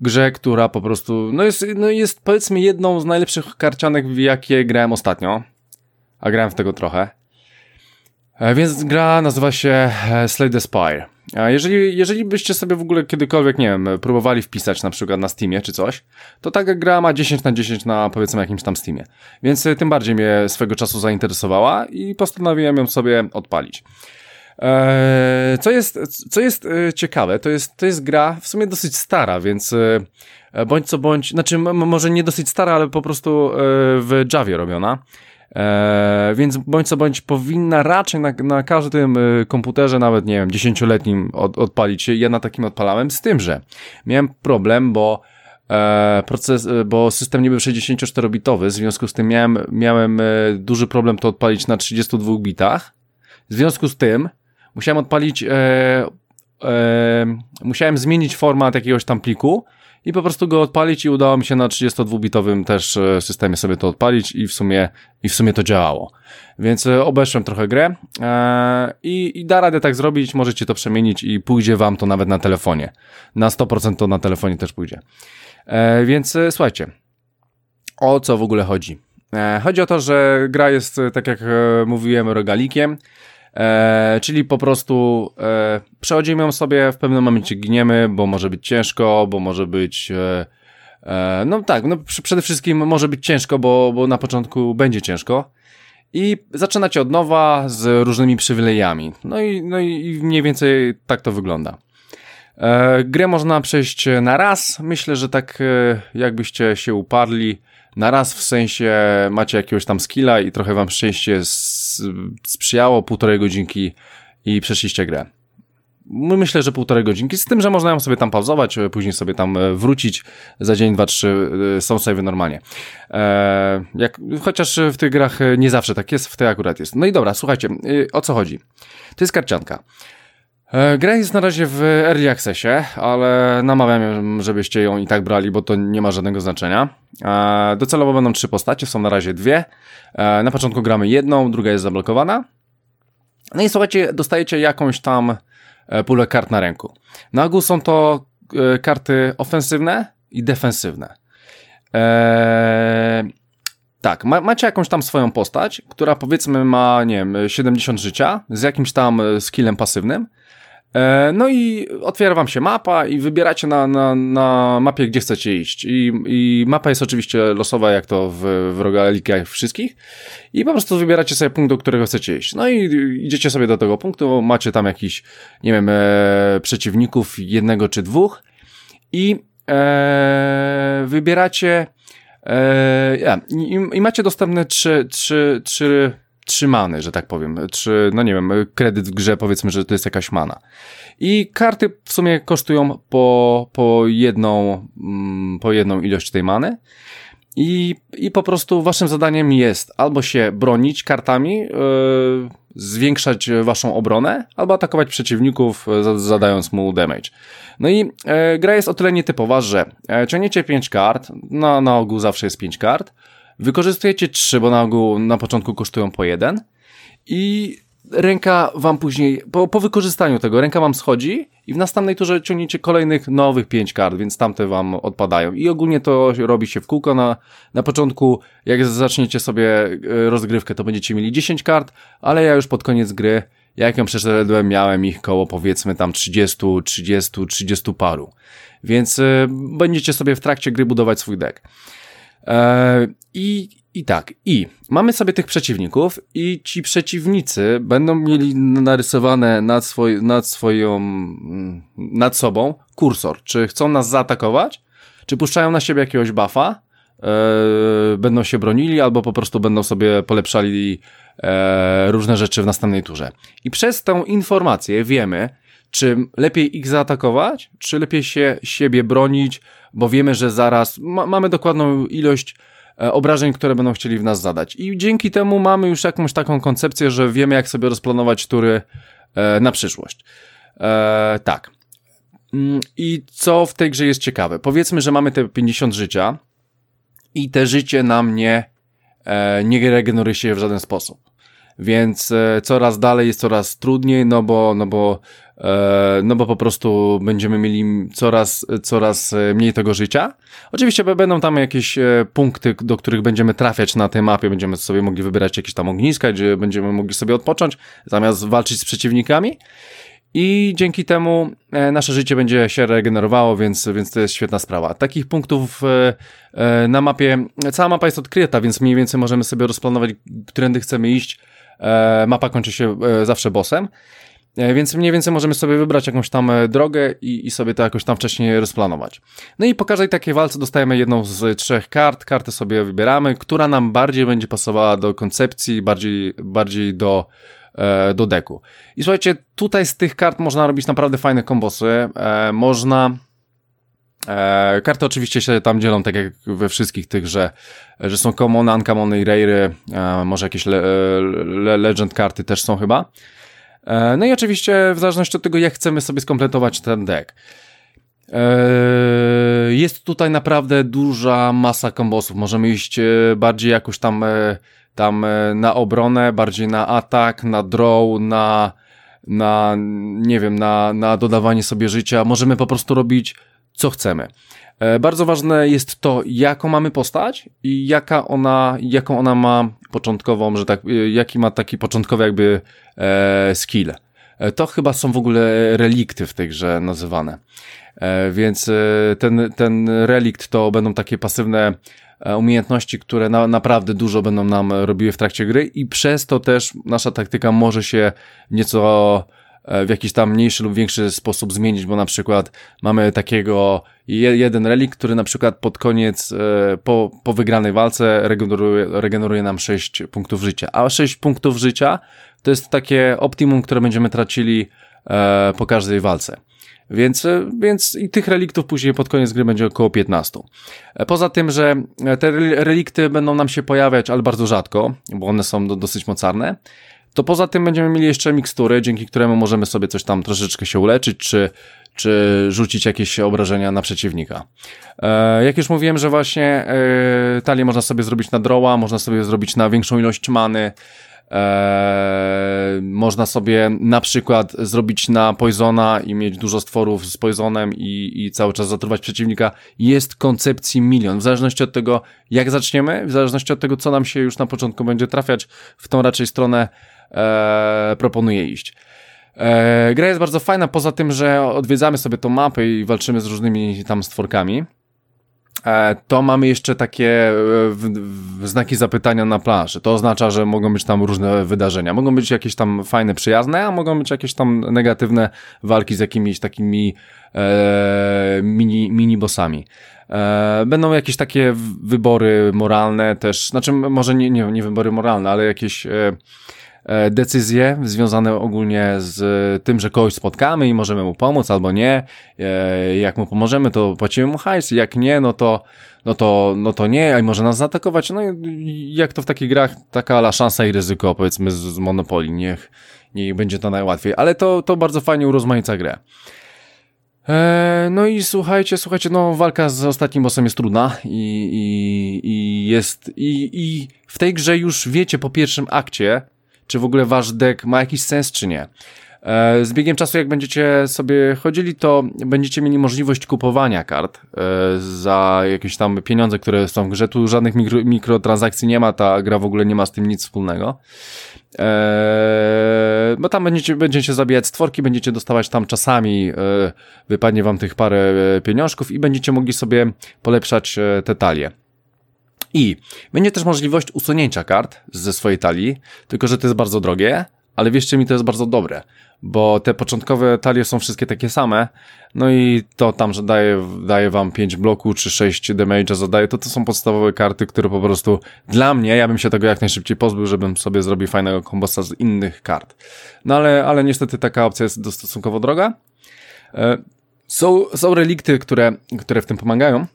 grze, która po prostu, no jest, no jest powiedzmy jedną z najlepszych karcianek, w jakie grałem ostatnio, a grałem w tego trochę. E, więc gra nazywa się e, Slay the Spire. Jeżeli, jeżeli byście sobie w ogóle kiedykolwiek, nie wiem, próbowali wpisać na przykład na Steamie czy coś, to taka gra ma 10 na 10 na powiedzmy jakimś tam Steamie. Więc e, tym bardziej mnie swego czasu zainteresowała i postanowiłem ją sobie odpalić. Co jest, co jest ciekawe, to jest, to jest gra w sumie dosyć stara, więc bądź co bądź, znaczy może nie dosyć stara, ale po prostu w Javie robiona. Eee, więc bądź co bądź powinna raczej na, na każdym y, komputerze, nawet nie wiem, dziesięcioletnim od, odpalić się. Ja na takim odpalałem, z tym, że miałem problem, bo e, proces, e, bo system nie był 64-bitowy, w związku z tym miałem, miałem e, duży problem to odpalić na 32 bitach. W związku z tym musiałem odpalić e, e, musiałem zmienić format jakiegoś tam pliku i po prostu go odpalić i udało mi się na 32-bitowym też e, systemie sobie to odpalić i w sumie, i w sumie to działało. Więc e, obeszłem trochę grę e, i, i da radę tak zrobić, możecie to przemienić i pójdzie wam to nawet na telefonie. Na 100% to na telefonie też pójdzie. Więc słuchajcie, o co w ogóle chodzi? Chodzi o to, że gra jest, tak jak mówiłem, rogalikiem, e, czyli po prostu e, przechodzimy ją sobie, w pewnym momencie giniemy, bo może być ciężko, bo może być... E, e, no tak, no pr- przede wszystkim może być ciężko, bo, bo na początku będzie ciężko. I zaczynacie od nowa z różnymi przywilejami. No i, no i mniej więcej tak to wygląda. E, grę można przejść na raz. Myślę, że tak e, jakbyście się uparli na raz, w sensie macie jakiegoś tam skilla i trochę wam szczęście s- sprzyjało, półtorej godzinki i przeszliście grę. My- Myślę, że półtorej godzinki, z tym, że można ją sobie tam pauzować, e, później sobie tam e, wrócić za dzień, dwa, trzy, e, są savey normalnie. Jak, chociaż w tych grach nie zawsze tak jest, w tej akurat jest. No i dobra, słuchajcie, o co chodzi? To jest karcianka. E, Gra jest na razie w Early Accessie, ale namawiam, żebyście ją i tak brali, bo to nie ma żadnego znaczenia. E, Docelowo będą trzy postacie, są na razie dwie. E, Na początku gramy jedną, druga jest zablokowana. No i słuchajcie, dostajecie jakąś tam pulę kart na ręku. Na ogół są to karty ofensywne i defensywne. Tak, ma, macie jakąś tam swoją postać, która powiedzmy ma, nie wiem, 70 życia z jakimś tam skillem pasywnym. E, no i otwiera wam się mapa i wybieracie na, na, na mapie, gdzie chcecie iść. I, I mapa jest oczywiście losowa, jak to w, w rogalikach wszystkich. I po prostu wybieracie sobie punkt, do którego chcecie iść. No i idziecie sobie do tego punktu, macie tam jakiś, nie wiem, e, przeciwników, jednego czy dwóch. I e, wybieracie e, i, i macie dostępne trzy, trzy, trzy, trzy many, że tak powiem. Trzy, no nie wiem, kredyt w grze powiedzmy, że to jest jakaś mana. I karty w sumie kosztują po, po jedną, mm, po jedną ilość tej many. I, I po prostu waszym zadaniem jest albo się bronić kartami, yy, zwiększać waszą obronę, albo atakować przeciwników, yy, za- zadając mu damage. No i e, gra jest o tyle nietypowa, że e, ciągniecie 5 kart, na, na ogół zawsze jest 5 kart, wykorzystujecie 3, bo na ogół na początku kosztują po 1 i ręka wam później, po, po wykorzystaniu tego, ręka wam schodzi i w następnej turze ciągniecie kolejnych nowych 5 kart, więc tamte wam odpadają. I ogólnie to robi się w kółko. Na, na początku, jak zaczniecie sobie e, rozgrywkę, to będziecie mieli 10 kart, ale ja już pod koniec gry, jak ją przeszedłem, miałem ich koło powiedzmy tam 30, 30, 30 paru. Więc e, będziecie sobie w trakcie gry budować swój deck. E, I, I tak, i mamy sobie tych przeciwników i ci przeciwnicy będą mieli narysowane nad, swoj, nad swoją, mm, nad sobą kursor. Czy chcą nas zaatakować, czy puszczają na siebie jakiegoś buffa, e, będą się bronili, albo po prostu będą sobie polepszali e, różne rzeczy w następnej turze. I przez tą informację wiemy, czy lepiej ich zaatakować, czy lepiej się siebie bronić, bo wiemy, że zaraz ma, mamy dokładną ilość e, obrażeń, które będą chcieli w nas zadać. I dzięki temu mamy już jakąś taką koncepcję, że wiemy, jak sobie rozplanować tury e, na przyszłość. E, tak. Mm, I co w tej grze jest ciekawe? Powiedzmy, że mamy te 50 życia i te życie nam nie, nie regeneruje się w żaden sposób. Więc coraz dalej jest coraz trudniej, no bo, no bo, no bo po prostu będziemy mieli coraz, coraz e, mniej tego życia. Oczywiście będą tam jakieś e, punkty, do których będziemy trafiać na tej mapie, będziemy sobie mogli wybierać jakieś tam ogniska, gdzie będziemy mogli sobie odpocząć, zamiast walczyć z przeciwnikami. I dzięki temu e, nasze życie będzie się regenerowało, więc, więc to jest świetna sprawa. Takich punktów e, e, na mapie, cała mapa jest odkryta, więc mniej więcej możemy sobie rozplanować, którędy chcemy iść. E, mapa kończy się e, zawsze bossem. E, Więc mniej więcej możemy sobie wybrać jakąś tam e, drogę i, i sobie to jakoś tam wcześniej rozplanować. No i po każdej takiej walce dostajemy jedną z trzech kart, kartę sobie wybieramy, która nam bardziej będzie pasowała do koncepcji, bardziej, bardziej do, e, do deku. I słuchajcie, tutaj z tych kart można robić naprawdę fajne kombosy. E, można. E, karty oczywiście się tam dzielą, tak jak we wszystkich tych, że, że są common, uncommon i rare. E, może jakieś le, le, legend karty też są chyba. E, no i oczywiście w zależności od tego, jak chcemy sobie skompletować ten deck. E, jest tutaj naprawdę duża masa kombosów. Możemy iść e, bardziej jakoś tam, tam na obronę, bardziej na atak, na draw, na, na nie wiem, na, na dodawanie sobie życia. Możemy po prostu robić co chcemy. Bardzo ważne jest to, jaką mamy postać i jaka ona, jaką ona ma początkową, że tak, jaki ma taki początkowy jakby e, skill. To chyba są w ogóle relikty w tej grze nazywane. E, więc e, ten, ten relikt to będą takie pasywne e, umiejętności, które na, naprawdę dużo będą nam robiły w trakcie gry i przez to też nasza taktyka może się nieco w jakiś tam mniejszy lub większy sposób zmienić, bo na przykład mamy takiego jeden relikt, który na przykład pod koniec, po, po wygranej walce regeneruje, regeneruje nam 6 punktów życia, a 6 punktów życia to jest takie optimum, które będziemy tracili po każdej walce. Więc, e, więc i tych reliktów później pod koniec gry będzie około 15. E, poza tym, że e, te relikty będą nam się pojawiać, ale bardzo rzadko, bo one są do, dosyć mocarne, to poza tym będziemy mieli jeszcze mikstury, dzięki któremu możemy sobie coś tam troszeczkę się uleczyć, czy, czy rzucić jakieś obrażenia na przeciwnika. E, jak już mówiłem, że właśnie e, talię można sobie zrobić na droła, można sobie zrobić na większą ilość many, Eee, można sobie na przykład zrobić na Poisona i mieć dużo stworów z Poisonem i, i cały czas zatruwać przeciwnika. Jest koncepcji milion. W zależności od tego, jak zaczniemy, w zależności od tego, co nam się już na początku będzie trafiać, w tą raczej stronę proponuję iść. Eee, gra jest bardzo fajna, poza tym, że odwiedzamy sobie tą mapę i walczymy z różnymi tam stworkami. E, to mamy jeszcze takie e, znaki zapytania na planszy. To oznacza, że mogą być tam różne wydarzenia. Mogą być jakieś tam fajne, przyjazne, a mogą być jakieś tam negatywne walki z jakimiś takimi e, mini, mini bossami. E, będą jakieś takie wybory moralne też, znaczy może nie, nie, nie wybory moralne, ale jakieś e, E, decyzje związane ogólnie z tym, że kogoś spotkamy i możemy mu pomóc albo nie. E, jak mu pomożemy, to płacimy mu hajs, jak nie, no to, no to, no to nie, a może nas zaatakować. No i jak to w takich grach, taka la szansa i ryzyko, powiedzmy z, z niech, niech będzie to najłatwiej. Ale to, to bardzo fajnie urozmaica grę. E, no i słuchajcie, słuchajcie, no walka z ostatnim bossem jest trudna i, i, i jest, i, i w tej grze już wiecie po pierwszym akcie, czy w ogóle wasz deck ma jakiś sens, czy nie. E, z biegiem czasu, jak będziecie sobie chodzili, to będziecie mieli możliwość kupowania kart e, za jakieś tam pieniądze, które są w grze. Tu żadnych mikro, mikrotransakcji nie ma, ta gra w ogóle nie ma z tym nic wspólnego. Eee, bo tam będziecie, będziecie zabijać stworki, będziecie dostawać tam czasami, e, wypadnie wam tych parę pieniążków i będziecie mogli sobie polepszać te talie. I będzie też możliwość usunięcia kart ze swojej talii, tylko że to jest bardzo drogie, ale wierzcie mi, to jest bardzo dobre, bo te początkowe talie są wszystkie takie same, no i to tam, że daje, daje wam 5 bloku czy 6 damage'a zadaje, to to są podstawowe karty, które po prostu dla mnie, ja bym się tego jak najszybciej pozbył, żebym sobie zrobił fajnego kombosa z innych kart. No ale, ale niestety taka opcja jest stosunkowo droga. E, są, są relikty, które, które w tym pomagają,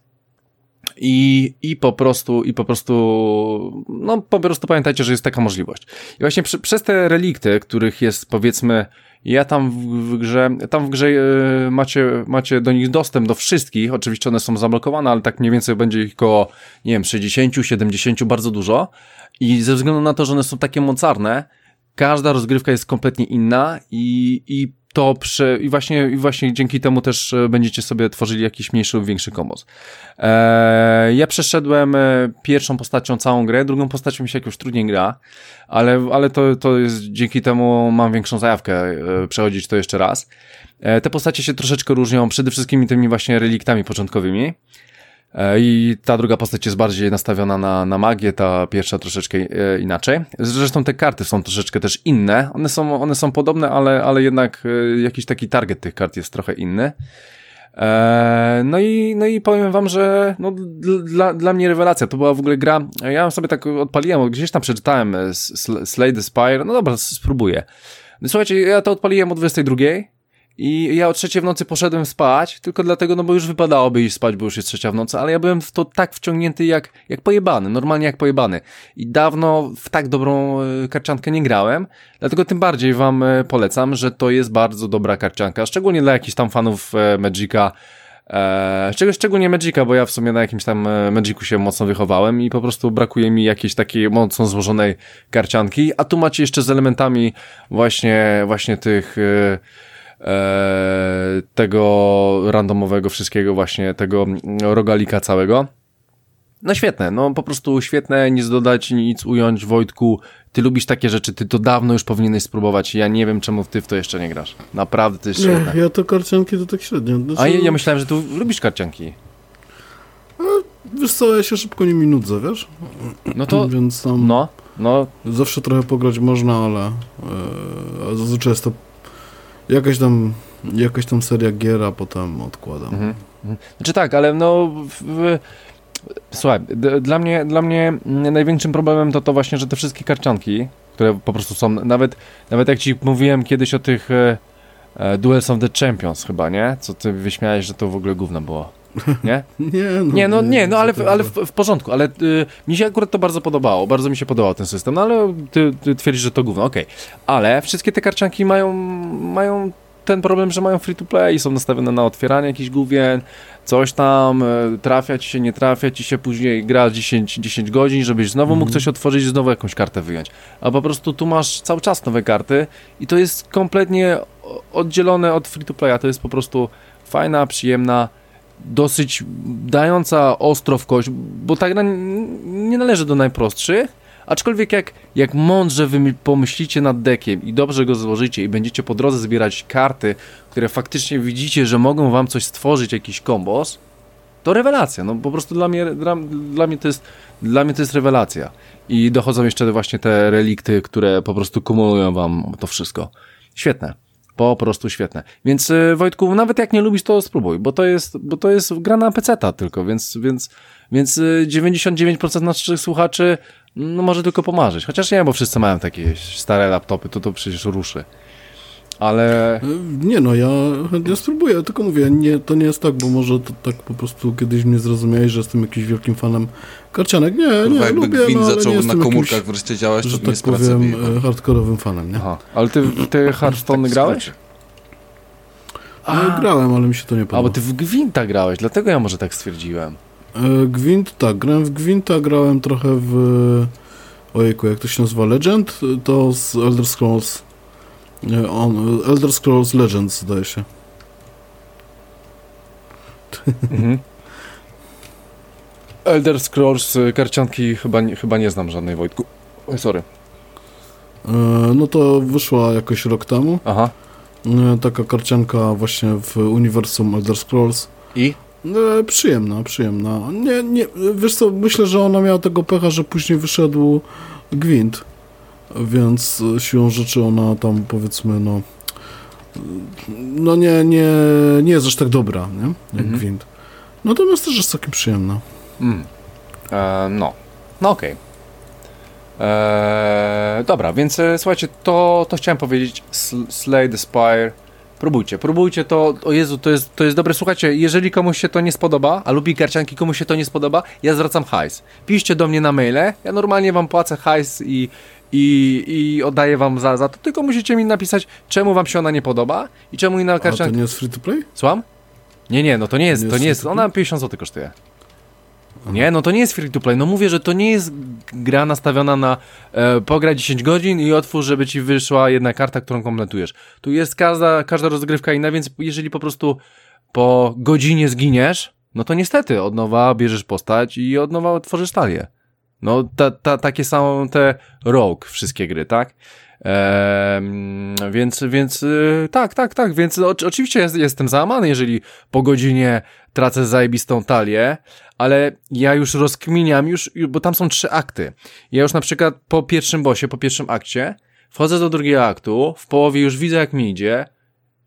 i, i po prostu, i po prostu, no po prostu pamiętajcie, że jest taka możliwość. I właśnie przy, przez te relikty, których jest powiedzmy, ja tam w, w grze, tam w grze e, macie, macie do nich dostęp do wszystkich, oczywiście one są zablokowane, ale tak mniej więcej będzie ich około, nie wiem, 60, 70, bardzo dużo. I ze względu na to, że one są takie mocarne, każda rozgrywka jest kompletnie inna i, i to przy, i właśnie, i właśnie dzięki temu też e, będziecie sobie tworzyli jakiś mniejszy lub większy kombos. Eee, ja przeszedłem e, pierwszą postacią całą grę, drugą postacią mi się jakoś trudniej gra, ale, ale to, to jest, dzięki temu mam większą zajawkę e, przechodzić to jeszcze raz. E, te postacie się troszeczkę różnią, przede wszystkim tymi właśnie reliktami początkowymi. E, I ta druga postać jest bardziej nastawiona na, na magię, ta pierwsza troszeczkę e, inaczej. Zresztą te karty są troszeczkę też inne. One są, one są podobne, ale, ale jednak e, jakiś taki target tych kart jest trochę inny. No i, no i powiem wam, że no, dla, dla mnie rewelacja. To była w ogóle gra. Ja sobie tak odpaliłem, gdzieś tam przeczytałem Slay the Spire. No dobra, spróbuję. Słuchajcie, ja to odpaliłem o 22 I ja o trzeciej w nocy poszedłem spać, tylko dlatego, no bo już wypadałoby iść spać, bo już jest trzecia w nocy, ale ja byłem w to tak wciągnięty jak, jak pojebany, normalnie jak pojebany. I dawno w tak dobrą e, karciankę nie grałem, dlatego tym bardziej wam e, polecam, że to jest bardzo dobra karcianka, szczególnie dla jakichś tam fanów e, Magica, Eee, szczególnie Magica, bo ja w sumie na jakimś tam Magicu się mocno wychowałem i po prostu brakuje mi jakiejś takiej mocno złożonej karcianki, a tu macie jeszcze z elementami właśnie, właśnie tych tego randomowego wszystkiego właśnie, tego rogalika całego. No świetne, no po prostu świetne, nic dodać, nic ująć, Wojtku, ty lubisz takie rzeczy, ty to dawno już powinieneś spróbować, ja nie wiem czemu ty w to jeszcze nie grasz. Naprawdę, to jest świetne. Nie, ja to karcianki to tak średnio. Znaczy, A ja, ja myślałem, że tu lubisz karcianki. Wiesz co, ja się szybko nimi nudzę, wiesz? No to, Więc tam no, no, zawsze trochę pograć można, ale e, a zazwyczaj jest to jakaś tam, jakaś tam seria gier, a potem odkładam. Mhm. Znaczy tak, ale no. W, w, słuchaj, dla mnie, dla mnie największym problemem to to właśnie, że te wszystkie karcianki, które po prostu są, nawet, nawet jak ci mówiłem kiedyś o tych e, e, Duels of the Champions chyba, nie? Co ty wyśmiałeś, że to w ogóle gówno było. Nie? Nie, no, Nie, no nie, no ale, tak ale było. w, w porządku, ale y, mi się akurat to bardzo podobało, bardzo mi się podobał ten system, no ale ty, ty twierdzisz, że to gówno, okej. Ale wszystkie te karcianki mają, mają ten problem, że mają free to play i są nastawione na otwieranie jakichś główien, coś tam, y, trafia ci się, nie trafia ci się, później gra 10, 10 godzin, żebyś znowu mógł Mhm. coś otworzyć, znowu jakąś kartę wyjąć. A po prostu tu masz cały czas nowe karty i to jest kompletnie oddzielone od free to playa, to jest po prostu fajna, przyjemna, dosyć dająca ostro w kość, bo ta gra nie należy do najprostszych, aczkolwiek jak, jak mądrze wy pomyślicie nad dekiem i dobrze go złożycie i będziecie po drodze zbierać karty, które faktycznie widzicie, że mogą wam coś stworzyć, jakiś kombos, to rewelacja, no po prostu dla mnie, dla, dla mnie to jest dla mnie to jest rewelacja. I dochodzą jeszcze właśnie te relikty, które po prostu kumulują wam to wszystko. Świetne. Po prostu świetne. Więc y, Wojtku, nawet jak nie lubisz, to spróbuj, bo to jest, bo to jest gra na PC-ta tylko, więc, więc, więc y, 99% naszych słuchaczy no, może tylko pomarzyć. Chociaż nie, bo wszyscy mają takie stare laptopy, to to przecież ruszy. Ale E, Nie no, ja chętnie spróbuję, tylko mówię, nie, to nie jest tak, bo może to tak po prostu kiedyś mnie zrozumiałeś, że jestem jakimś wielkim fanem karcianek. Nie, Kurwa, nie, jakby lubię, gwint no, ale nie zaczął na jestem komórkach jakimś, wreszcie działać, to że tak powiem, hardkorowym fanem, nie? aha, ale ty, ty Hearthstone Tak, grałeś? E, Grałem, ale mi się to nie A, podoba. bo ty w Gwinta grałeś, dlatego ja może tak stwierdziłem. E, Gwint, tak, grałem w Gwinta, grałem trochę w... Ojejku, jak to się nazywa? Legend? To z Elder Scrolls... Nie, on, Elder Scrolls Legends, zdaje się. Mhm. Elder Scrolls y, karcianki chyba nie, chyba nie znam żadnej Wojtku. Oj, sorry. E, No to wyszła jakoś rok temu. Aha. E, Taka karcianka właśnie w uniwersum Elder Scrolls. I? E, przyjemna, przyjemna. Nie, nie, wiesz co, myślę, że ona miała tego pecha, że później wyszedł Gwint, więc siłą rzeczy ona tam powiedzmy, no no nie, nie, nie jest aż tak dobra, nie? Jak Mhm. Gwint. Natomiast też jest całkiem przyjemna. Mm. E, no. No okej. E, dobra, więc e, słuchajcie, to, to chciałem powiedzieć. Sl- Slay the Spire. Próbujcie, próbujcie to. O Jezu, to jest, to jest dobre. Słuchajcie, jeżeli komuś się to nie spodoba, a lubi karcianki, komuś się to nie spodoba, ja zwracam hajs. Piszcie do mnie na maile, ja normalnie wam płacę hajs i, i, i oddaję wam za, za to. Tylko musicie mi napisać, czemu wam się ona nie podoba i czemu inna A to karcianka. nie jest free to play? Słucham? Nie, nie, no to nie jest, Nie to jest nie jest, to ona 50 zł kosztuje. Nie, no to nie jest free to play. No mówię, że to nie jest gra nastawiona na e, pogra 10 godzin i otwórz, żeby ci wyszła jedna karta, którą kompletujesz. Tu jest każda, każda rozgrywka inna, więc jeżeli po prostu po godzinie zginiesz, no to niestety od nowa bierzesz postać i od nowa tworzysz talię. No ta, ta, takie są te rogue wszystkie gry, tak? Więc, więc y, tak, tak, tak, więc oczywiście jest, jestem załamany, jeżeli po godzinie tracę zajebistą talię, ale ja już rozkminiam, już, bo tam są trzy akty. Ja już na przykład po pierwszym bosie, po pierwszym akcie, wchodzę do drugiego aktu, w połowie już widzę jak mi idzie,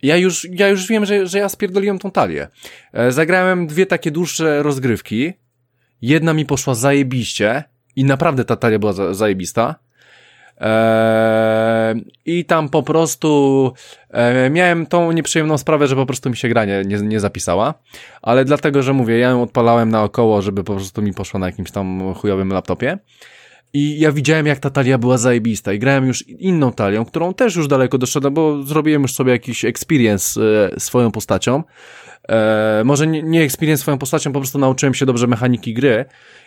ja już, ja już wiem, że, że ja spierdoliłem tą talię. E, zagrałem dwie takie dłuższe rozgrywki, jedna mi poszła zajebiście i naprawdę ta talia była za, zajebista, Eee, I tam po prostu e, miałem tą nieprzyjemną sprawę, że po prostu mi się gra nie, nie, nie zapisała, ale dlatego, że mówię, ja ją odpalałem naokoło, żeby po prostu mi poszła na jakimś tam chujowym laptopie. I ja widziałem, jak ta talia była zajebista i grałem już inną talią, którą też już daleko doszedłem, bo zrobiłem już sobie jakiś experience e, swoją postacią. E, może nie, nie experience swoją postacią, po prostu nauczyłem się dobrze mechaniki gry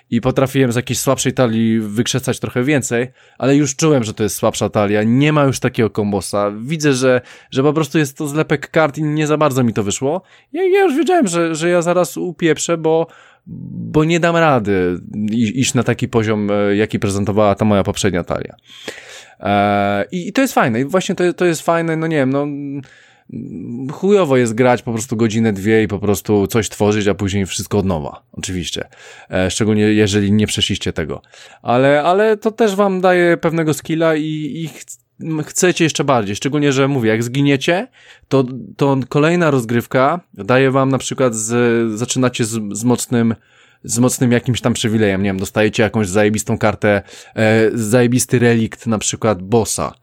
i potrafiłem z jakiejś słabszej talii wykrzesać trochę więcej, ale już czułem, że to jest słabsza talia, nie ma już takiego kombosa. Widzę, że, że po prostu jest to zlepek kart i nie za bardzo mi to wyszło. Ja, ja już wiedziałem, że, że ja zaraz upieprzę, bo, bo nie dam rady iść na taki poziom, e, jaki prezentowała ta moja poprzednia talia. I, I to jest fajne, i właśnie to, to jest fajne, no nie wiem, no chujowo jest grać po prostu godzinę, dwie i po prostu coś tworzyć, a później wszystko od nowa. Oczywiście. E, szczególnie jeżeli nie przeszliście tego. Ale, ale to też wam daje pewnego skilla i, i ch chcecie jeszcze bardziej. Szczególnie, że mówię, jak zginiecie, to, to kolejna rozgrywka daje wam na przykład z, zaczynacie z, z mocnym z mocnym jakimś tam przywilejem, nie wiem, dostajecie jakąś zajebistą kartę, e, zajebisty relikt na przykład bossa,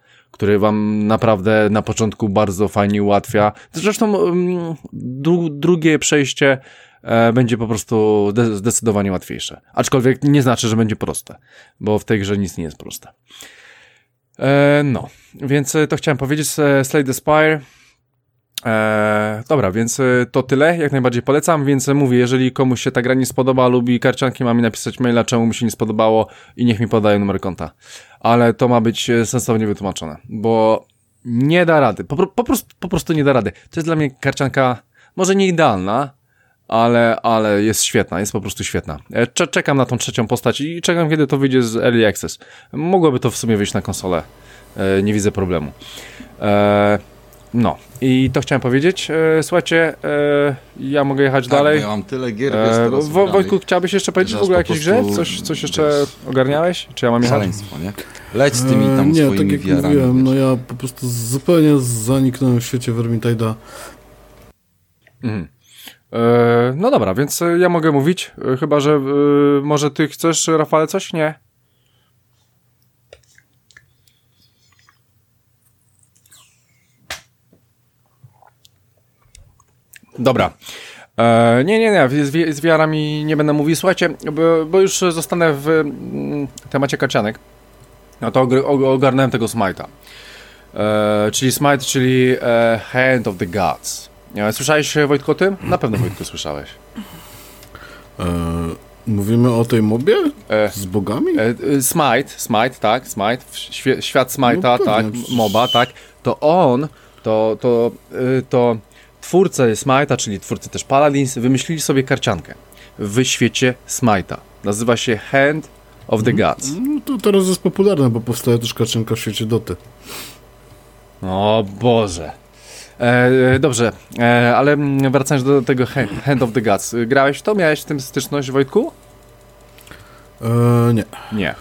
który wam naprawdę na początku bardzo fajnie ułatwia. Zresztą mm, dru drugie przejście e, będzie po prostu zdecydowanie łatwiejsze. Aczkolwiek nie znaczy, że będzie proste, bo w tej grze nic nie jest proste. E, no, więc to chciałem powiedzieć. Slay the Spire Eee, dobra, więc e, to tyle, jak najbardziej polecam, więc mówię, jeżeli komuś się ta gra nie spodoba, lubi karcianki, ma mi napisać maila, czemu mu się nie spodobało i niech mi podaje numer konta. Ale to ma być e, sensownie wytłumaczone, bo nie da rady, po, po, prostu, po prostu nie da rady. To jest dla mnie karcianka może nie idealna, ale, ale jest świetna, jest po prostu świetna. E, czekam na tą trzecią postać i czekam, kiedy to wyjdzie z Early Access. Mogłoby to w sumie wyjść na konsolę, nie widzę problemu. Eee, no, i to chciałem powiedzieć. E, słuchajcie, e, ja mogę jechać tak, dalej. Ja mam tyle gier. E, Wo Wojtku, chciałbyś jeszcze powiedzieć w ogóle o jakiejś grze? Coś, coś jeszcze wiesz, ogarniałeś? Czy ja mam jechać? nie? Leć z tymi tam e, nie, swoimi tak jak wiarami, mówiłem, no ja po prostu zupełnie zaniknąłem w świecie Vermintide'a. Mhm. E, no dobra, więc ja mogę mówić, e, chyba że e, może ty chcesz, Rafale, coś? Nie? Dobra. E, nie, nie, nie, z, z wiarami nie będę mówił. Słuchajcie, bo, bo już zostanę w mm, temacie kacianek. No to ogarnąłem tego Smite'a. E, czyli Smite, czyli e, Hand of the Gods. E, słyszałeś Wojtko o tym? Na pewno Wojtko słyszałeś. E, mówimy o tej mobie? E, Z bogami? E, Smite, Smite, tak, Smite, świat Smite'a, no, tak, moba, tak. To on, to, to, y, to twórcy Smite'a, czyli twórcy też Paladins, wymyślili sobie karciankę w świecie Smite'a. Nazywa się Hand of the Gods. No to teraz jest popularne, bo powstaje też karcianka w świecie Doty. O Boże. E, dobrze, e, ale wracając do tego Hand of the Gods. Grałeś w to? Miałeś w tym styczność, Wojtku? E, nie. Nie.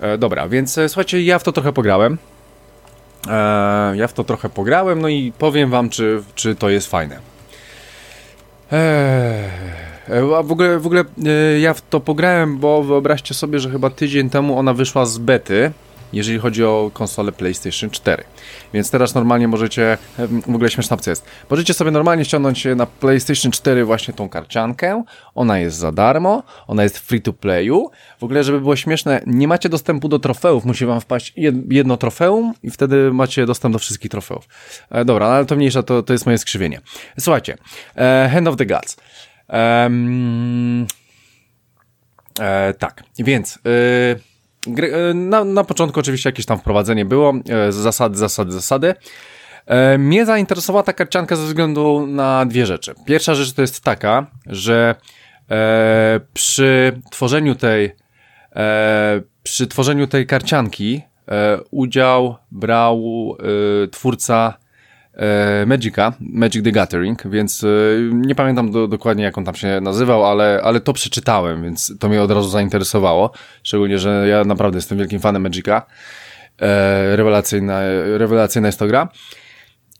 E, dobra, więc e, słuchajcie, ja w to trochę pograłem. E, ja w to trochę pograłem, no i powiem wam, czy, czy to jest fajne. Eee, a w ogóle, w ogóle e, ja w to pograłem, bo wyobraźcie sobie, że chyba tydzień temu ona wyszła z bety jeżeli chodzi o konsolę PlayStation 4. Więc teraz normalnie możecie, w ogóle śmieszna opcja jest, możecie sobie normalnie ściągnąć na PlayStation 4 właśnie tą karciankę, ona jest za darmo, ona jest free to playu, w ogóle żeby było śmieszne, nie macie dostępu do trofeów, musi wam wpaść jedno trofeum i wtedy macie dostęp do wszystkich trofeów. E, dobra, no ale to mniejsza, to, to jest moje skrzywienie. Słuchajcie, e, Hand of the Gods. Um, e, tak, więc... E, na, na początku oczywiście jakieś tam wprowadzenie było, e, zasady, zasady, zasady. E, mnie zainteresowała ta karcianka ze względu na dwie rzeczy. Pierwsza rzecz to jest taka, że e, przy tworzeniu tej e, przy tworzeniu tej karcianki e, udział brał twórca e, Magica, Magic the Gathering, więc e, nie pamiętam do, dokładnie jak on tam się nazywał, ale, ale to przeczytałem, więc to mnie od razu zainteresowało, szczególnie, że ja naprawdę jestem wielkim fanem Magica. E, rewelacyjna, rewelacyjna jest to gra.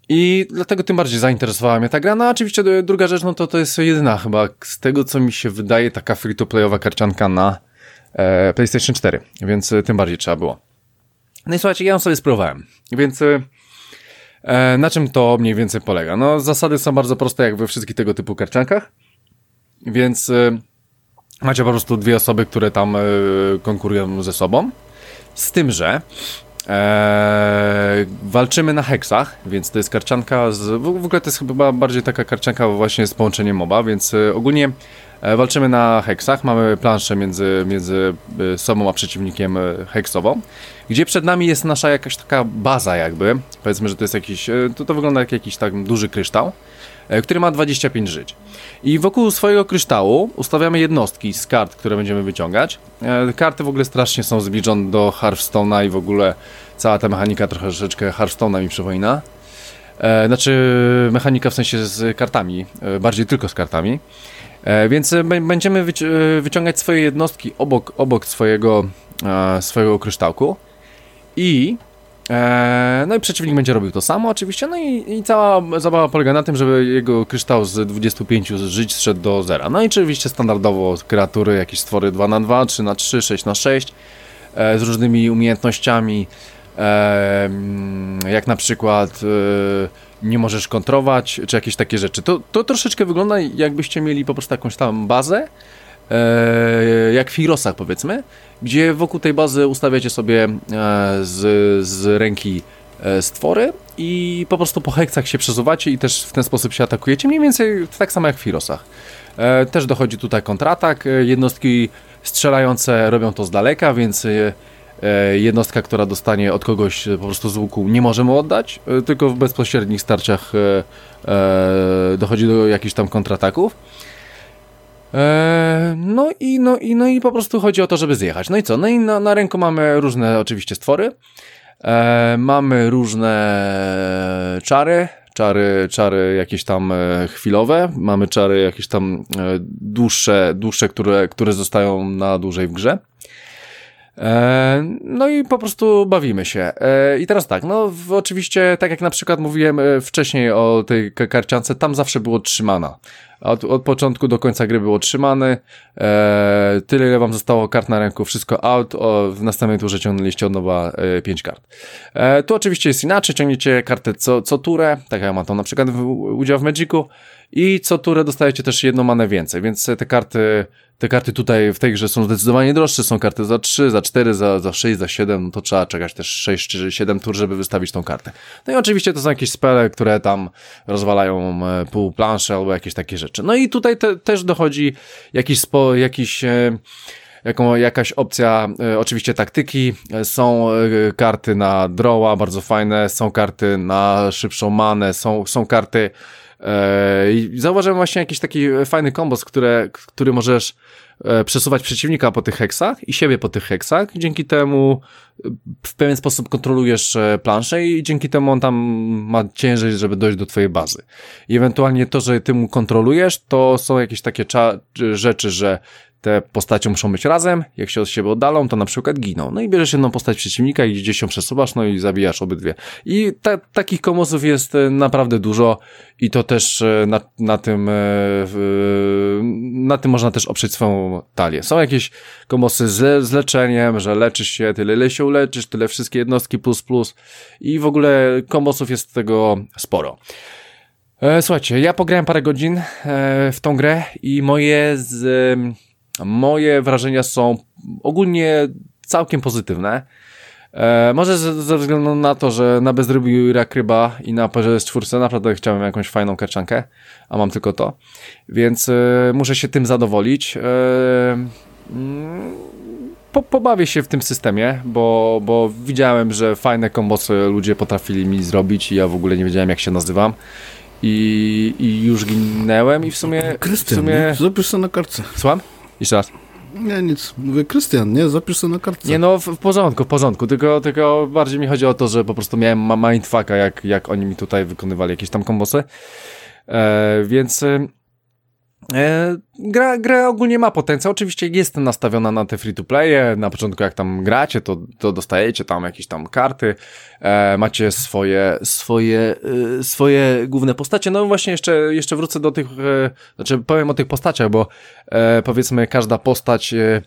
I dlatego tym bardziej zainteresowała mnie ta gra. No oczywiście druga rzecz, no to to jest jedyna chyba z tego, co mi się wydaje, taka free-to-playowa karcianka na e, PlayStation 4, więc tym bardziej trzeba było. No i słuchajcie, ja ją sobie spróbowałem, więc e, na czym to mniej więcej polega? No zasady są bardzo proste jak we wszystkich tego typu karciankach, więc y, macie po prostu dwie osoby, które tam y, konkurują ze sobą, z tym, że Eee, walczymy na heksach, więc to jest karcianka z, w ogóle to jest chyba bardziej taka karcianka właśnie z połączeniem MOBA, więc e, ogólnie e, walczymy na heksach, mamy planszę między, między e, sobą a przeciwnikiem e, heksową, gdzie przed nami jest nasza jakaś taka baza jakby, powiedzmy, że to jest jakiś, e, to, to wygląda jak jakiś tak duży kryształ, e, który ma 25 żyć. I wokół swojego kryształu ustawiamy jednostki z kart, które będziemy wyciągać. E, Karty w ogóle strasznie są zbliżone do Hearthstone'a i w ogóle cała ta mechanika troszeczkę Hearthstone'a mi przypomina. Znaczy mechanika w sensie z kartami, bardziej tylko z kartami. Więc będziemy wyci- wyciągać swoje jednostki obok, obok swojego, swojego kryształku i e, no i przeciwnik będzie robił to samo oczywiście, no i, i cała zabawa polega na tym, żeby jego kryształ z 25 żyć zszedł do zera. No i oczywiście standardowo kreatury, jakieś stwory 2 na 2 3 na 3 6 na 6 e, z różnymi umiejętnościami, e, mm, jak na przykład nie możesz kontrować, czy jakieś takie rzeczy. To, to troszeczkę wygląda jakbyście mieli po prostu jakąś tam bazę, jak w Hirosach powiedzmy, gdzie wokół tej bazy ustawiacie sobie e, z, z ręki e, stwory i po prostu po heksach się przesuwacie i też w ten sposób się atakujecie, mniej więcej tak samo jak w Hirosach. E, też dochodzi tutaj kontratak, e, jednostki strzelające robią to z daleka, więc e, e, jednostka, która dostanie od kogoś e, po prostu z łuku nie może mu oddać, e, tylko w bezpośrednich starciach e, e, dochodzi do jakichś tam kontrataków. E, no i, no i, no i po prostu chodzi o to, żeby zjechać. No i co? No i na, na ręku mamy różne oczywiście stwory. E, mamy różne czary, czary, czary jakieś tam e, chwilowe, mamy czary jakieś tam dłuższe, dłuższe które, które zostają na dłużej w grze. E, no i po prostu bawimy się. E, I teraz tak, no oczywiście, tak jak na przykład mówiłem e, wcześniej o tej ka- karciance, tam zawsze było trzymana. Od, od początku do końca gry było trzymany. Tyle, ile wam zostało kart na ręku, wszystko out. O, w następnej turze ciągnęliście od nowa e, 5 kart. Tu oczywiście jest inaczej, ciągniecie kartę co, co turę, tak jak ja mam to na przykład w, udział w Magicu. I co turę dostajecie też jedną manę więcej, więc te karty, te karty tutaj w tej grze są zdecydowanie droższe, są karty za 3, za 4, za, za 6, za 7, no to trzeba czekać też 6 czy 7 tur, żeby wystawić tą kartę. No i oczywiście to są jakieś spele, które tam rozwalają e, pół planszy albo jakieś takie rzeczy. No i tutaj te, też dochodzi jakiś spo, jakiś e, jaką, jakaś opcja e, oczywiście taktyki, E, są e, karty na drawa, bardzo fajne, są karty na szybszą manę, są, są karty zauważyłem właśnie jakiś taki fajny kombos, które, który możesz e, przesuwać przeciwnika po tych heksach i siebie po tych heksach. Dzięki temu e, w pewien sposób kontrolujesz e, planszę i dzięki temu on tam ma ciężej, żeby dojść do twojej bazy. I ewentualnie to, że ty mu kontrolujesz, to są jakieś takie rzeczy, że te postacie muszą być razem, jak się od siebie oddalą, to na przykład giną. No i bierzesz jedną postać przeciwnika i gdzieś ją przesuwasz, no i zabijasz obydwie. I ta, takich komosów jest e, naprawdę dużo i to też e, na, na tym e, na tym można też oprzeć swoją talię. Są jakieś komosy z, z leczeniem, że leczysz się, tyle ile się uleczysz, tyle wszystkie jednostki plus plus i w ogóle komosów jest tego sporo. Słuchajcie, ja pograłem parę godzin w tą grę i moje z, moje wrażenia są ogólnie całkiem pozytywne. E, może ze, ze względu na to, że na bezrobiu Ira Kryba i na z czwórce naprawdę chciałem jakąś fajną karczankę, a mam tylko to. Więc e, muszę się tym zadowolić. E, mm, po, pobawię się w tym systemie, bo, bo widziałem, że fajne kombosy ludzie potrafili mi zrobić i ja w ogóle nie wiedziałem jak się nazywam. I, i już ginęłem i w sumie... w Krystian, sumie... nie? zapisz sobie na kartce. Słucham? Jeszcze raz. Nie, nic. Mówię, Krystian, nie? Zapisz sobie na kartce. Nie no, w, w porządku, w porządku, tylko, tylko bardziej mi chodzi o to, że po prostu miałem mindfucka, jak, jak oni mi tutaj wykonywali jakieś tam kombosy. E, więc gra, gra ogólnie ma potencjał, oczywiście jest nastawiona na te free-to-playe, na początku jak tam gracie, to, to dostajecie tam jakieś tam karty, e, macie swoje, swoje, e, swoje główne postacie, no właśnie jeszcze, jeszcze wrócę do tych, e, znaczy powiem o tych postaciach, bo e, powiedzmy każda postać e,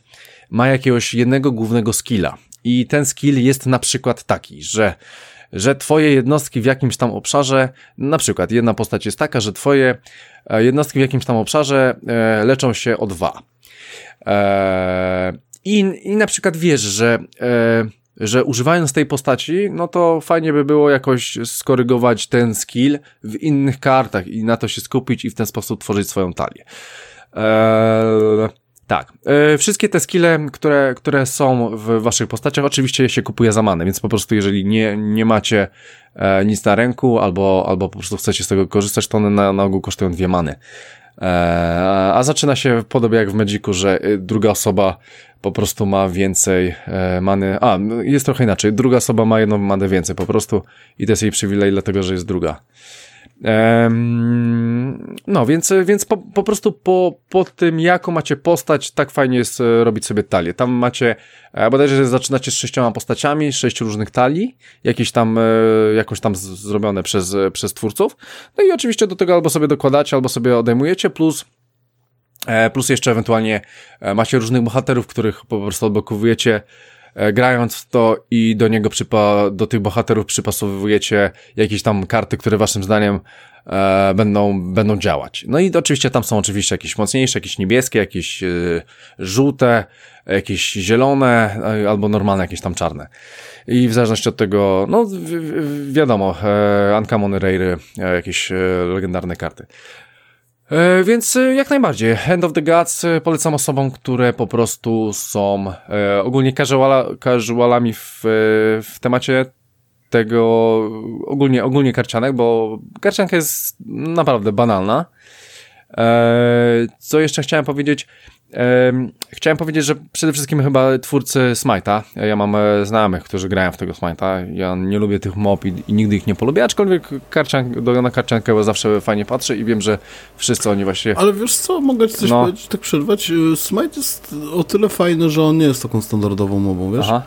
ma jakiegoś jednego głównego skilla. I ten skill jest na przykład taki, że że twoje jednostki w jakimś tam obszarze, na przykład jedna postać jest taka, że twoje e, jednostki w jakimś tam obszarze e, leczą się o dwa. E, i, I na przykład wiesz, że, że używając tej postaci, no to fajnie by było jakoś skorygować ten skill w innych kartach i na to się skupić i w ten sposób tworzyć swoją talię. Eee, tak. E, wszystkie te skille, które, które są w waszych postaciach, oczywiście się kupuje za manę, więc po prostu jeżeli nie, nie macie e, nic na ręku albo, albo po prostu chcecie z tego korzystać, to one na, na ogół kosztują dwie many. E, a zaczyna się podobnie jak w Magicu, że druga osoba po prostu ma więcej many. A, jest trochę inaczej. Druga osoba ma jedną manę więcej po prostu i to jest jej przywilej, dlatego że jest druga. No, więc, więc po, po prostu po, po tym, jaką macie postać, tak fajnie jest e, robić sobie talię. Tam macie, e, bodajże zaczynacie z sześcioma postaciami, sześć różnych talii, jakieś tam, e, jakoś tam zrobione przez, przez twórców. No i oczywiście do tego albo sobie dokładacie, albo sobie odejmujecie, plus Plus jeszcze ewentualnie macie różnych bohaterów, których po prostu odblokowujecie grając w to i do niego przypa do tych bohaterów przypasowujecie jakieś tam karty, które waszym zdaniem e, będą, będą działać. No i oczywiście tam są oczywiście jakieś mocniejsze, jakieś niebieskie, jakieś e, żółte, jakieś zielone, e, albo normalne, jakieś tam czarne. I w zależności od tego, no wi wiadomo, e, Uncommon Rare, e, jakieś legendarne karty. E, więc e, jak najbardziej, Hand of the Gods e, polecam osobom, które po prostu są ogólnie casuala, casualami w, w temacie tego ogólnie, ogólnie karcianek, bo karcianka jest naprawdę banalna. Co jeszcze chciałem powiedzieć? Chciałem powiedzieć, że przede wszystkim chyba twórcy Smite'a, ja mam e, znajomych, którzy grają w tego Smite'a, ja nie lubię tych mob i, i nigdy ich nie polubię, aczkolwiek karcian, do, na karciankę zawsze fajnie patrzę i wiem, że wszyscy oni właśnie... Ale wiesz co, mogę ci coś no. powiedzieć, tak przerwać? E, Smite jest o tyle fajny, że on nie jest taką standardową mobą, wiesz? Aha.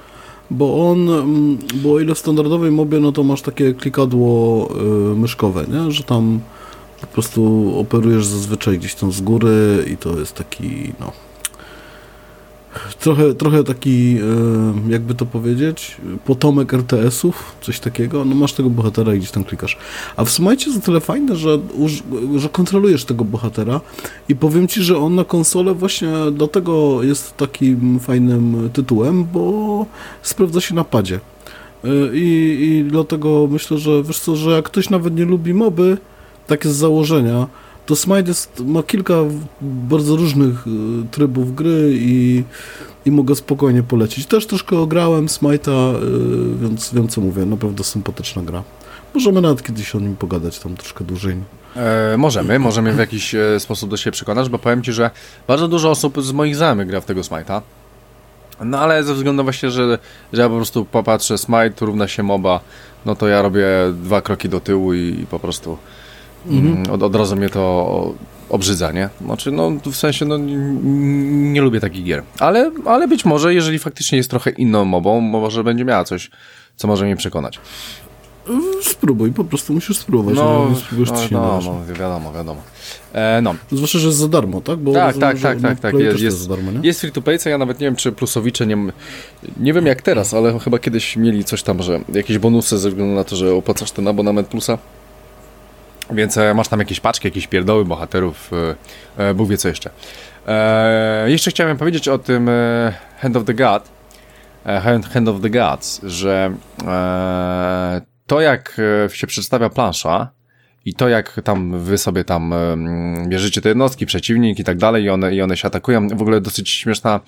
Bo on, mm, bo o ile w standardowej mobie, no to masz takie klikadło myszkowe, nie? Że tam po prostu operujesz zazwyczaj gdzieś tam z góry i to jest taki, no... Trochę, trochę taki, e, jakby to powiedzieć, potomek RTS-ów, coś takiego. No masz tego bohatera i gdzieś tam klikasz. A w Smite jest tyle fajne, że, że kontrolujesz tego bohatera i powiem Ci, że on na konsolę właśnie dlatego jest takim fajnym tytułem, bo sprawdza się na padzie. E, I, I dlatego myślę, że wiesz co, że jak ktoś nawet nie lubi moby, tak z założenia, to Smite jest, ma kilka bardzo różnych y, trybów gry i, i mogę spokojnie polecić. Też troszkę ograłem Smite'a, y, więc wiem co mówię, naprawdę sympatyczna gra. Możemy nawet kiedyś o nim pogadać tam troszkę dłużej. E, możemy, możemy w jakiś e, sposób do siebie przekonać, bo powiem Ci, że bardzo dużo osób z moich znajomych gra w tego Smite'a. No ale ze względu właśnie, że, że ja po prostu popatrzę Smite równa się MOBA, no to ja robię dwa kroki do tyłu i, i po prostu Mhm. Mm, od, od razu mnie to obrzydza, nie? Znaczy, no w sensie, no nie, nie lubię takich gier. Ale, ale być może, jeżeli faktycznie jest trochę inną mobą, może będzie miała coś, co może mnie przekonać. Spróbuj, po prostu musisz spróbować. No, no, no, no, wiadomo, wiadomo. E, no. Zwłaszcza, że jest za darmo, tak? Bo tak, rozumiem, tak, tak, tak, tak. Jest, jest, jest, darmo, jest free to pay, co ja nawet nie wiem, czy plusowicze nie, nie wiem jak teraz, ale chyba kiedyś mieli coś tam, że jakieś bonusy ze względu na to, że opłacasz ten abonament plusa. Więc e, masz tam jakieś paczki, jakieś pierdoły bohaterów, e, e, Bóg wie co jeszcze. jeszcze chciałem powiedzieć o tym Hand of the God, Hand, Hand of the Gods, że to jak się przedstawia plansza i to jak tam wy sobie tam bierzecie te jednostki, przeciwnik i tak dalej i one, i one się atakują, w ogóle dosyć śmieszna,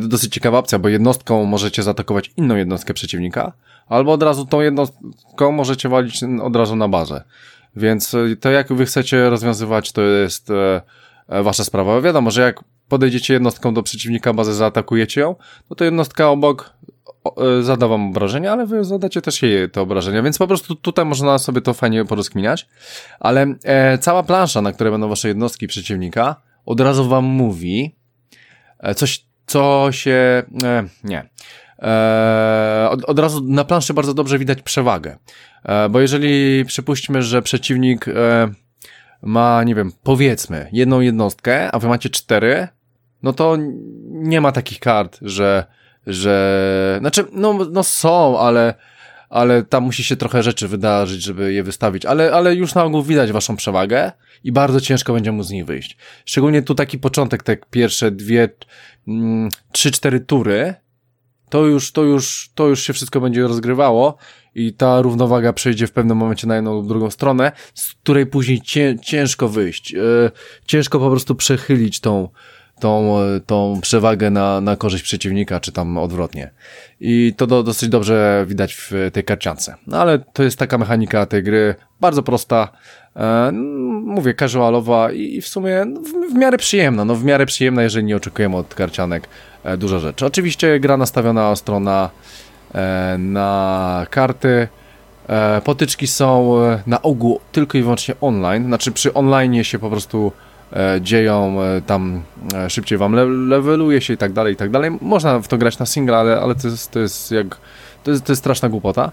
dosyć ciekawa opcja, bo jednostką możecie zaatakować inną jednostkę przeciwnika, albo od razu tą jednostką możecie walić od razu na barze. Więc e, to jak wy chcecie rozwiązywać, to jest e, e, wasza sprawa. Wiadomo, że jak podejdziecie jednostką do przeciwnika, bazę zaatakujecie ją, no to jednostka obok zada wam obrażenia, ale wy zadacie też jej te obrażenia, więc po prostu tutaj można sobie to fajnie porozkminiać, ale e, cała plansza, na której będą wasze jednostki przeciwnika, od razu wam mówi coś, co się... E, nie. E, od, od razu na planszy bardzo dobrze widać przewagę. E, bo jeżeli przypuśćmy, że przeciwnik e, ma, nie wiem, powiedzmy jedną jednostkę, a wy macie cztery, no to nie ma takich kart, że że, znaczy, no, no są, ale, ale tam musi się trochę rzeczy wydarzyć, żeby je wystawić, ale, ale już na ogół widać waszą przewagę i bardzo ciężko będzie mu z niej wyjść. Szczególnie tu taki początek, te pierwsze dwie, mm, trzy, cztery tury, to już, to już, to już się wszystko będzie rozgrywało i ta równowaga przejdzie w pewnym momencie na jedną lub drugą stronę, z której później cię, ciężko wyjść. Yy, ciężko po prostu przechylić tą, tą, tą przewagę na, na korzyść przeciwnika, czy tam odwrotnie. I to do, dosyć dobrze widać w tej karciance. No ale to jest taka mechanika tej gry, bardzo prosta, e, mówię, casualowa i w sumie w, w miarę przyjemna, no w miarę przyjemna, jeżeli nie oczekujemy od karcianek e, dużo rzeczy. Oczywiście gra nastawiona ostro na, e, na karty, e, potyczki są e, na ogół tylko i wyłącznie online, znaczy przy online się po prostu e, dzieją, e, tam e, szybciej wam le leveluje się i tak dalej, i tak dalej. Można w to grać na single, ale, ale to, jest, to jest jak, to jest, to jest straszna głupota.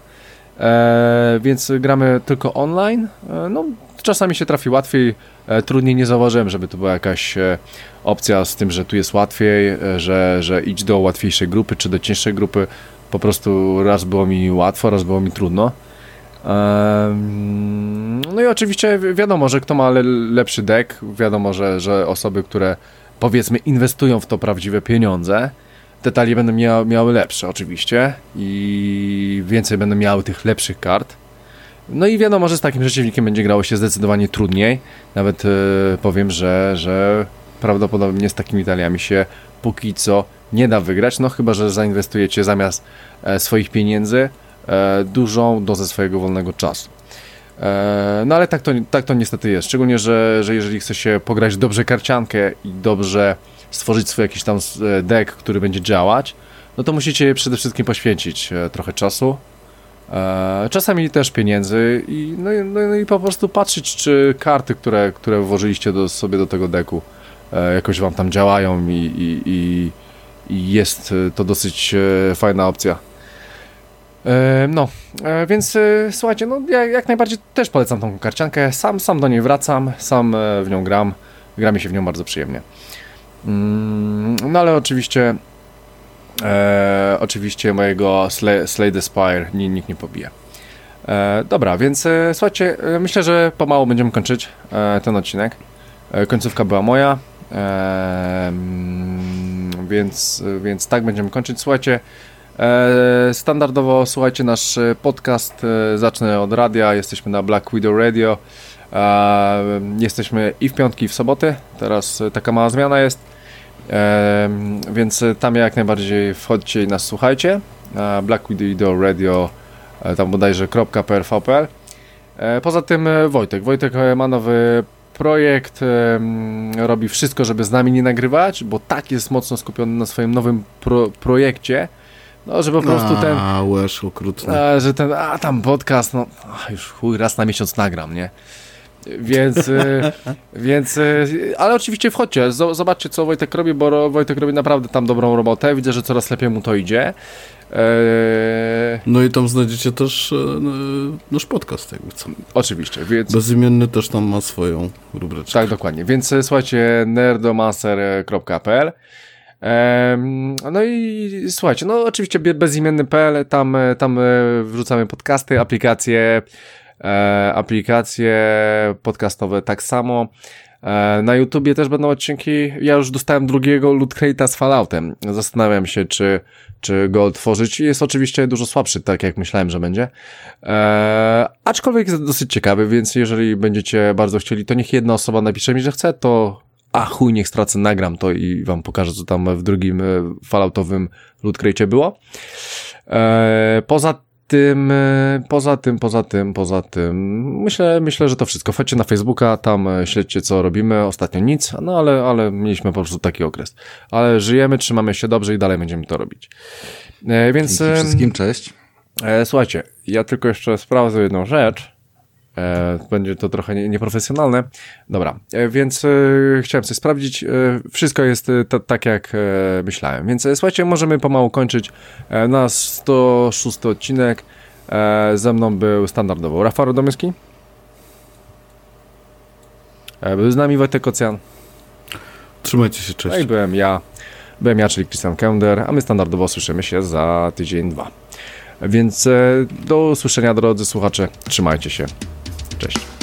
E, więc gramy tylko online. E, no, czasami się trafi łatwiej, e, trudniej nie zauważyłem, żeby to była jakaś e, opcja z tym, że tu jest łatwiej, e, że, że idź do łatwiejszej grupy, czy do cięższej grupy. Po prostu raz było mi łatwo, raz było mi trudno. No i oczywiście wi- wiadomo, że kto ma le lepszy deck, wiadomo, że, że osoby, które powiedzmy inwestują w to prawdziwe pieniądze, te talie będą mia miały lepsze oczywiście i więcej będą miały tych lepszych kart. No i wiadomo, że z takim przeciwnikiem będzie grało się zdecydowanie trudniej. Nawet e, powiem, że, że prawdopodobnie z takimi taliami się póki co nie da wygrać, no chyba, że zainwestujecie zamiast e, swoich pieniędzy e, dużą dozę swojego wolnego czasu. E, no ale tak to, tak to niestety jest. Szczególnie, że, że jeżeli chce się pograć dobrze karciankę i dobrze stworzyć swój jakiś tam e, deck, który będzie działać, no to musicie przede wszystkim poświęcić e, trochę czasu. E, czasami też pieniędzy i, no, no, no i po prostu patrzeć, czy karty, które, które włożyliście do, sobie do tego deku, e, jakoś wam tam działają i, i, i, i jest e, to dosyć fajna opcja. No, więc słuchajcie, no ja jak najbardziej też polecam tą karciankę. Sam, sam do niej wracam, sam w nią gram. Gra mi się w nią bardzo przyjemnie. Mm, No ale oczywiście e, oczywiście mojego Slay, Slay the Spire ni- nikt nie pobije. E, dobra, więc e, słuchajcie, e, myślę, że pomału będziemy kończyć e, ten odcinek. E, końcówka była moja. Mm, więc, więc tak będziemy kończyć. Słuchajcie, standardowo słuchajcie nasz podcast. Zacznę od radia. Jesteśmy na Black Widow Radio. Jesteśmy i w piątki, i w soboty. Teraz taka mała zmiana jest. Więc e, tam jak najbardziej wchodźcie i nas słuchajcie. E, Black Widow Radio, e, tam bodajże .pr.vpl. Poza tym Wojtek. Wojtek ma nowy projekt, robi wszystko, żeby z nami nie nagrywać, bo tak jest mocno skupiony na swoim nowym pro, projekcie, no, że po prostu ten, A, łeż okrutny. a, że ten, a tam podcast, no już chuj, raz na miesiąc nagram, nie? Więc, e, więc, e, ale oczywiście wchodźcie, zo- zobaczcie co Wojtek robi, bo Wojtek robi naprawdę tam dobrą robotę, widzę, że coraz lepiej mu to idzie. E, No i tam znajdziecie też e, nasz podcast, jakby co. oczywiście, więc... Bezimienny też tam ma swoją rubryczkę. Tak, dokładnie. Więc e, słuchajcie, nerdomaster.pl No i słuchajcie, no oczywiście be- bezimienny.pl, tam, e, tam wrzucamy podcasty, aplikacje, aplikacje podcastowe tak samo. E, Na YouTubie też będą odcinki. Ja już dostałem drugiego Loot Crate'a z Falloutem. Zastanawiam się, czy, czy go otworzyć. Jest oczywiście dużo słabszy, tak jak myślałem, że będzie. E, aczkolwiek jest dosyć ciekawy, więc jeżeli będziecie bardzo chcieli, to niech jedna osoba napisze mi, że chce, to a chuj, niech stracę, nagram to i wam pokażę, co tam w drugim e, Falloutowym Loot Crate'cie było. E, poza tym, e, poza tym, poza tym, poza tym, myślę, myślę, że to wszystko. Wchodźcie na Facebooka, tam e, śledźcie, co robimy. Ostatnio nic, no ale, ale mieliśmy po prostu taki okres. Ale żyjemy, trzymamy się dobrze i dalej będziemy to robić. E, więc... Dzięki wszystkim, cześć. Słuchajcie, ja tylko jeszcze sprawdzę jedną rzecz. E, będzie to trochę nie, nieprofesjonalne. Dobra, e, więc e, chciałem coś sprawdzić. Wszystko jest ta, tak, jak myślałem. Więc słuchajcie, możemy pomału kończyć na 106 odcinek. Ze mną był standardowo Rafał Radomyski. Był z nami Wojtek Kocjan. Trzymajcie się, No i cześć. byłem ja, Byłem ja, czyli Christian Kender, a my standardowo słyszymy się za tydzień, dwa. Więc do usłyszenia, drodzy słuchacze. Trzymajcie się. Cześć.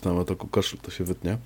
Dostałem ataku kaszlu, to się wytnie.